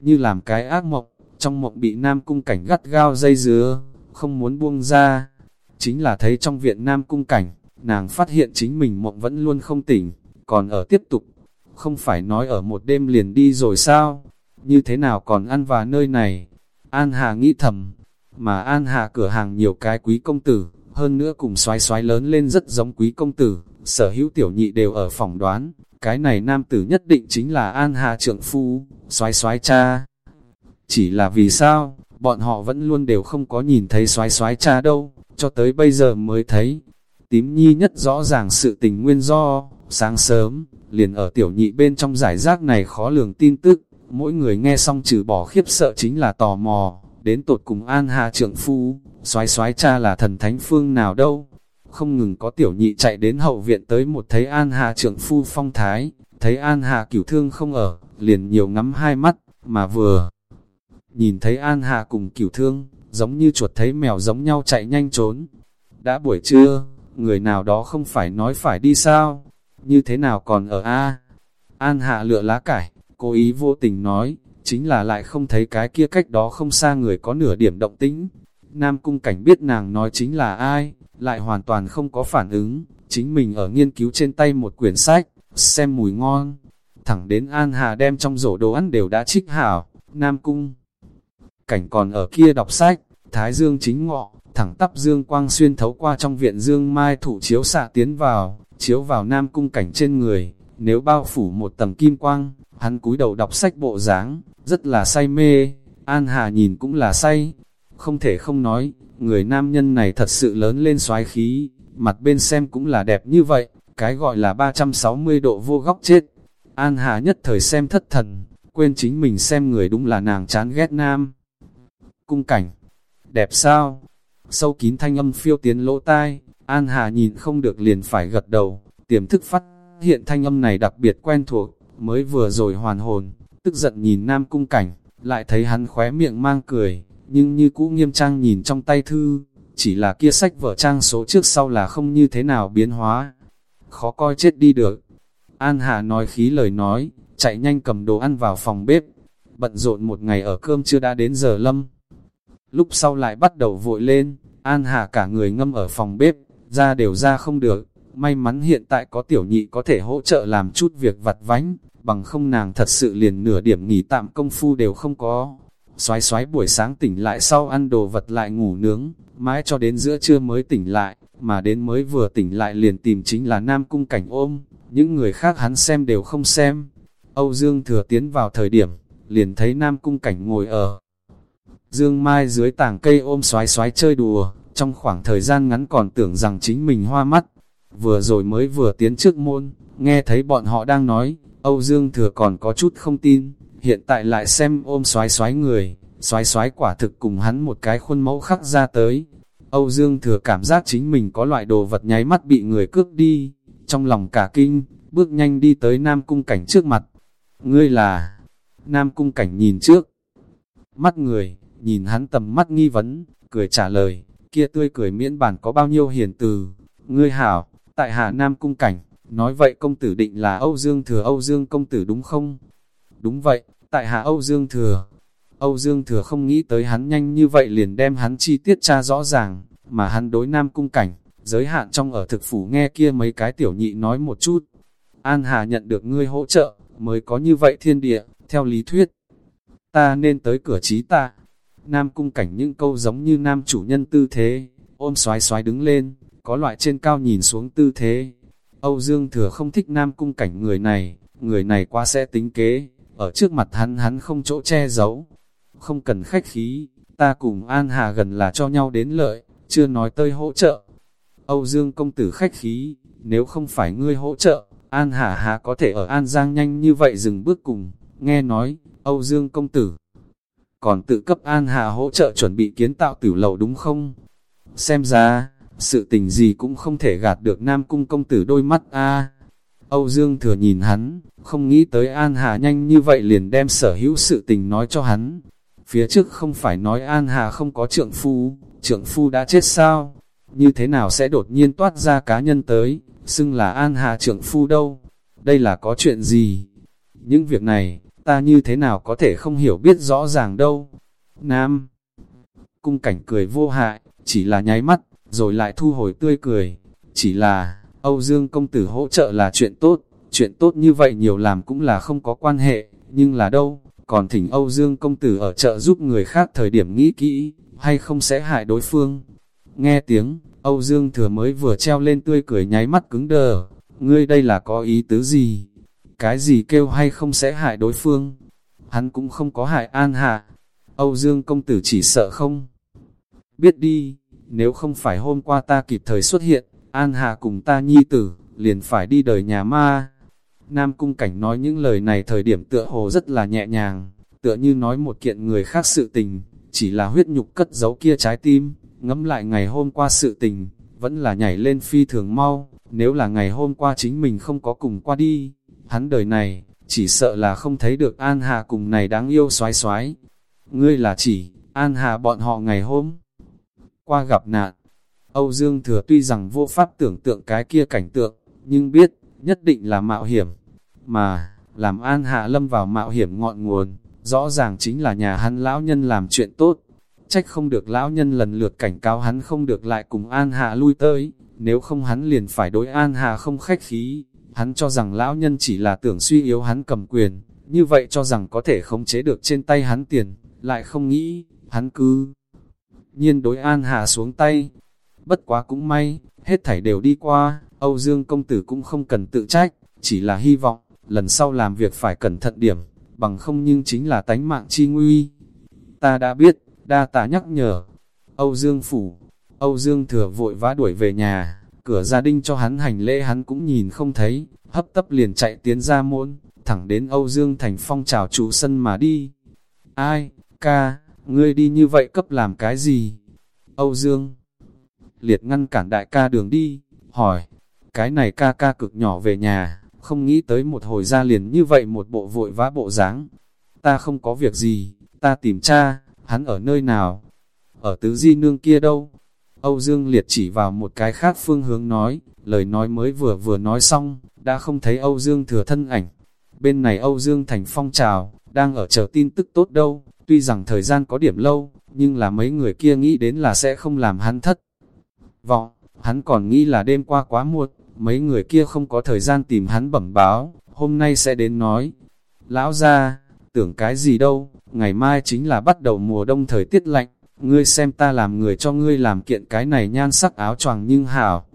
như làm cái ác mộng, trong mộng bị Nam Cung Cảnh gắt gao dây dứa, không muốn buông ra. Chính là thấy trong viện Nam Cung Cảnh, nàng phát hiện chính mình mộng vẫn luôn không tỉnh, còn ở tiếp tục. Không phải nói ở một đêm liền đi rồi sao? Như thế nào còn ăn vào nơi này? An Hà nghĩ thầm, mà An Hà cửa hàng nhiều cái quý công tử, hơn nữa cùng xoái xoái lớn lên rất giống quý công tử, sở hữu tiểu nhị đều ở phòng đoán, cái này nam tử nhất định chính là An Hà trượng phu, xoái xoái cha. Chỉ là vì sao, bọn họ vẫn luôn đều không có nhìn thấy xoái xoái cha đâu, cho tới bây giờ mới thấy. Tím nhi nhất rõ ràng sự tình nguyên do, sáng sớm, liền ở tiểu nhị bên trong giải rác này khó lường tin tức, mỗi người nghe xong trừ bỏ khiếp sợ chính là tò mò, đến tột cùng An hạ trượng phu, xoái xoái cha là thần thánh phương nào đâu? Không ngừng có tiểu nhị chạy đến hậu viện tới một thấy An hạ trưởng phu phong thái, thấy An hạ cửu thương không ở, liền nhiều ngắm hai mắt, mà vừa nhìn thấy An hạ cùng cửu thương, giống như chuột thấy mèo giống nhau chạy nhanh trốn. Đã buổi trưa, người nào đó không phải nói phải đi sao, như thế nào còn ở A. An Hạ lựa lá cải, cố ý vô tình nói, chính là lại không thấy cái kia cách đó không xa người có nửa điểm động tĩnh. Nam cung cảnh biết nàng nói chính là ai, lại hoàn toàn không có phản ứng, chính mình ở nghiên cứu trên tay một quyển sách, xem mùi ngon. Thẳng đến An Hà đem trong rổ đồ ăn đều đã trích hảo, Nam Cung. Cảnh còn ở kia đọc sách, Thái Dương chính ngọ, thẳng tắp Dương quang xuyên thấu qua trong viện Dương Mai thủ chiếu xạ tiến vào, chiếu vào Nam Cung cảnh trên người, nếu bao phủ một tầng kim quang, hắn cúi đầu đọc sách bộ dáng, rất là say mê, An Hà nhìn cũng là say, không thể không nói, người nam nhân này thật sự lớn lên xoái khí, mặt bên xem cũng là đẹp như vậy, cái gọi là 360 độ vô góc chết. An Hà nhất thời xem thất thần, quên chính mình xem người đúng là nàng chán ghét nam. Cung cảnh, đẹp sao? Sâu kín thanh âm phiêu tiến lỗ tai, An Hà nhìn không được liền phải gật đầu, tiềm thức phát hiện thanh âm này đặc biệt quen thuộc, mới vừa rồi hoàn hồn, tức giận nhìn nam cung cảnh, lại thấy hắn khóe miệng mang cười, nhưng như cũ nghiêm trang nhìn trong tay thư, chỉ là kia sách vở trang số trước sau là không như thế nào biến hóa. Khó coi chết đi được. An Hà nói khí lời nói, chạy nhanh cầm đồ ăn vào phòng bếp, bận rộn một ngày ở cơm chưa đã đến giờ lâm. Lúc sau lại bắt đầu vội lên, An Hà cả người ngâm ở phòng bếp, ra đều ra không được, may mắn hiện tại có tiểu nhị có thể hỗ trợ làm chút việc vặt vánh, bằng không nàng thật sự liền nửa điểm nghỉ tạm công phu đều không có. Xoái xoái buổi sáng tỉnh lại sau ăn đồ vật lại ngủ nướng, mãi cho đến giữa trưa mới tỉnh lại, mà đến mới vừa tỉnh lại liền tìm chính là Nam Cung Cảnh ôm, những người khác hắn xem đều không xem. Âu Dương thừa tiến vào thời điểm, liền thấy Nam Cung Cảnh ngồi ở Dương Mai dưới tảng cây ôm xoái xoái chơi đùa, trong khoảng thời gian ngắn còn tưởng rằng chính mình hoa mắt. Vừa rồi mới vừa tiến trước môn, nghe thấy bọn họ đang nói, Âu Dương Thừa còn có chút không tin, hiện tại lại xem ôm xoái xoái người, xoái xoái quả thực cùng hắn một cái khuôn mẫu khắc ra tới. Âu Dương Thừa cảm giác chính mình có loại đồ vật nháy mắt bị người cướp đi, trong lòng cả kinh, bước nhanh đi tới Nam Cung Cảnh trước mặt. Ngươi là... Nam Cung Cảnh nhìn trước. Mắt người, nhìn hắn tầm mắt nghi vấn, cười trả lời, kia tươi cười miễn bản có bao nhiêu hiền từ. Ngươi hảo, tại Hà Nam Cung Cảnh, nói vậy công tử định là Âu Dương Thừa Âu Dương công tử đúng không? Đúng vậy, tại Hà Âu Dương Thừa. Âu Dương Thừa không nghĩ tới hắn nhanh như vậy liền đem hắn chi tiết tra rõ ràng, mà hắn đối Nam Cung Cảnh, giới hạn trong ở thực phủ nghe kia mấy cái tiểu nhị nói một chút. An Hà nhận được ngươi hỗ trợ, mới có như vậy thiên địa, theo lý thuyết. Ta nên tới cửa trí ta. Nam Cung Cảnh những câu giống như nam chủ nhân tư thế, ôm xoái xoái đứng lên, có loại trên cao nhìn xuống tư thế. Âu Dương Thừa không thích Nam Cung Cảnh người này, người này quá sẽ tính kế, ở trước mặt hắn hắn không chỗ che giấu. Không cần khách khí, ta cùng An Hà gần là cho nhau đến lợi, chưa nói tới hỗ trợ. Âu Dương công tử khách khí, nếu không phải ngươi hỗ trợ, An Hà Hà có thể ở An Giang nhanh như vậy dừng bước cùng, nghe nói, Âu Dương công tử. Còn tự cấp An Hà hỗ trợ chuẩn bị kiến tạo tử lầu đúng không? Xem ra, sự tình gì cũng không thể gạt được Nam Cung công tử đôi mắt a. Âu Dương thừa nhìn hắn, không nghĩ tới An Hà nhanh như vậy liền đem sở hữu sự tình nói cho hắn. Phía trước không phải nói An Hà không có trượng phu, trượng phu đã chết sao? Như thế nào sẽ đột nhiên toát ra cá nhân tới, xưng là An Hà trượng phu đâu? Đây là có chuyện gì? Những việc này, ta như thế nào có thể không hiểu biết rõ ràng đâu? Nam Cung cảnh cười vô hại, chỉ là nháy mắt, rồi lại thu hồi tươi cười. Chỉ là, Âu Dương công tử hỗ trợ là chuyện tốt, chuyện tốt như vậy nhiều làm cũng là không có quan hệ, nhưng là đâu, còn thỉnh Âu Dương công tử ở chợ giúp người khác thời điểm nghĩ kỹ, hay không sẽ hại đối phương. Nghe tiếng, Âu Dương thừa mới vừa treo lên tươi cười nháy mắt cứng đờ, ngươi đây là có ý tứ gì? Cái gì kêu hay không sẽ hại đối phương? Hắn cũng không có hại an hạ. Âu Dương công tử chỉ sợ không? Biết đi, nếu không phải hôm qua ta kịp thời xuất hiện, An Hà cùng ta nhi tử, liền phải đi đời nhà ma. Nam Cung Cảnh nói những lời này thời điểm tựa hồ rất là nhẹ nhàng, tựa như nói một kiện người khác sự tình, chỉ là huyết nhục cất giấu kia trái tim, ngẫm lại ngày hôm qua sự tình, vẫn là nhảy lên phi thường mau, nếu là ngày hôm qua chính mình không có cùng qua đi, hắn đời này, chỉ sợ là không thấy được An Hà cùng này đáng yêu xoái xoái. Ngươi là chỉ, An Hà bọn họ ngày hôm qua gặp nạn. Âu Dương Thừa tuy rằng vô pháp tưởng tượng cái kia cảnh tượng, nhưng biết, nhất định là mạo hiểm. Mà, làm An Hạ Lâm vào mạo hiểm ngọn nguồn, rõ ràng chính là nhà hắn lão nhân làm chuyện tốt. Trách không được lão nhân lần lượt cảnh cáo hắn không được lại cùng An Hạ lui tới, nếu không hắn liền phải đối An Hạ không khách khí. Hắn cho rằng lão nhân chỉ là tưởng suy yếu hắn cầm quyền, như vậy cho rằng có thể khống chế được trên tay hắn tiền, lại không nghĩ, hắn cứ nhiên đối An Hà xuống tay. Bất quá cũng may, hết thảy đều đi qua, Âu Dương công tử cũng không cần tự trách, chỉ là hy vọng, lần sau làm việc phải cẩn thận điểm, bằng không nhưng chính là tánh mạng chi nguy. Ta đã biết, đa tạ nhắc nhở. Âu Dương Phủ, Âu Dương Thừa vội vã đuổi về nhà, cửa gia đình cho hắn hành lễ hắn cũng nhìn không thấy, hấp tấp liền chạy tiến ra môn, thẳng đến Âu Dương Thành Phong chào chủ sân mà đi. Ai, ca, ngươi đi như vậy cấp làm cái gì? Âu Dương liệt ngăn cản đại ca đường đi, hỏi, cái này ca ca cực nhỏ về nhà, không nghĩ tới một hồi ra liền như vậy một bộ vội vã bộ dáng. Ta không có việc gì, ta tìm cha, hắn ở nơi nào? Ở tứ di nương kia đâu? Âu Dương liệt chỉ vào một cái khác phương hướng nói, lời nói mới vừa vừa nói xong, đã không thấy Âu Dương thừa thân ảnh. Bên này Âu Dương thành phong trào, đang ở chờ tin tức tốt đâu, tuy rằng thời gian có điểm lâu, nhưng là mấy người kia nghĩ đến là sẽ không làm hắn thất. Vọng, hắn còn nghĩ là đêm qua quá muộn, mấy người kia không có thời gian tìm hắn bẩm báo, hôm nay sẽ đến nói. Lão ra, tưởng cái gì đâu, ngày mai chính là bắt đầu mùa đông thời tiết lạnh, ngươi xem ta làm người cho ngươi làm kiện cái này nhan sắc áo choàng nhưng hảo.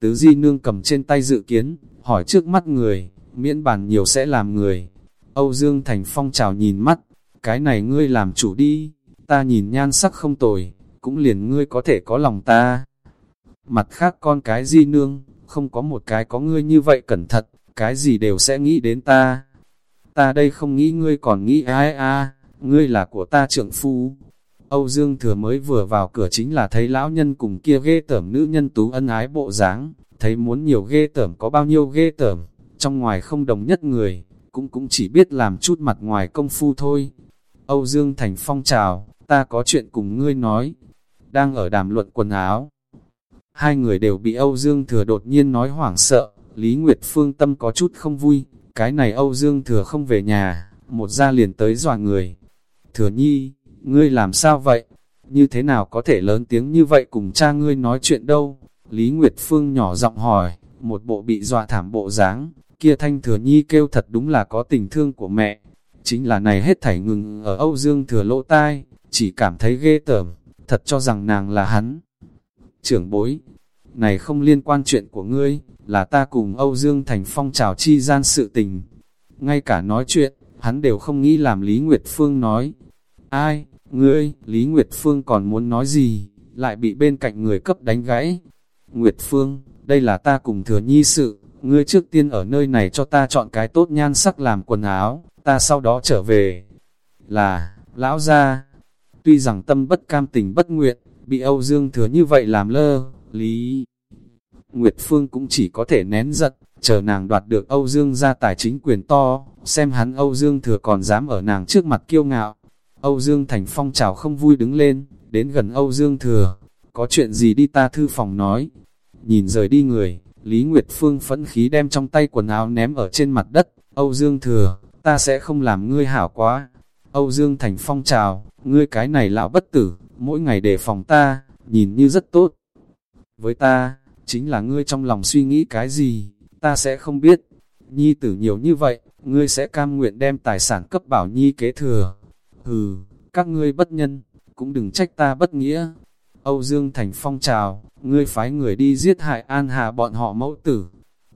Tứ di nương cầm trên tay dự kiến, hỏi trước mắt người, miễn bàn nhiều sẽ làm người. Âu Dương Thành Phong chào nhìn mắt, cái này ngươi làm chủ đi, ta nhìn nhan sắc không tồi, cũng liền ngươi có thể có lòng ta. Mặt khác con cái di nương, không có một cái có ngươi như vậy cẩn thận, cái gì đều sẽ nghĩ đến ta. Ta đây không nghĩ ngươi còn nghĩ ai a ngươi là của ta trưởng phu. Âu Dương Thừa mới vừa vào cửa chính là thấy lão nhân cùng kia ghê tởm nữ nhân tú ân ái bộ dáng, thấy muốn nhiều ghê tởm có bao nhiêu ghê tởm, trong ngoài không đồng nhất người, cũng cũng chỉ biết làm chút mặt ngoài công phu thôi. Âu Dương Thành Phong chào, ta có chuyện cùng ngươi nói, đang ở đàm luận quần áo. Hai người đều bị Âu Dương Thừa đột nhiên nói hoảng sợ, Lý Nguyệt Phương tâm có chút không vui, cái này Âu Dương Thừa không về nhà, một ra liền tới dọa người. Thừa nhi, ngươi làm sao vậy? Như thế nào có thể lớn tiếng như vậy cùng cha ngươi nói chuyện đâu? Lý Nguyệt Phương nhỏ giọng hỏi, một bộ bị dọa thảm bộ dáng, kia thanh thừa nhi kêu thật đúng là có tình thương của mẹ. Chính là này hết thảy ngừng ở Âu Dương Thừa lỗ tai, chỉ cảm thấy ghê tởm, thật cho rằng nàng là hắn trưởng bối. Này không liên quan chuyện của ngươi, là ta cùng Âu Dương Thành Phong trào chi gian sự tình. Ngay cả nói chuyện, hắn đều không nghĩ làm Lý Nguyệt Phương nói. Ai, ngươi, Lý Nguyệt Phương còn muốn nói gì, lại bị bên cạnh người cấp đánh gãy. Nguyệt Phương, đây là ta cùng thừa nhi sự, ngươi trước tiên ở nơi này cho ta chọn cái tốt nhan sắc làm quần áo, ta sau đó trở về. Là, lão gia, tuy rằng tâm bất cam tình bất nguyện, bị Âu Dương Thừa như vậy làm lơ, Lý Nguyệt Phương cũng chỉ có thể nén giận, chờ nàng đoạt được Âu Dương ra tài chính quyền to, xem hắn Âu Dương Thừa còn dám ở nàng trước mặt kiêu ngạo. Âu Dương Thành Phong chào không vui đứng lên, đến gần Âu Dương Thừa, có chuyện gì đi ta thư phòng nói. Nhìn rời đi người, Lý Nguyệt Phương phẫn khí đem trong tay quần áo ném ở trên mặt đất, Âu Dương Thừa, ta sẽ không làm ngươi hảo quá. Âu Dương Thành Phong chào, ngươi cái này lão bất tử, mỗi ngày đề phòng ta, nhìn như rất tốt. Với ta, chính là ngươi trong lòng suy nghĩ cái gì, ta sẽ không biết. Nhi tử nhiều như vậy, ngươi sẽ cam nguyện đem tài sản cấp bảo Nhi kế thừa. Hừ, các ngươi bất nhân, cũng đừng trách ta bất nghĩa. Âu Dương Thành phong trào, ngươi phái người đi giết hại an hà bọn họ mẫu tử.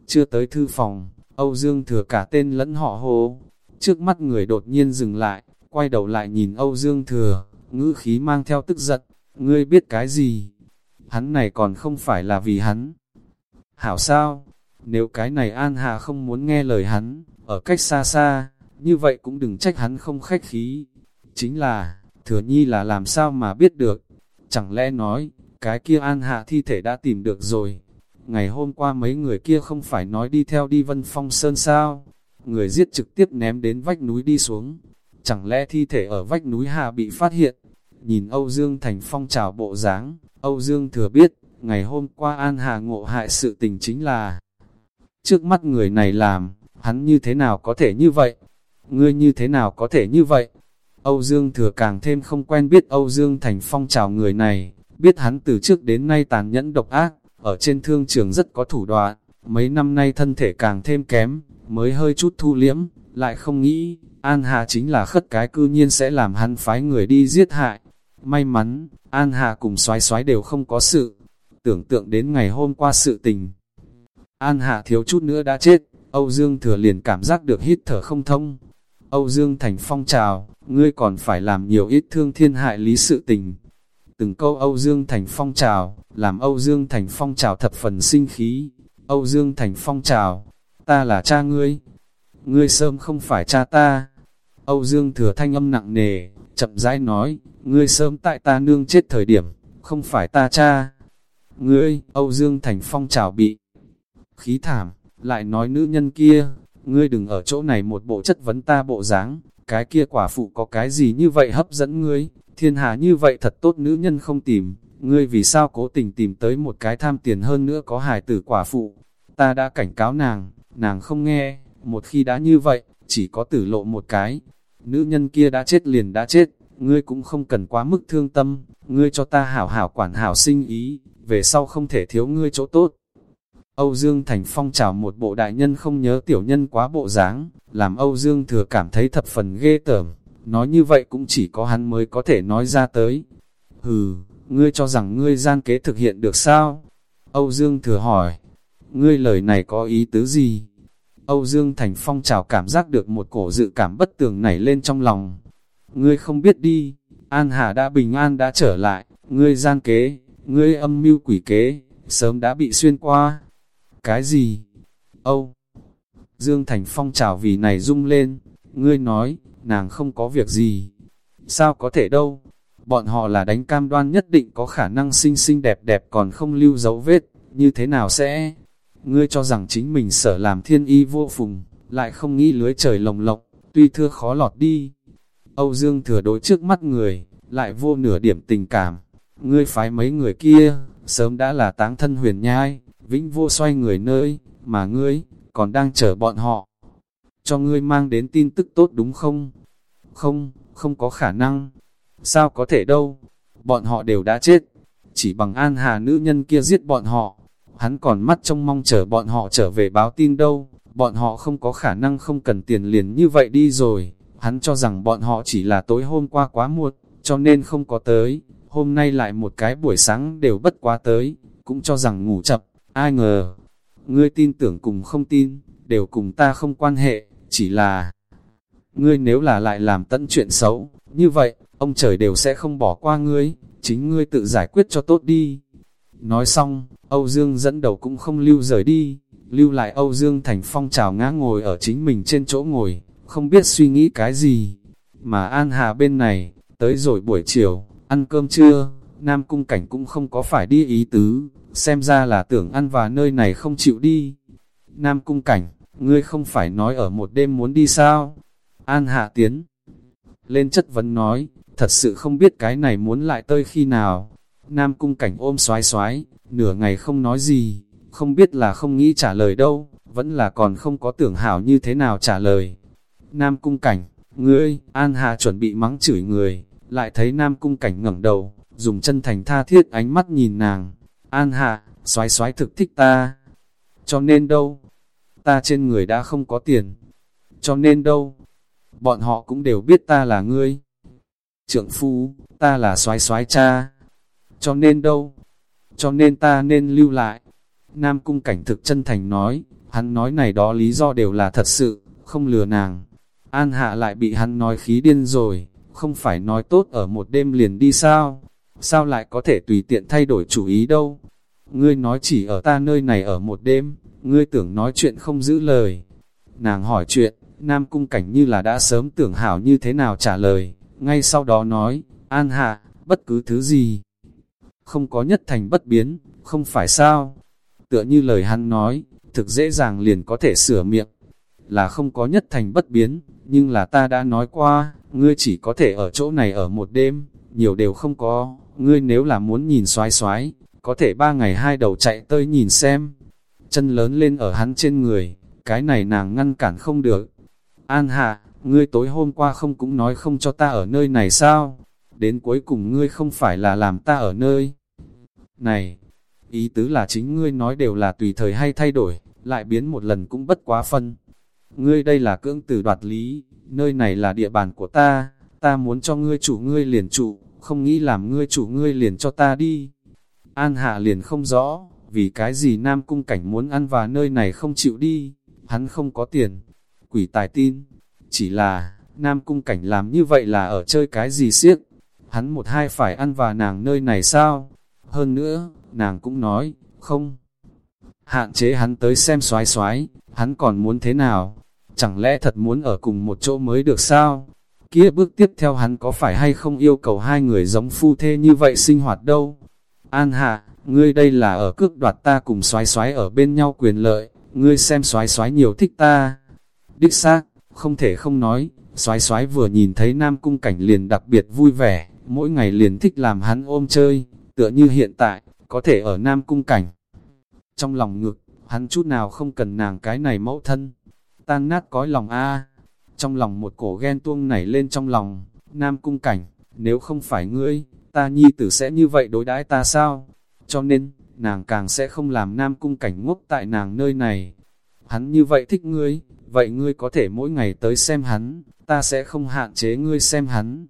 Chưa tới thư phòng, Âu Dương thừa cả tên lẫn họ hồ. Trước mắt người đột nhiên dừng lại, quay đầu lại nhìn Âu Dương thừa, ngữ khí mang theo tức giận, ngươi biết cái gì? Hắn này còn không phải là vì hắn. Hảo sao? Nếu cái này An Hà không muốn nghe lời hắn, ở cách xa xa, như vậy cũng đừng trách hắn không khách khí. Chính là, thừa nhi là làm sao mà biết được? Chẳng lẽ nói, cái kia An Hạ thi thể đã tìm được rồi. Ngày hôm qua mấy người kia không phải nói đi theo đi Vân Phong Sơn sao? Người giết trực tiếp ném đến vách núi đi xuống. Chẳng lẽ thi thể ở vách núi Hà bị phát hiện? Nhìn Âu Dương Thành Phong trào bộ dáng, Âu Dương thừa biết, ngày hôm qua An Hà ngộ hại sự tình chính là trước mắt người này làm, hắn như thế nào có thể như vậy? Ngươi như thế nào có thể như vậy? Âu Dương thừa càng thêm không quen biết Âu Dương Thành Phong trào người này, biết hắn từ trước đến nay tàn nhẫn độc ác, ở trên thương trường rất có thủ đoạn, mấy năm nay thân thể càng thêm kém, mới hơi chút thu liễm, lại không nghĩ, An Hà chính là khất cái cư nhiên sẽ làm hắn phái người đi giết hại. May mắn, An Hà cùng xoái xoái đều không có sự. Tưởng tượng đến ngày hôm qua sự tình. An Hà thiếu chút nữa đã chết, Âu Dương Thừa liền cảm giác được hít thở không thông. Âu Dương Thành phong trào, ngươi còn phải làm nhiều ít thương thiên hại lý sự tình. Từng câu Âu Dương Thành phong trào, làm Âu Dương Thành phong trào thập phần sinh khí. Âu Dương Thành phong trào, ta là cha ngươi. Ngươi sớm không phải cha ta. Âu Dương Thừa thanh âm nặng nề, chậm rãi nói, ngươi sớm tại ta nương chết thời điểm, không phải ta cha. Ngươi, Âu Dương Thành phong trào bị khí thảm, lại nói nữ nhân kia, ngươi đừng ở chỗ này một bộ chất vấn ta bộ dáng, cái kia quả phụ có cái gì như vậy hấp dẫn ngươi, thiên hà như vậy thật tốt nữ nhân không tìm, ngươi vì sao cố tình tìm tới một cái tham tiền hơn nữa có hài tử quả phụ, ta đã cảnh cáo nàng, nàng không nghe, một khi đã như vậy, chỉ có tử lộ một cái, nữ nhân kia đã chết liền đã chết, ngươi cũng không cần quá mức thương tâm, ngươi cho ta hảo hảo quản hảo sinh ý, về sau không thể thiếu ngươi chỗ tốt. Âu Dương Thành Phong chào một bộ đại nhân không nhớ tiểu nhân quá bộ dáng, làm Âu Dương thừa cảm thấy thập phần ghê tởm, nói như vậy cũng chỉ có hắn mới có thể nói ra tới. Hừ, ngươi cho rằng ngươi gian kế thực hiện được sao? Âu Dương thừa hỏi, ngươi lời này có ý tứ gì? Âu Dương Thành Phong chào cảm giác được một cổ dự cảm bất tường nảy lên trong lòng. Ngươi không biết đi, An Hà đã bình an đã trở lại, ngươi gian kế, ngươi âm mưu quỷ kế, sớm đã bị xuyên qua. Cái gì? Âu! Dương Thành Phong chào vì này rung lên, ngươi nói, nàng không có việc gì. Sao có thể đâu? Bọn họ là đánh cam đoan nhất định có khả năng xinh xinh đẹp đẹp còn không lưu dấu vết, như thế nào sẽ? Ngươi cho rằng chính mình sở làm thiên y vô phùng, lại không nghĩ lưới trời lồng lộng, tuy thưa khó lọt đi. Âu Dương thừa đối trước mắt người, lại vô nửa điểm tình cảm. Ngươi phái mấy người kia, sớm đã là táng thân huyền nhai, vĩnh vô xoay người nơi, mà ngươi, còn đang chờ bọn họ. Cho ngươi mang đến tin tức tốt đúng không? Không, không có khả năng. Sao có thể đâu? Bọn họ đều đã chết. Chỉ bằng an hà nữ nhân kia giết bọn họ. Hắn còn mắt trông mong chờ bọn họ trở về báo tin đâu. Bọn họ không có khả năng không cần tiền liền như vậy đi rồi. Hắn cho rằng bọn họ chỉ là tối hôm qua quá muộn, cho nên không có tới. Hôm nay lại một cái buổi sáng đều bất quá tới, cũng cho rằng ngủ chập. Ai ngờ, ngươi tin tưởng cùng không tin, đều cùng ta không quan hệ, chỉ là... Ngươi nếu là lại làm tận chuyện xấu, như vậy, ông trời đều sẽ không bỏ qua ngươi, chính ngươi tự giải quyết cho tốt đi. Nói xong, Âu Dương dẫn đầu cũng không lưu rời đi, lưu lại Âu Dương Thành Phong trào ngã ngồi ở chính mình trên chỗ ngồi, không biết suy nghĩ cái gì. Mà An Hà bên này, tới rồi buổi chiều, ăn cơm trưa, Nam Cung Cảnh cũng không có phải đi ý tứ, xem ra là tưởng ăn và nơi này không chịu đi. Nam Cung Cảnh, ngươi không phải nói ở một đêm muốn đi sao? An Hạ Tiến lên chất vấn nói, thật sự không biết cái này muốn lại tơi khi nào. Nam Cung Cảnh ôm xoái xoái, nửa ngày không nói gì, không biết là không nghĩ trả lời đâu, vẫn là còn không có tưởng hảo như thế nào trả lời. Nam Cung Cảnh, ngươi, An Hạ chuẩn bị mắng chửi người, lại thấy Nam Cung Cảnh ngẩng đầu, dùng chân thành tha thiết ánh mắt nhìn nàng. An Hạ, xoái xoái thực thích ta. Cho nên đâu? Ta trên người đã không có tiền. Cho nên đâu? Bọn họ cũng đều biết ta là ngươi. Trượng phu, ta là xoái xoái cha. Cho nên đâu? Cho nên ta nên lưu lại. Nam cung cảnh thực chân thành nói, hắn nói này đó lý do đều là thật sự, không lừa nàng. An hạ lại bị hắn nói khí điên rồi, không phải nói tốt ở một đêm liền đi sao? Sao lại có thể tùy tiện thay đổi chủ ý đâu? Ngươi nói chỉ ở ta nơi này ở một đêm, ngươi tưởng nói chuyện không giữ lời. Nàng hỏi chuyện, Nam Cung Cảnh như là đã sớm tưởng hảo như thế nào trả lời, ngay sau đó nói, An hạ, bất cứ thứ gì. Không có nhất thành bất biến, không phải sao? Tựa như lời hắn nói, thực dễ dàng liền có thể sửa miệng. Là không có nhất thành bất biến, nhưng là ta đã nói qua, ngươi chỉ có thể ở chỗ này ở một đêm, nhiều đều không có, ngươi nếu là muốn nhìn xoái xoái, có thể ba ngày hai đầu chạy tới nhìn xem. Chân lớn lên ở hắn trên người, cái này nàng ngăn cản không được. An hạ, ngươi tối hôm qua không cũng nói không cho ta ở nơi này sao? Đến cuối cùng ngươi không phải là làm ta ở nơi này. Ý tứ là chính ngươi nói đều là tùy thời hay thay đổi, lại biến một lần cũng bất quá phân. Ngươi đây là cưỡng từ đoạt lý, nơi này là địa bàn của ta, ta muốn cho ngươi chủ ngươi liền trụ, không nghĩ làm ngươi chủ ngươi liền cho ta đi. An hạ liền không rõ, vì cái gì Nam Cung Cảnh muốn ăn và nơi này không chịu đi. hắn không có tiền. Quỷ tài tin, chỉ là, Nam Cung Cảnh làm như vậy là ở chơi cái gì siếc. Hắn một hai phải ăn và nàng nơi này sao? Hơn nữa, nàng cũng nói, không. Hạn chế hắn tới xem xoái xoái, hắn còn muốn thế nào? Chẳng lẽ thật muốn ở cùng một chỗ mới được sao? Kia bước tiếp theo hắn có phải hay không yêu cầu hai người giống phu thê như vậy sinh hoạt đâu? An hạ, ngươi đây là ở cước đoạt ta cùng xoái xoái ở bên nhau quyền lợi, ngươi xem xoái xoái nhiều thích ta. Đích xác, không thể không nói, xoái xoái vừa nhìn thấy nam cung cảnh liền đặc biệt vui vẻ, mỗi ngày liền thích làm hắn ôm chơi, tựa như hiện tại, có thể ở nam cung cảnh. Trong lòng ngực, hắn chút nào không cần nàng cái này mẫu thân, tan nát cõi lòng a Trong lòng một cổ ghen tuông nảy lên trong lòng, nam cung cảnh, nếu không phải ngươi, ta nhi tử sẽ như vậy đối đãi ta sao? Cho nên, nàng càng sẽ không làm nam cung cảnh ngốc tại nàng nơi này. Hắn như vậy thích ngươi, vậy ngươi có thể mỗi ngày tới xem hắn, ta sẽ không hạn chế ngươi xem hắn.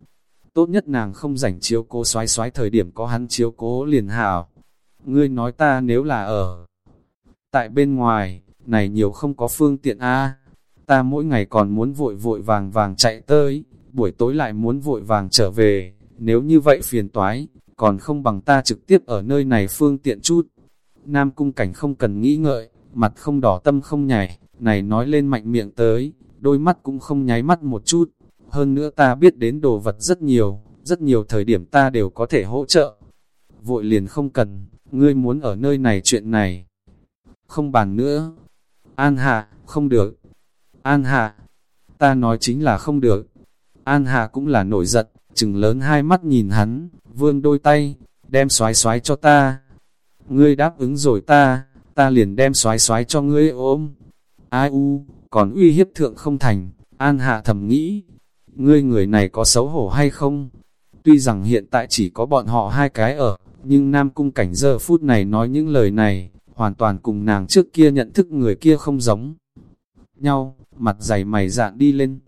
Tốt nhất nàng không rảnh chiếu cố xoái xoái thời điểm có hắn chiếu cố liền hảo. Ngươi nói ta nếu là ở tại bên ngoài, này nhiều không có phương tiện a ta mỗi ngày còn muốn vội vội vàng vàng chạy tới, buổi tối lại muốn vội vàng trở về, nếu như vậy phiền toái, còn không bằng ta trực tiếp ở nơi này phương tiện chút. Nam cung cảnh không cần nghĩ ngợi, mặt không đỏ tâm không nhảy, này nói lên mạnh miệng tới, đôi mắt cũng không nháy mắt một chút. Hơn nữa ta biết đến đồ vật rất nhiều, rất nhiều thời điểm ta đều có thể hỗ trợ. Vội liền không cần, ngươi muốn ở nơi này chuyện này. Không bàn nữa. An hạ, không được. An hạ, ta nói chính là không được. An hạ cũng là nổi giận, chừng lớn hai mắt nhìn hắn, vương đôi tay, đem xoái xoái cho ta. Ngươi đáp ứng rồi ta, ta liền đem xoái xoái cho ngươi ôm. Ai u, còn uy hiếp thượng không thành, an hạ thầm nghĩ. Ngươi người này có xấu hổ hay không? Tuy rằng hiện tại chỉ có bọn họ hai cái ở, nhưng Nam Cung Cảnh giờ phút này nói những lời này, hoàn toàn cùng nàng trước kia nhận thức người kia không giống nhau, mặt dày mày dạn đi lên.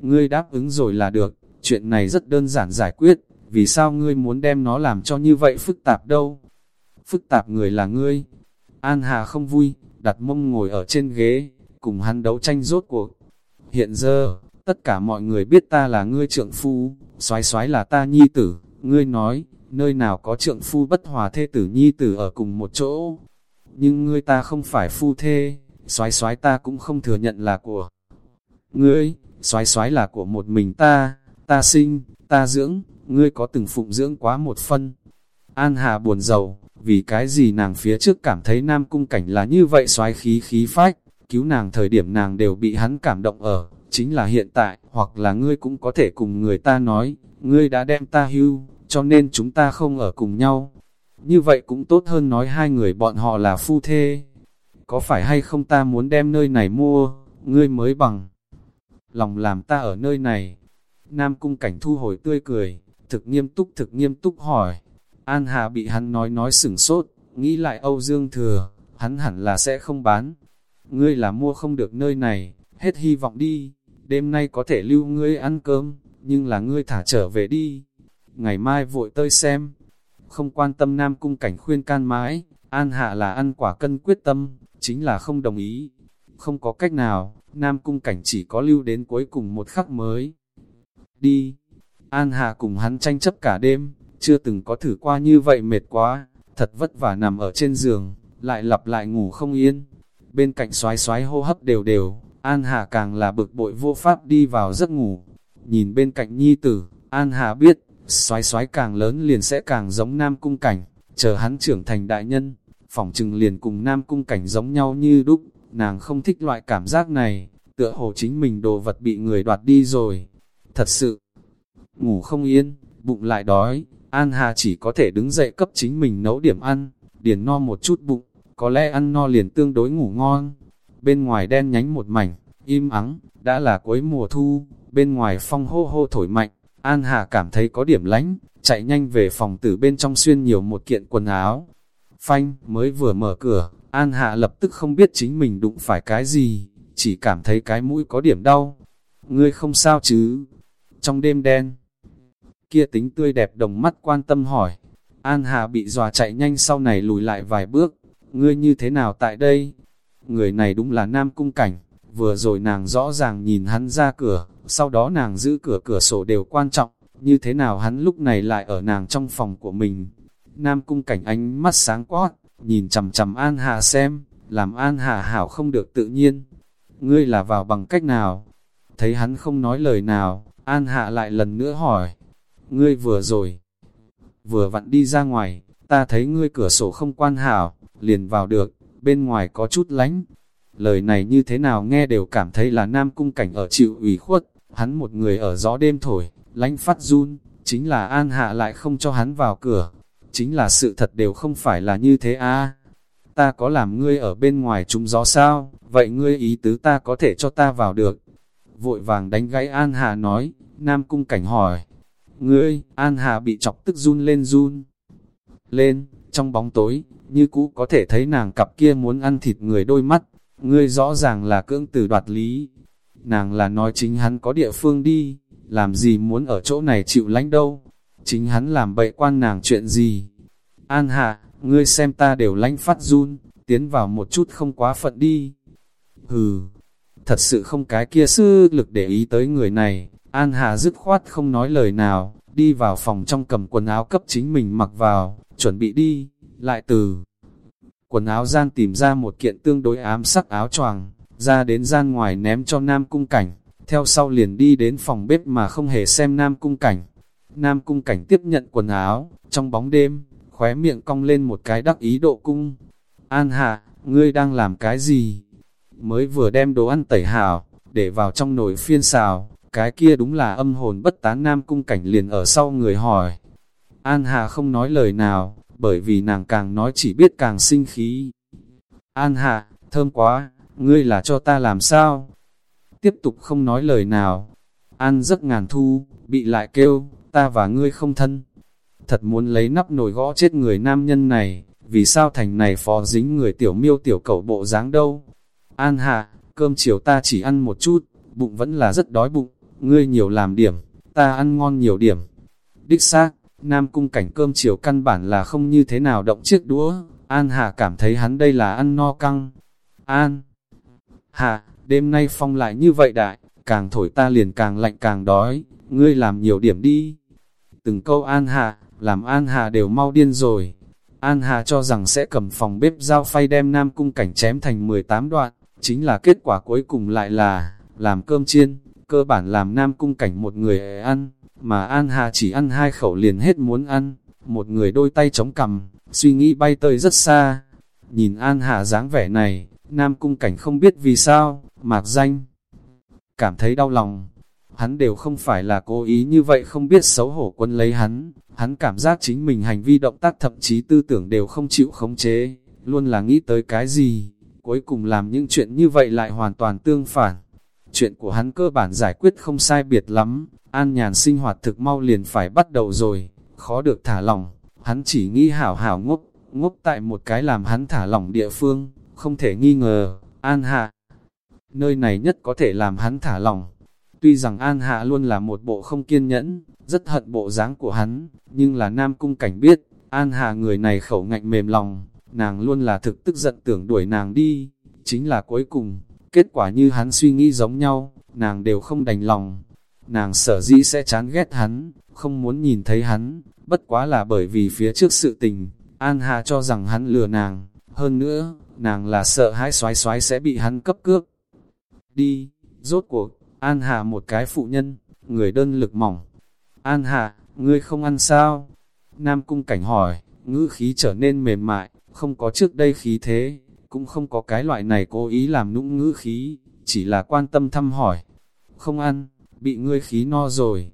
Ngươi đáp ứng rồi là được, chuyện này rất đơn giản giải quyết, vì sao ngươi muốn đem nó làm cho như vậy phức tạp đâu? Phức tạp người là ngươi. An Hà không vui, đặt mông ngồi ở trên ghế, cùng hắn đấu tranh rốt cuộc. Hiện giờ, tất cả mọi người biết ta là ngươi trượng phu, xoái xoái là ta nhi tử, ngươi nói, nơi nào có trượng phu bất hòa thê tử nhi tử ở cùng một chỗ. Nhưng ngươi ta không phải phu thê, xoái xoái ta cũng không thừa nhận là của ngươi, xoái xoái là của một mình ta, ta sinh, ta dưỡng, ngươi có từng phụng dưỡng quá một phân. An Hà buồn giàu, vì cái gì nàng phía trước cảm thấy nam cung cảnh là như vậy xoái khí khí phách, cứu nàng thời điểm nàng đều bị hắn cảm động ở, chính là hiện tại, hoặc là ngươi cũng có thể cùng người ta nói, ngươi đã đem ta hưu, cho nên chúng ta không ở cùng nhau. Như vậy cũng tốt hơn nói hai người bọn họ là phu thê. Có phải hay không ta muốn đem nơi này mua, ngươi mới bằng. Lòng làm ta ở nơi này. Nam cung cảnh thu hồi tươi cười, thực nghiêm túc thực nghiêm túc hỏi. An Hà bị hắn nói nói sửng sốt, nghĩ lại Âu Dương Thừa, hắn hẳn là sẽ không bán. Ngươi là mua không được nơi này, hết hy vọng đi, đêm nay có thể lưu ngươi ăn cơm, nhưng là ngươi thả trở về đi. Ngày mai vội tơi xem, không quan tâm Nam Cung Cảnh khuyên can mãi, An Hạ là ăn quả cân quyết tâm, chính là không đồng ý. Không có cách nào, Nam Cung Cảnh chỉ có lưu đến cuối cùng một khắc mới. Đi, An Hạ cùng hắn tranh chấp cả đêm, chưa từng có thử qua như vậy mệt quá, thật vất vả nằm ở trên giường, lại lặp lại ngủ không yên. Bên cạnh xoái xoái hô hấp đều đều, An Hà càng là bực bội vô pháp đi vào giấc ngủ. Nhìn bên cạnh nhi tử, An Hà biết, xoái xoái càng lớn liền sẽ càng giống nam cung cảnh, chờ hắn trưởng thành đại nhân, phỏng chừng liền cùng nam cung cảnh giống nhau như đúc, nàng không thích loại cảm giác này, tựa hồ chính mình đồ vật bị người đoạt đi rồi. Thật sự, ngủ không yên, bụng lại đói, An Hà chỉ có thể đứng dậy cấp chính mình nấu điểm ăn, điền no một chút bụng, có lẽ ăn no liền tương đối ngủ ngon. Bên ngoài đen nhánh một mảnh, im ắng, đã là cuối mùa thu, bên ngoài phong hô hô thổi mạnh, An Hà cảm thấy có điểm lánh, chạy nhanh về phòng từ bên trong xuyên nhiều một kiện quần áo. Phanh, mới vừa mở cửa, An hà lập tức không biết chính mình đụng phải cái gì, chỉ cảm thấy cái mũi có điểm đau. Ngươi không sao chứ? Trong đêm đen, kia tính tươi đẹp đồng mắt quan tâm hỏi. An Hà bị dòa chạy nhanh sau này lùi lại vài bước. Ngươi như thế nào tại đây? Người này đúng là Nam Cung Cảnh. Vừa rồi nàng rõ ràng nhìn hắn ra cửa, sau đó nàng giữ cửa cửa sổ đều quan trọng, như thế nào hắn lúc này lại ở nàng trong phòng của mình. Nam cung cảnh ánh mắt sáng quát, nhìn chầm chầm An Hà xem, làm An Hà hảo không được tự nhiên. Ngươi là vào bằng cách nào? Thấy hắn không nói lời nào, An Hạ lại lần nữa hỏi. Ngươi vừa rồi, vừa vặn đi ra ngoài, ta thấy ngươi cửa sổ không quan hảo, liền vào được, bên ngoài có chút lánh. Lời này như thế nào nghe đều cảm thấy là nam cung cảnh ở chịu ủy khuất, hắn một người ở gió đêm thổi, lánh phát run, chính là An Hạ lại không cho hắn vào cửa. Chính là sự thật đều không phải là như thế a Ta có làm ngươi ở bên ngoài trúng gió sao, vậy ngươi ý tứ ta có thể cho ta vào được. Vội vàng đánh gãy An Hạ nói, Nam cung cảnh hỏi, ngươi, An Hà bị chọc tức run lên run. Lên, trong bóng tối, như cũ có thể thấy nàng cặp kia muốn ăn thịt người đôi mắt, ngươi rõ ràng là cưỡng từ đoạt lý. Nàng là nói chính hắn có địa phương đi, làm gì muốn ở chỗ này chịu lánh đâu. Chính hắn làm bậy quan nàng chuyện gì. An Hạ, ngươi xem ta đều lánh phát run, tiến vào một chút không quá phận đi. Hừ, thật sự không cái kia sư lực để ý tới người này, An Hà dứt khoát không nói lời nào, đi vào phòng trong cầm quần áo cấp chính mình mặc vào, chuẩn bị đi, lại từ quần áo gian tìm ra một kiện tương đối ám sắc áo choàng, ra đến gian ngoài ném cho Nam Cung Cảnh, theo sau liền đi đến phòng bếp mà không hề xem Nam Cung Cảnh. Nam Cung Cảnh tiếp nhận quần áo, trong bóng đêm, khóe miệng cong lên một cái đắc ý độ cung. An Hạ, ngươi đang làm cái gì? Mới vừa đem đồ ăn tẩy hảo, để vào trong nồi phiên xào, cái kia đúng là âm hồn bất tán nam cung cảnh liền ở sau người hỏi. An Hà không nói lời nào, bởi vì nàng càng nói chỉ biết càng sinh khí. An Hà, thơm quá, ngươi là cho ta làm sao? Tiếp tục không nói lời nào. An rất ngàn thu, bị lại kêu, ta và ngươi không thân. Thật muốn lấy nắp nồi gõ chết người nam nhân này, vì sao thành này phó dính người tiểu miêu tiểu cẩu bộ dáng đâu? An Hạ, cơm chiều ta chỉ ăn một chút, bụng vẫn là rất đói bụng ngươi nhiều làm điểm, ta ăn ngon nhiều điểm. Đích xác, Nam Cung cảnh cơm chiều căn bản là không như thế nào động chiếc đũa, An Hạ cảm thấy hắn đây là ăn no căng. An Hạ, đêm nay phong lại như vậy đại, càng thổi ta liền càng lạnh càng đói, ngươi làm nhiều điểm đi. Từng câu An Hạ, làm An Hà đều mau điên rồi. An Hà cho rằng sẽ cầm phòng bếp dao phay đem Nam Cung cảnh chém thành 18 đoạn, chính là kết quả cuối cùng lại là, làm cơm chiên cơ bản làm nam cung cảnh một người ăn, mà An Hà chỉ ăn hai khẩu liền hết muốn ăn, một người đôi tay chống cầm suy nghĩ bay tơi rất xa. Nhìn An Hà dáng vẻ này, nam cung cảnh không biết vì sao, mạc danh. Cảm thấy đau lòng, hắn đều không phải là cố ý như vậy không biết xấu hổ quân lấy hắn, hắn cảm giác chính mình hành vi động tác thậm chí tư tưởng đều không chịu khống chế, luôn là nghĩ tới cái gì, cuối cùng làm những chuyện như vậy lại hoàn toàn tương phản chuyện của hắn cơ bản giải quyết không sai biệt lắm, an nhàn sinh hoạt thực mau liền phải bắt đầu rồi, khó được thả lỏng, hắn chỉ nghĩ hảo hảo ngốc, ngốc tại một cái làm hắn thả lỏng địa phương, không thể nghi ngờ, an hạ. Nơi này nhất có thể làm hắn thả lỏng. Tuy rằng An Hạ luôn là một bộ không kiên nhẫn, rất hận bộ dáng của hắn, nhưng là Nam Cung Cảnh biết, An Hạ người này khẩu ngạnh mềm lòng, nàng luôn là thực tức giận tưởng đuổi nàng đi, chính là cuối cùng, Kết quả như hắn suy nghĩ giống nhau, nàng đều không đành lòng. Nàng sở dĩ sẽ chán ghét hắn, không muốn nhìn thấy hắn, bất quá là bởi vì phía trước sự tình, An Hà cho rằng hắn lừa nàng, hơn nữa, nàng là sợ hãi xoái xoái sẽ bị hắn cấp cước. Đi, rốt cuộc, An Hà một cái phụ nhân, người đơn lực mỏng. An Hà, ngươi không ăn sao? Nam cung cảnh hỏi, ngữ khí trở nên mềm mại, không có trước đây khí thế cũng không có cái loại này cố ý làm nũng ngữ khí, chỉ là quan tâm thăm hỏi. Không ăn, bị ngươi khí no rồi.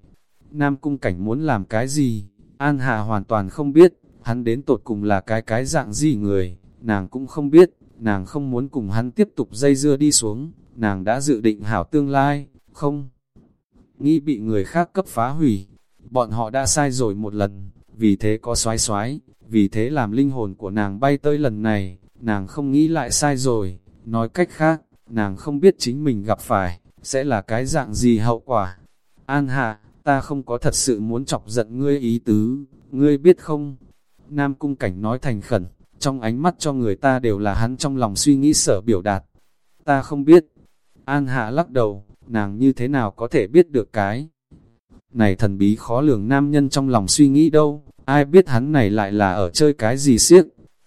Nam cung cảnh muốn làm cái gì? An Hà hoàn toàn không biết, hắn đến tột cùng là cái cái dạng gì người, nàng cũng không biết, nàng không muốn cùng hắn tiếp tục dây dưa đi xuống, nàng đã dự định hảo tương lai, không? Nghĩ bị người khác cấp phá hủy, bọn họ đã sai rồi một lần, vì thế có xoái xoái, vì thế làm linh hồn của nàng bay tới lần này, nàng không nghĩ lại sai rồi, nói cách khác, nàng không biết chính mình gặp phải, sẽ là cái dạng gì hậu quả. An hạ, ta không có thật sự muốn chọc giận ngươi ý tứ, ngươi biết không? Nam cung cảnh nói thành khẩn, trong ánh mắt cho người ta đều là hắn trong lòng suy nghĩ sở biểu đạt. Ta không biết. An Hạ lắc đầu, nàng như thế nào có thể biết được cái. Này thần bí khó lường nam nhân trong lòng suy nghĩ đâu, ai biết hắn này lại là ở chơi cái gì siếc.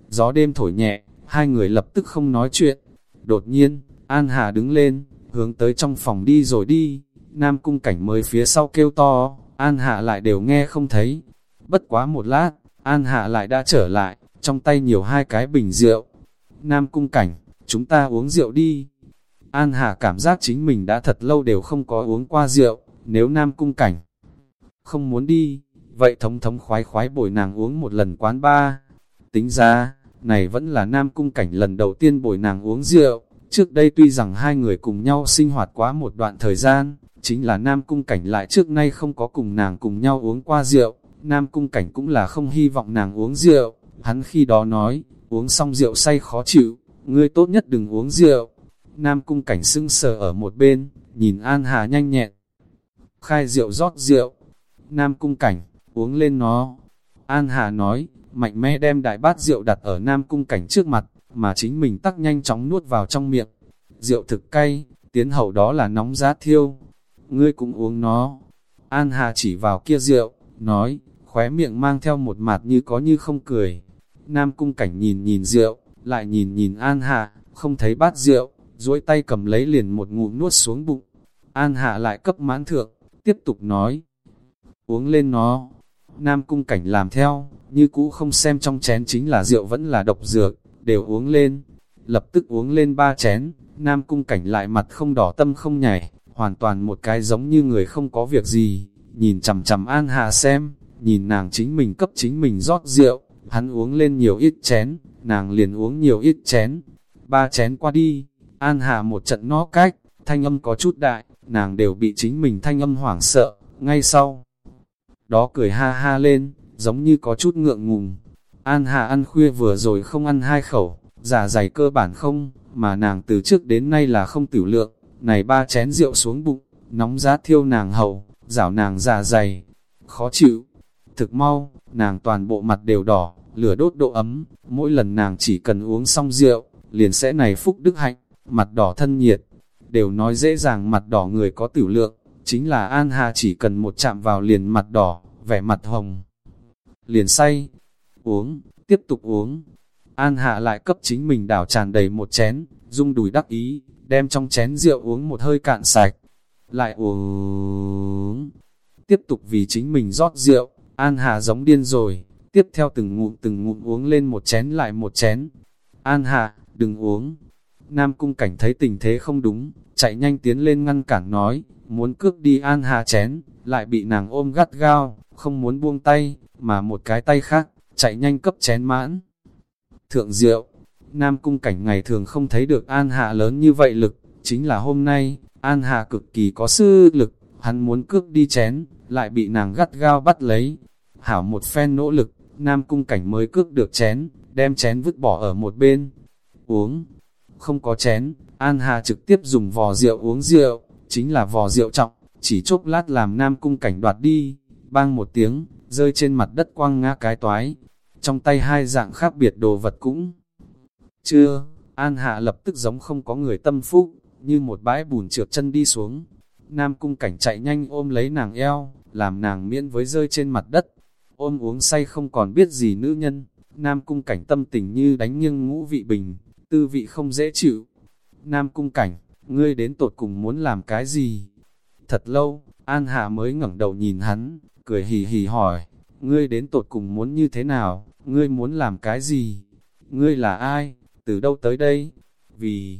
Gió đêm thổi nhẹ, hai người lập tức không nói chuyện. Đột nhiên, An Hà đứng lên, hướng tới trong phòng đi rồi đi. Nam cung cảnh mới phía sau kêu to, An Hạ lại đều nghe không thấy. Bất quá một lát, An Hạ lại đã trở lại, trong tay nhiều hai cái bình rượu. Nam cung cảnh, chúng ta uống rượu đi. An Hạ cảm giác chính mình đã thật lâu đều không có uống qua rượu, nếu Nam cung cảnh không muốn đi, vậy thống thống khoái khoái bồi nàng uống một lần quán ba. Tính ra, này vẫn là Nam cung cảnh lần đầu tiên bồi nàng uống rượu, trước đây tuy rằng hai người cùng nhau sinh hoạt quá một đoạn thời gian, chính là Nam cung cảnh lại trước nay không có cùng nàng cùng nhau uống qua rượu, Nam cung cảnh cũng là không hy vọng nàng uống rượu, hắn khi đó nói, uống xong rượu say khó chịu, ngươi tốt nhất đừng uống rượu. Nam cung cảnh sưng sờ ở một bên, nhìn An Hà nhanh nhẹn. Khai rượu rót rượu. Nam cung cảnh, uống lên nó. An Hà nói, mạnh mẽ đem đại bát rượu đặt ở Nam cung cảnh trước mặt, mà chính mình tắc nhanh chóng nuốt vào trong miệng. Rượu thực cay, tiến hậu đó là nóng giá thiêu. Ngươi cũng uống nó. An Hà chỉ vào kia rượu, nói, khóe miệng mang theo một mặt như có như không cười. Nam cung cảnh nhìn nhìn rượu, lại nhìn nhìn An Hạ, không thấy bát rượu, duỗi tay cầm lấy liền một ngụm nuốt xuống bụng. An Hạ lại cấp mãn thượng, tiếp tục nói, uống lên nó. Nam cung cảnh làm theo, như cũ không xem trong chén chính là rượu vẫn là độc dược, đều uống lên. Lập tức uống lên ba chén, Nam cung cảnh lại mặt không đỏ tâm không nhảy, hoàn toàn một cái giống như người không có việc gì, nhìn chằm chằm An Hạ xem, nhìn nàng chính mình cấp chính mình rót rượu, hắn uống lên nhiều ít chén, nàng liền uống nhiều ít chén. Ba chén qua đi, An Hà một trận nó cách, thanh âm có chút đại, nàng đều bị chính mình thanh âm hoảng sợ, ngay sau. Đó cười ha ha lên, giống như có chút ngượng ngùng. An Hà ăn khuya vừa rồi không ăn hai khẩu, giả dày cơ bản không, mà nàng từ trước đến nay là không tử lượng, này ba chén rượu xuống bụng, nóng giá thiêu nàng hầu, rảo nàng giả dày, khó chịu. Thực mau, nàng toàn bộ mặt đều đỏ, lửa đốt độ ấm, mỗi lần nàng chỉ cần uống xong rượu, liền sẽ này phúc đức hạnh, mặt đỏ thân nhiệt. Đều nói dễ dàng mặt đỏ người có tử lượng, chính là An Hà chỉ cần một chạm vào liền mặt đỏ, vẻ mặt hồng. Liền say, uống, tiếp tục uống. An Hạ lại cấp chính mình đảo tràn đầy một chén, dung đùi đắc ý, đem trong chén rượu uống một hơi cạn sạch. Lại uống, tiếp tục vì chính mình rót rượu, An Hà giống điên rồi, tiếp theo từng ngụm từng ngụm uống lên một chén lại một chén. An Hà, đừng uống. Nam cung cảnh thấy tình thế không đúng, chạy nhanh tiến lên ngăn cản nói, muốn cướp đi An Hà chén, lại bị nàng ôm gắt gao, không muốn buông tay, mà một cái tay khác, chạy nhanh cấp chén mãn. Thượng diệu Nam cung cảnh ngày thường không thấy được An Hạ lớn như vậy lực, chính là hôm nay, An Hạ cực kỳ có sư lực, hắn muốn cướp đi chén, lại bị nàng gắt gao bắt lấy. Hảo một phen nỗ lực, Nam cung cảnh mới cướp được chén, đem chén vứt bỏ ở một bên. Uống, không có chén, An Hà trực tiếp dùng vò rượu uống rượu, chính là vò rượu trọng, chỉ chốc lát làm Nam cung cảnh đoạt đi, bang một tiếng, rơi trên mặt đất quăng ngã cái toái. Trong tay hai dạng khác biệt đồ vật cũng chưa, An Hạ lập tức giống không có người tâm phúc, như một bãi bùn trượt chân đi xuống. Nam cung cảnh chạy nhanh ôm lấy nàng eo, làm nàng miễn với rơi trên mặt đất. Ôm uống say không còn biết gì nữ nhân, Nam cung cảnh tâm tình như đánh nghiêng ngũ vị bình, tư vị không dễ chịu. Nam cung cảnh, ngươi đến tột cùng muốn làm cái gì? Thật lâu, An Hạ mới ngẩng đầu nhìn hắn, cười hì hì hỏi, ngươi đến tột cùng muốn như thế nào, ngươi muốn làm cái gì? Ngươi là ai? Từ đâu tới đây? Vì...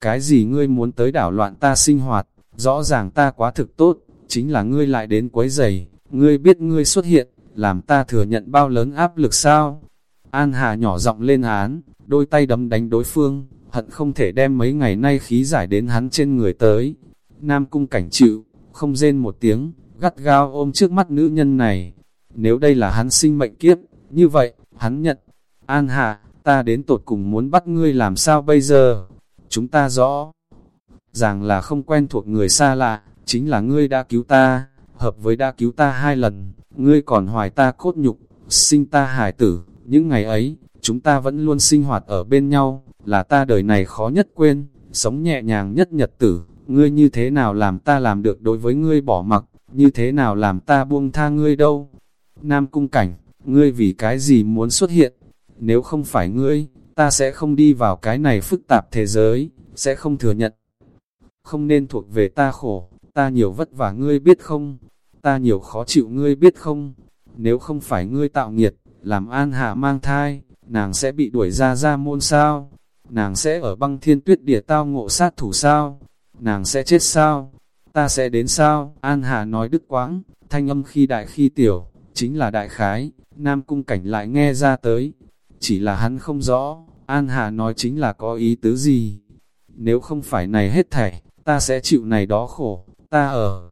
Cái gì ngươi muốn tới đảo loạn ta sinh hoạt? Rõ ràng ta quá thực tốt, chính là ngươi lại đến quấy giày, ngươi biết ngươi xuất hiện, làm ta thừa nhận bao lớn áp lực sao? An Hà nhỏ giọng lên án, đôi tay đấm đánh đối phương, hận không thể đem mấy ngày nay khí giải đến hắn trên người tới. Nam cung cảnh chịu, không rên một tiếng, gắt gao ôm trước mắt nữ nhân này. Nếu đây là hắn sinh mệnh kiếp, như vậy, hắn nhận. An hạ, ta đến tột cùng muốn bắt ngươi làm sao bây giờ? Chúng ta rõ ràng là không quen thuộc người xa lạ, chính là ngươi đã cứu ta, hợp với đã cứu ta hai lần, ngươi còn hoài ta cốt nhục, sinh ta hải tử, những ngày ấy, chúng ta vẫn luôn sinh hoạt ở bên nhau, là ta đời này khó nhất quên, sống nhẹ nhàng nhất nhật tử, ngươi như thế nào làm ta làm được đối với ngươi bỏ mặc, như thế nào làm ta buông tha ngươi đâu. Nam cung cảnh, ngươi vì cái gì muốn xuất hiện, nếu không phải ngươi, ta sẽ không đi vào cái này phức tạp thế giới, sẽ không thừa nhận. Không nên thuộc về ta khổ, ta nhiều vất vả ngươi biết không, ta nhiều khó chịu ngươi biết không, nếu không phải ngươi tạo nghiệt, làm an hạ mang thai, nàng sẽ bị đuổi ra ra môn sao, nàng sẽ ở băng thiên tuyết địa tao ngộ sát thủ sao, nàng sẽ chết sao, ta sẽ đến sao, an hà nói đứt quãng, thanh âm khi đại khi tiểu, chính là đại khái, nam cung cảnh lại nghe ra tới, chỉ là hắn không rõ, an hà nói chính là có ý tứ gì, nếu không phải này hết thảy, ta sẽ chịu này đó khổ, ta ở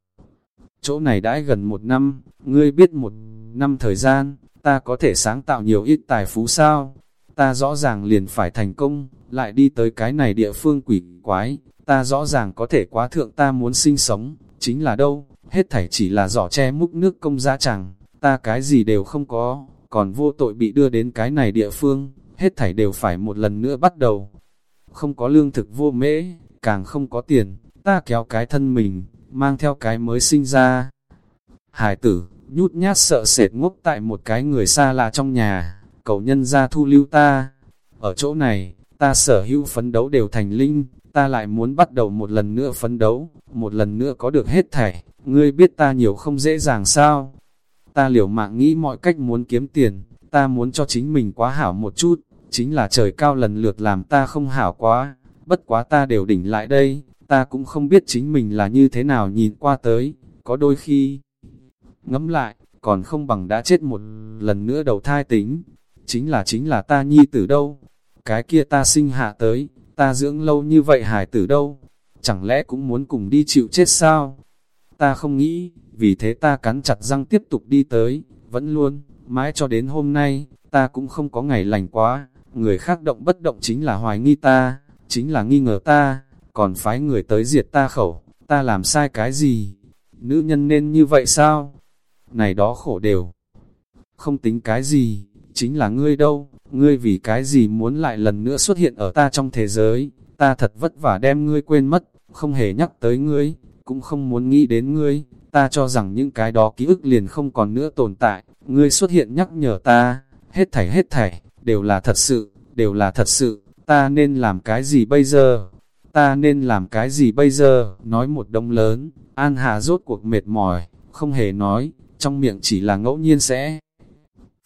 chỗ này đãi gần một năm, ngươi biết một năm thời gian, ta có thể sáng tạo nhiều ít tài phú sao? Ta rõ ràng liền phải thành công, lại đi tới cái này địa phương quỷ quái, ta rõ ràng có thể quá thượng ta muốn sinh sống, chính là đâu, hết thảy chỉ là giỏ che múc nước công giá chẳng, ta cái gì đều không có, còn vô tội bị đưa đến cái này địa phương, hết thảy đều phải một lần nữa bắt đầu. Không có lương thực vô mễ, càng không có tiền, ta kéo cái thân mình, mang theo cái mới sinh ra. Hải tử, nhút nhát sợ sệt ngốc tại một cái người xa lạ trong nhà, cầu nhân ra thu lưu ta. Ở chỗ này, ta sở hữu phấn đấu đều thành linh, ta lại muốn bắt đầu một lần nữa phấn đấu, một lần nữa có được hết thảy, ngươi biết ta nhiều không dễ dàng sao. Ta liều mạng nghĩ mọi cách muốn kiếm tiền, ta muốn cho chính mình quá hảo một chút, chính là trời cao lần lượt làm ta không hảo quá, bất quá ta đều đỉnh lại đây, ta cũng không biết chính mình là như thế nào nhìn qua tới, có đôi khi ngẫm lại, còn không bằng đã chết một lần nữa đầu thai tính, chính là chính là ta nhi tử đâu, cái kia ta sinh hạ tới, ta dưỡng lâu như vậy hải tử đâu, chẳng lẽ cũng muốn cùng đi chịu chết sao? Ta không nghĩ, vì thế ta cắn chặt răng tiếp tục đi tới, vẫn luôn, mãi cho đến hôm nay, ta cũng không có ngày lành quá, người khác động bất động chính là hoài nghi ta, chính là nghi ngờ ta, còn phái người tới diệt ta khẩu, ta làm sai cái gì? Nữ nhân nên như vậy sao? Này đó khổ đều. Không tính cái gì, chính là ngươi đâu, ngươi vì cái gì muốn lại lần nữa xuất hiện ở ta trong thế giới, ta thật vất vả đem ngươi quên mất, không hề nhắc tới ngươi, cũng không muốn nghĩ đến ngươi, ta cho rằng những cái đó ký ức liền không còn nữa tồn tại, ngươi xuất hiện nhắc nhở ta, hết thảy hết thảy, đều là thật sự, đều là thật sự, ta nên làm cái gì bây giờ? ta nên làm cái gì bây giờ, nói một đông lớn, An Hà rốt cuộc mệt mỏi, không hề nói, trong miệng chỉ là ngẫu nhiên sẽ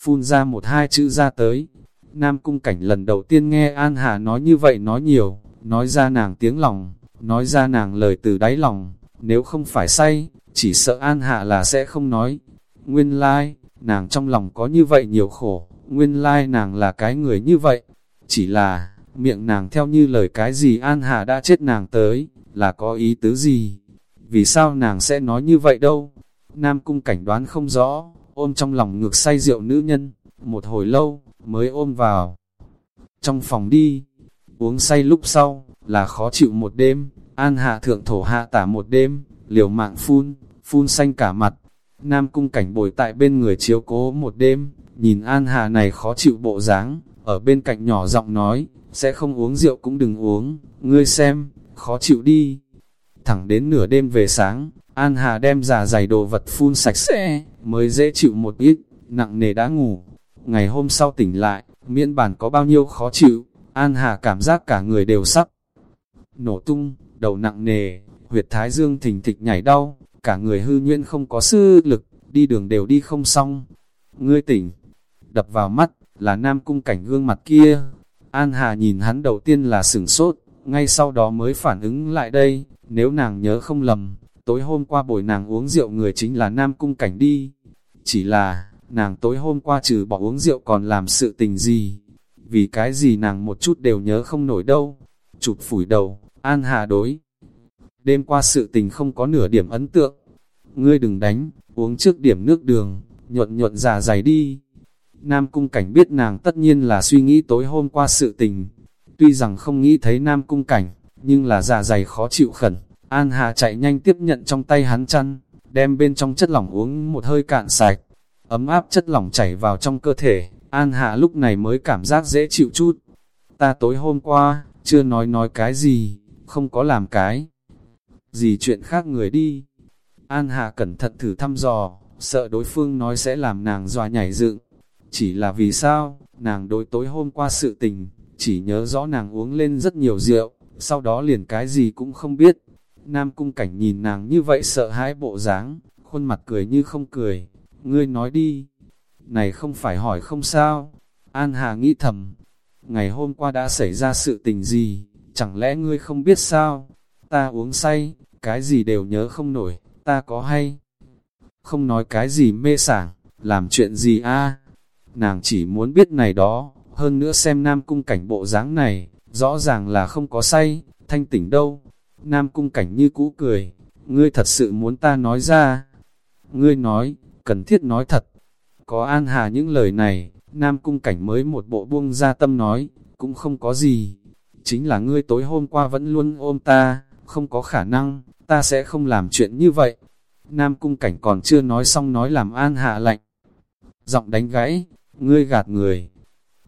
phun ra một hai chữ ra tới. Nam cung cảnh lần đầu tiên nghe An Hà nói như vậy nói nhiều, nói ra nàng tiếng lòng, nói ra nàng lời từ đáy lòng, nếu không phải say, chỉ sợ An Hạ là sẽ không nói. Nguyên lai, like, nàng trong lòng có như vậy nhiều khổ, nguyên lai like nàng là cái người như vậy, chỉ là miệng nàng theo như lời cái gì An Hà đã chết nàng tới, là có ý tứ gì? Vì sao nàng sẽ nói như vậy đâu? Nam cung cảnh đoán không rõ, ôm trong lòng ngược say rượu nữ nhân, một hồi lâu, mới ôm vào. Trong phòng đi, uống say lúc sau, là khó chịu một đêm, An Hạ thượng thổ hạ tả một đêm, liều mạng phun, phun xanh cả mặt. Nam cung cảnh bồi tại bên người chiếu cố một đêm, nhìn An Hà này khó chịu bộ dáng, ở bên cạnh nhỏ giọng nói, sẽ không uống rượu cũng đừng uống, ngươi xem, khó chịu đi. Thẳng đến nửa đêm về sáng, An Hà đem giả giày đồ vật phun sạch sẽ, mới dễ chịu một ít, nặng nề đã ngủ. Ngày hôm sau tỉnh lại, miễn bản có bao nhiêu khó chịu, An Hà cảm giác cả người đều sắp. Nổ tung, đầu nặng nề, huyệt thái dương thình thịch nhảy đau, cả người hư nhuyễn không có sư lực, đi đường đều đi không xong. Ngươi tỉnh, đập vào mắt, là nam cung cảnh gương mặt kia, An Hà nhìn hắn đầu tiên là sửng sốt, ngay sau đó mới phản ứng lại đây, nếu nàng nhớ không lầm, tối hôm qua buổi nàng uống rượu người chính là Nam Cung Cảnh đi. Chỉ là, nàng tối hôm qua trừ bỏ uống rượu còn làm sự tình gì? Vì cái gì nàng một chút đều nhớ không nổi đâu? Chụp phủi đầu, An Hà đối. Đêm qua sự tình không có nửa điểm ấn tượng. Ngươi đừng đánh, uống trước điểm nước đường, nhuận nhuận già dày đi. Nam Cung Cảnh biết nàng tất nhiên là suy nghĩ tối hôm qua sự tình. Tuy rằng không nghĩ thấy Nam Cung Cảnh, nhưng là già dày khó chịu khẩn. An Hà chạy nhanh tiếp nhận trong tay hắn chăn, đem bên trong chất lỏng uống một hơi cạn sạch. Ấm áp chất lỏng chảy vào trong cơ thể, An Hạ lúc này mới cảm giác dễ chịu chút. Ta tối hôm qua, chưa nói nói cái gì, không có làm cái gì chuyện khác người đi. An Hạ cẩn thận thử thăm dò, sợ đối phương nói sẽ làm nàng dọa nhảy dựng. Chỉ là vì sao, nàng đối tối hôm qua sự tình, chỉ nhớ rõ nàng uống lên rất nhiều rượu, sau đó liền cái gì cũng không biết. Nam cung cảnh nhìn nàng như vậy sợ hãi bộ dáng, khuôn mặt cười như không cười. Ngươi nói đi, này không phải hỏi không sao. An Hà nghĩ thầm, ngày hôm qua đã xảy ra sự tình gì, chẳng lẽ ngươi không biết sao? Ta uống say, cái gì đều nhớ không nổi, ta có hay? Không nói cái gì mê sảng, làm chuyện gì a? Nàng chỉ muốn biết này đó, hơn nữa xem Nam Cung cảnh bộ dáng này, rõ ràng là không có say, thanh tỉnh đâu. Nam Cung cảnh như cũ cười, ngươi thật sự muốn ta nói ra. Ngươi nói, cần thiết nói thật. Có an hà những lời này, Nam Cung cảnh mới một bộ buông ra tâm nói, cũng không có gì. Chính là ngươi tối hôm qua vẫn luôn ôm ta, không có khả năng, ta sẽ không làm chuyện như vậy. Nam Cung cảnh còn chưa nói xong nói làm an hạ lạnh. Giọng đánh gãy, ngươi gạt người.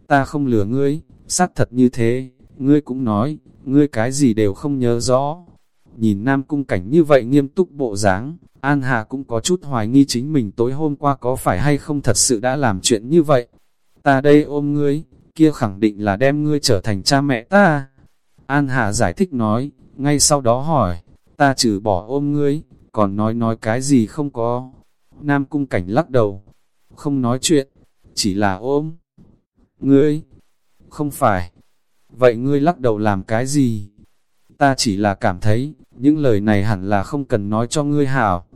Ta không lừa ngươi, xác thật như thế, ngươi cũng nói, ngươi cái gì đều không nhớ rõ. Nhìn Nam Cung cảnh như vậy nghiêm túc bộ dáng, An Hà cũng có chút hoài nghi chính mình tối hôm qua có phải hay không thật sự đã làm chuyện như vậy. Ta đây ôm ngươi, kia khẳng định là đem ngươi trở thành cha mẹ ta. An Hà giải thích nói, ngay sau đó hỏi, ta trừ bỏ ôm ngươi, còn nói nói cái gì không có. Nam Cung cảnh lắc đầu, không nói chuyện, chỉ là ôm. Ngươi, không phải, vậy ngươi lắc đầu làm cái gì? Ta chỉ là cảm thấy, những lời này hẳn là không cần nói cho ngươi hảo.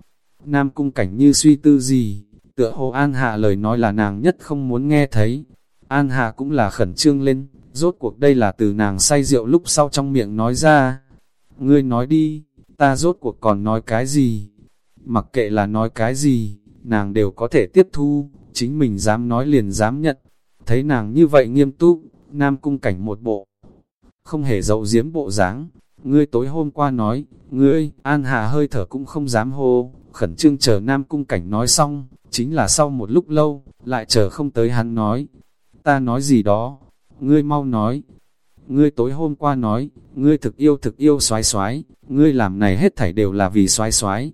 Nam cung cảnh như suy tư gì, tựa hồ An Hạ lời nói là nàng nhất không muốn nghe thấy. An Hạ cũng là khẩn trương lên, rốt cuộc đây là từ nàng say rượu lúc sau trong miệng nói ra. Ngươi nói đi, ta rốt cuộc còn nói cái gì? Mặc kệ là nói cái gì, nàng đều có thể tiếp thu, chính mình dám nói liền dám nhận. Thấy nàng như vậy nghiêm túc, Nam cung cảnh một bộ. Không hề dậu diếm bộ dáng Ngươi tối hôm qua nói, ngươi, An Hà hơi thở cũng không dám hô, khẩn trương chờ Nam cung cảnh nói xong, chính là sau một lúc lâu, lại chờ không tới hắn nói. Ta nói gì đó, ngươi mau nói. Ngươi tối hôm qua nói, ngươi thực yêu thực yêu xoái xoái, ngươi làm này hết thảy đều là vì xoái xoái.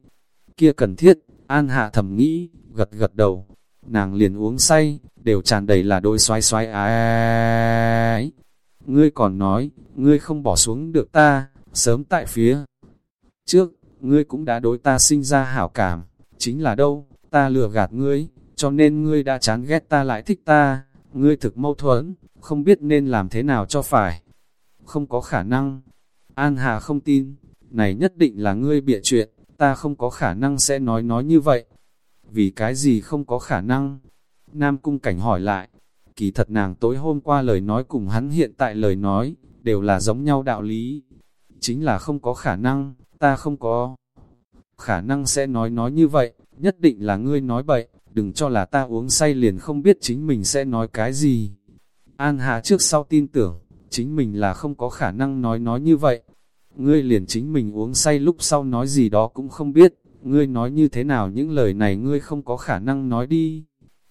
Kia cần thiết, An Hạ thầm nghĩ, gật gật đầu, nàng liền uống say, đều tràn đầy là đôi xoái xoái ái. Ngươi còn nói, ngươi không bỏ xuống được ta, sớm tại phía trước, ngươi cũng đã đối ta sinh ra hảo cảm, chính là đâu, ta lừa gạt ngươi, cho nên ngươi đã chán ghét ta lại thích ta, ngươi thực mâu thuẫn, không biết nên làm thế nào cho phải. Không có khả năng. An Hà không tin, này nhất định là ngươi bịa chuyện, ta không có khả năng sẽ nói nói như vậy. Vì cái gì không có khả năng? Nam Cung Cảnh hỏi lại, kỳ thật nàng tối hôm qua lời nói cùng hắn hiện tại lời nói, đều là giống nhau đạo lý. Chính là không có khả năng, ta không có khả năng sẽ nói nói như vậy, nhất định là ngươi nói bậy, đừng cho là ta uống say liền không biết chính mình sẽ nói cái gì. An Hà trước sau tin tưởng, chính mình là không có khả năng nói nói như vậy. Ngươi liền chính mình uống say lúc sau nói gì đó cũng không biết, ngươi nói như thế nào những lời này ngươi không có khả năng nói đi.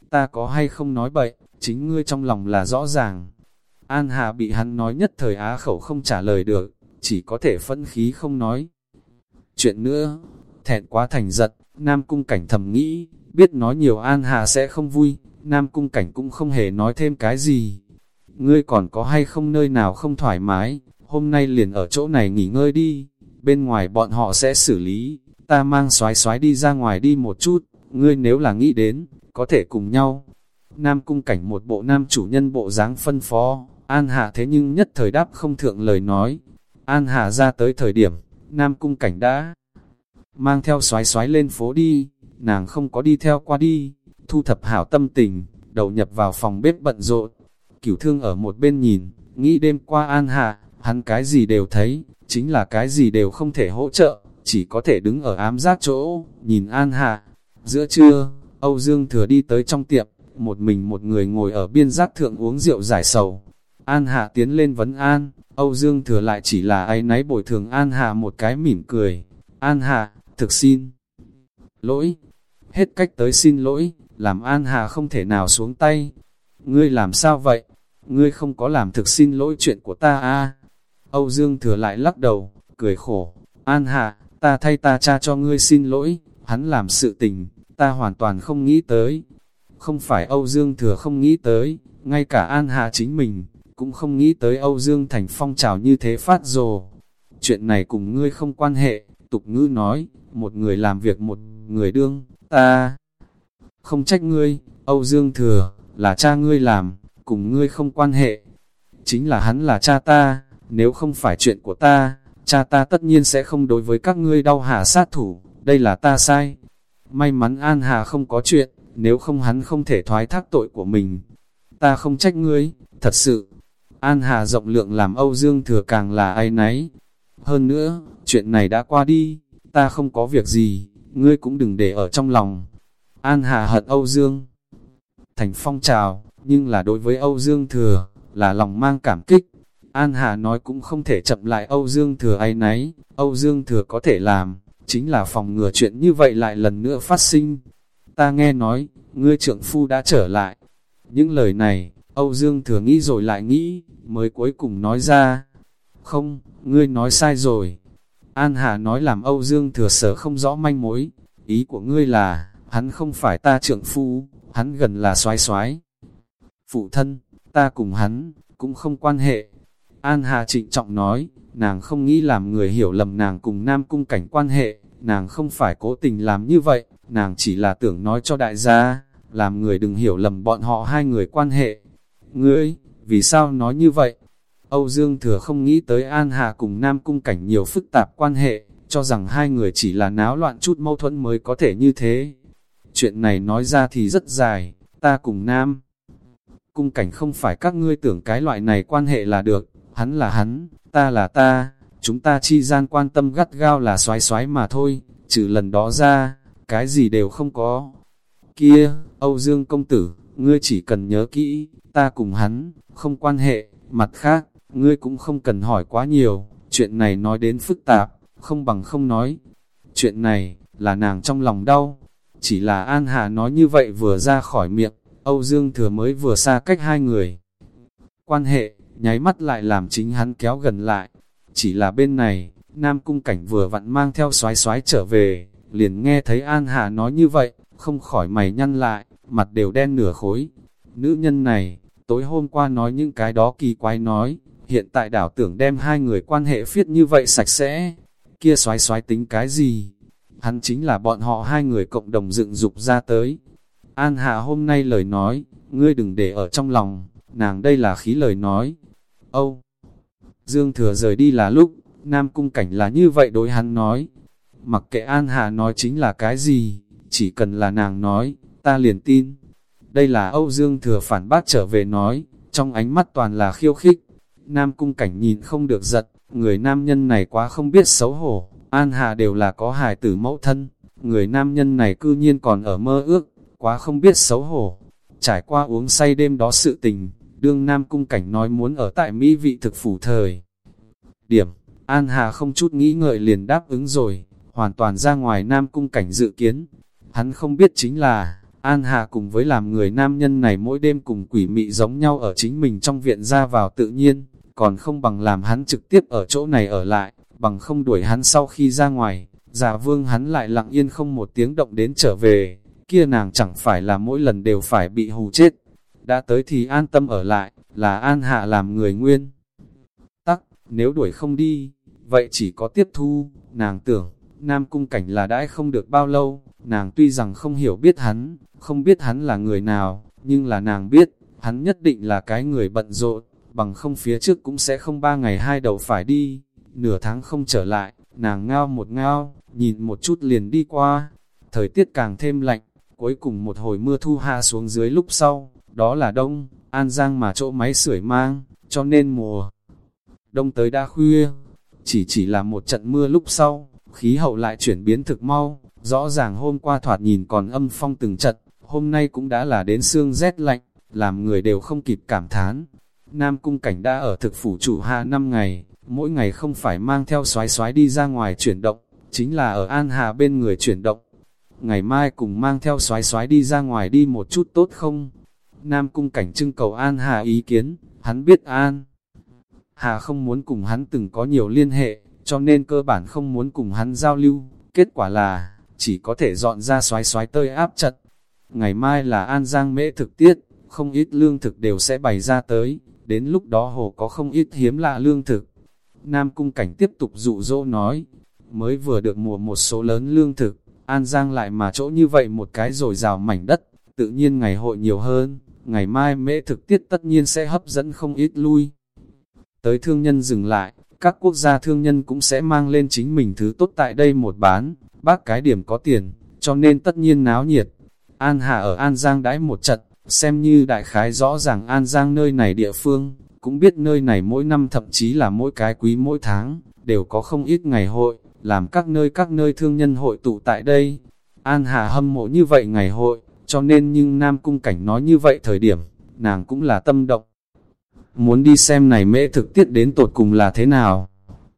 Ta có hay không nói bậy, chính ngươi trong lòng là rõ ràng. An Hà bị hắn nói nhất thời á khẩu không trả lời được, chỉ có thể phân khí không nói. Chuyện nữa, thẹn quá thành giật, Nam Cung Cảnh thầm nghĩ, biết nói nhiều An Hà sẽ không vui, Nam Cung Cảnh cũng không hề nói thêm cái gì. Ngươi còn có hay không nơi nào không thoải mái, hôm nay liền ở chỗ này nghỉ ngơi đi, bên ngoài bọn họ sẽ xử lý, ta mang xoái xoái đi ra ngoài đi một chút, ngươi nếu là nghĩ đến, có thể cùng nhau. Nam Cung Cảnh một bộ nam chủ nhân bộ dáng phân phó, An Hạ thế nhưng nhất thời đáp không thượng lời nói. An Hạ ra tới thời điểm, Nam Cung Cảnh đã mang theo xoái xoái lên phố đi, nàng không có đi theo qua đi, thu thập hảo tâm tình, đầu nhập vào phòng bếp bận rộn. Cửu thương ở một bên nhìn, nghĩ đêm qua An Hạ, hắn cái gì đều thấy, chính là cái gì đều không thể hỗ trợ, chỉ có thể đứng ở ám giác chỗ, nhìn An Hạ. Giữa trưa, Âu Dương Thừa đi tới trong tiệm, một mình một người ngồi ở biên giác thượng uống rượu giải sầu. An Hạ tiến lên vấn An, Âu Dương Thừa lại chỉ là ai náy bồi thường An Hạ một cái mỉm cười. An Hạ, thực xin lỗi, hết cách tới xin lỗi, làm An Hà không thể nào xuống tay. Ngươi làm sao vậy? Ngươi không có làm thực xin lỗi chuyện của ta à? Âu Dương Thừa lại lắc đầu, cười khổ, An Hạ, ta thay ta cha cho ngươi xin lỗi, hắn làm sự tình, ta hoàn toàn không nghĩ tới. Không phải Âu Dương Thừa không nghĩ tới, ngay cả An Hạ chính mình, cũng không nghĩ tới Âu Dương Thành phong trào như thế phát rồ. Chuyện này cùng ngươi không quan hệ, tục ngữ nói, một người làm việc một người đương, ta không trách ngươi, Âu Dương Thừa, là cha ngươi làm, cùng ngươi không quan hệ. Chính là hắn là cha ta, nếu không phải chuyện của ta, cha ta tất nhiên sẽ không đối với các ngươi đau hạ sát thủ, đây là ta sai. May mắn An Hà không có chuyện, nếu không hắn không thể thoái thác tội của mình. Ta không trách ngươi, thật sự. An Hà rộng lượng làm Âu Dương Thừa càng là ai nấy. Hơn nữa, chuyện này đã qua đi, ta không có việc gì, ngươi cũng đừng để ở trong lòng. An Hà hận Âu Dương. Thành phong trào, nhưng là đối với Âu Dương Thừa, là lòng mang cảm kích. An Hà nói cũng không thể chậm lại Âu Dương Thừa ai nấy, Âu Dương Thừa có thể làm, chính là phòng ngừa chuyện như vậy lại lần nữa phát sinh. Ta nghe nói, ngươi trưởng phu đã trở lại. Những lời này, Âu Dương Thừa nghĩ rồi lại nghĩ, mới cuối cùng nói ra. Không, ngươi nói sai rồi. An Hà nói làm Âu Dương Thừa sở không rõ manh mối. Ý của ngươi là, hắn không phải ta trưởng phu, hắn gần là xoái xoái. Phụ thân, ta cùng hắn, cũng không quan hệ. An Hà trịnh trọng nói, nàng không nghĩ làm người hiểu lầm nàng cùng Nam Cung cảnh quan hệ, nàng không phải cố tình làm như vậy, nàng chỉ là tưởng nói cho đại gia, làm người đừng hiểu lầm bọn họ hai người quan hệ. Ngươi, vì sao nói như vậy? Âu Dương Thừa không nghĩ tới An Hà cùng Nam Cung cảnh nhiều phức tạp quan hệ, cho rằng hai người chỉ là náo loạn chút mâu thuẫn mới có thể như thế. Chuyện này nói ra thì rất dài, ta cùng Nam. Cung cảnh không phải các ngươi tưởng cái loại này quan hệ là được, hắn là hắn, ta là ta, chúng ta chi gian quan tâm gắt gao là xoái xoái mà thôi, trừ lần đó ra, cái gì đều không có. Kia, Âu Dương công tử, ngươi chỉ cần nhớ kỹ, ta cùng hắn, không quan hệ, mặt khác, ngươi cũng không cần hỏi quá nhiều, chuyện này nói đến phức tạp, không bằng không nói. Chuyện này, là nàng trong lòng đau, chỉ là An Hà nói như vậy vừa ra khỏi miệng, Âu Dương thừa mới vừa xa cách hai người. Quan hệ, nháy mắt lại làm chính hắn kéo gần lại. Chỉ là bên này, Nam Cung Cảnh vừa vặn mang theo xoái xoái trở về, liền nghe thấy An Hà nói như vậy, không khỏi mày nhăn lại, mặt đều đen nửa khối. Nữ nhân này, tối hôm qua nói những cái đó kỳ quái nói, hiện tại đảo tưởng đem hai người quan hệ phiết như vậy sạch sẽ. Kia xoái xoái tính cái gì? Hắn chính là bọn họ hai người cộng đồng dựng dục ra tới. An hạ hôm nay lời nói, ngươi đừng để ở trong lòng, nàng đây là khí lời nói. Âu! Dương Thừa rời đi là lúc, Nam Cung Cảnh là như vậy đối hắn nói. Mặc kệ An Hà nói chính là cái gì, chỉ cần là nàng nói, ta liền tin. Đây là Âu Dương Thừa phản bác trở về nói, trong ánh mắt toàn là khiêu khích. Nam Cung Cảnh nhìn không được giật, người nam nhân này quá không biết xấu hổ. An Hà đều là có hài tử mẫu thân, người nam nhân này cư nhiên còn ở mơ ước, quá không biết xấu hổ. Trải qua uống say đêm đó sự tình, đương Nam Cung Cảnh nói muốn ở tại Mỹ vị thực phủ thời. Điểm, An Hà không chút nghĩ ngợi liền đáp ứng rồi, hoàn toàn ra ngoài Nam Cung Cảnh dự kiến. Hắn không biết chính là, An Hà cùng với làm người nam nhân này mỗi đêm cùng quỷ mị giống nhau ở chính mình trong viện ra vào tự nhiên, còn không bằng làm hắn trực tiếp ở chỗ này ở lại, bằng không đuổi hắn sau khi ra ngoài, giả vương hắn lại lặng yên không một tiếng động đến trở về, kia nàng chẳng phải là mỗi lần đều phải bị hù chết. Đã tới thì an tâm ở lại, là an hạ làm người nguyên. Tắc, nếu đuổi không đi, vậy chỉ có tiếp thu, nàng tưởng, Nam Cung Cảnh là đãi không được bao lâu, nàng tuy rằng không hiểu biết hắn, không biết hắn là người nào, nhưng là nàng biết, hắn nhất định là cái người bận rộn, bằng không phía trước cũng sẽ không ba ngày hai đầu phải đi, nửa tháng không trở lại, nàng ngao một ngao, nhìn một chút liền đi qua, thời tiết càng thêm lạnh, cuối cùng một hồi mưa thu hạ xuống dưới lúc sau, đó là đông, an giang mà chỗ máy sưởi mang, cho nên mùa đông tới đa khuya, chỉ chỉ là một trận mưa lúc sau, khí hậu lại chuyển biến thực mau, rõ ràng hôm qua thoạt nhìn còn âm phong từng trận, hôm nay cũng đã là đến xương rét lạnh, làm người đều không kịp cảm thán. Nam cung cảnh đã ở thực phủ chủ hạ 5 ngày, mỗi ngày không phải mang theo xoái xoái đi ra ngoài chuyển động, chính là ở An Hà bên người chuyển động. Ngày mai cùng mang theo xoái xoái đi ra ngoài đi một chút tốt không? Nam cung cảnh trưng cầu An Hà ý kiến, hắn biết An. Hà không muốn cùng hắn từng có nhiều liên hệ, cho nên cơ bản không muốn cùng hắn giao lưu, kết quả là, chỉ có thể dọn ra xoái xoái tơi áp chặt. Ngày mai là An Giang mễ thực tiết, không ít lương thực đều sẽ bày ra tới, đến lúc đó hồ có không ít hiếm lạ lương thực. Nam Cung Cảnh tiếp tục dụ dỗ nói, mới vừa được mùa một số lớn lương thực, An Giang lại mà chỗ như vậy một cái rồi rào mảnh đất, tự nhiên ngày hội nhiều hơn, ngày mai mễ thực tiết tất nhiên sẽ hấp dẫn không ít lui. Tới thương nhân dừng lại, các quốc gia thương nhân cũng sẽ mang lên chính mình thứ tốt tại đây một bán, bác cái điểm có tiền, cho nên tất nhiên náo nhiệt. An Hạ ở An Giang đãi một trận, xem như đại khái rõ ràng An Giang nơi này địa phương, cũng biết nơi này mỗi năm thậm chí là mỗi cái quý mỗi tháng, đều có không ít ngày hội, làm các nơi các nơi thương nhân hội tụ tại đây. An Hà hâm mộ như vậy ngày hội, cho nên nhưng Nam Cung Cảnh nói như vậy thời điểm, nàng cũng là tâm động. Muốn đi xem này mễ thực tiết đến tột cùng là thế nào?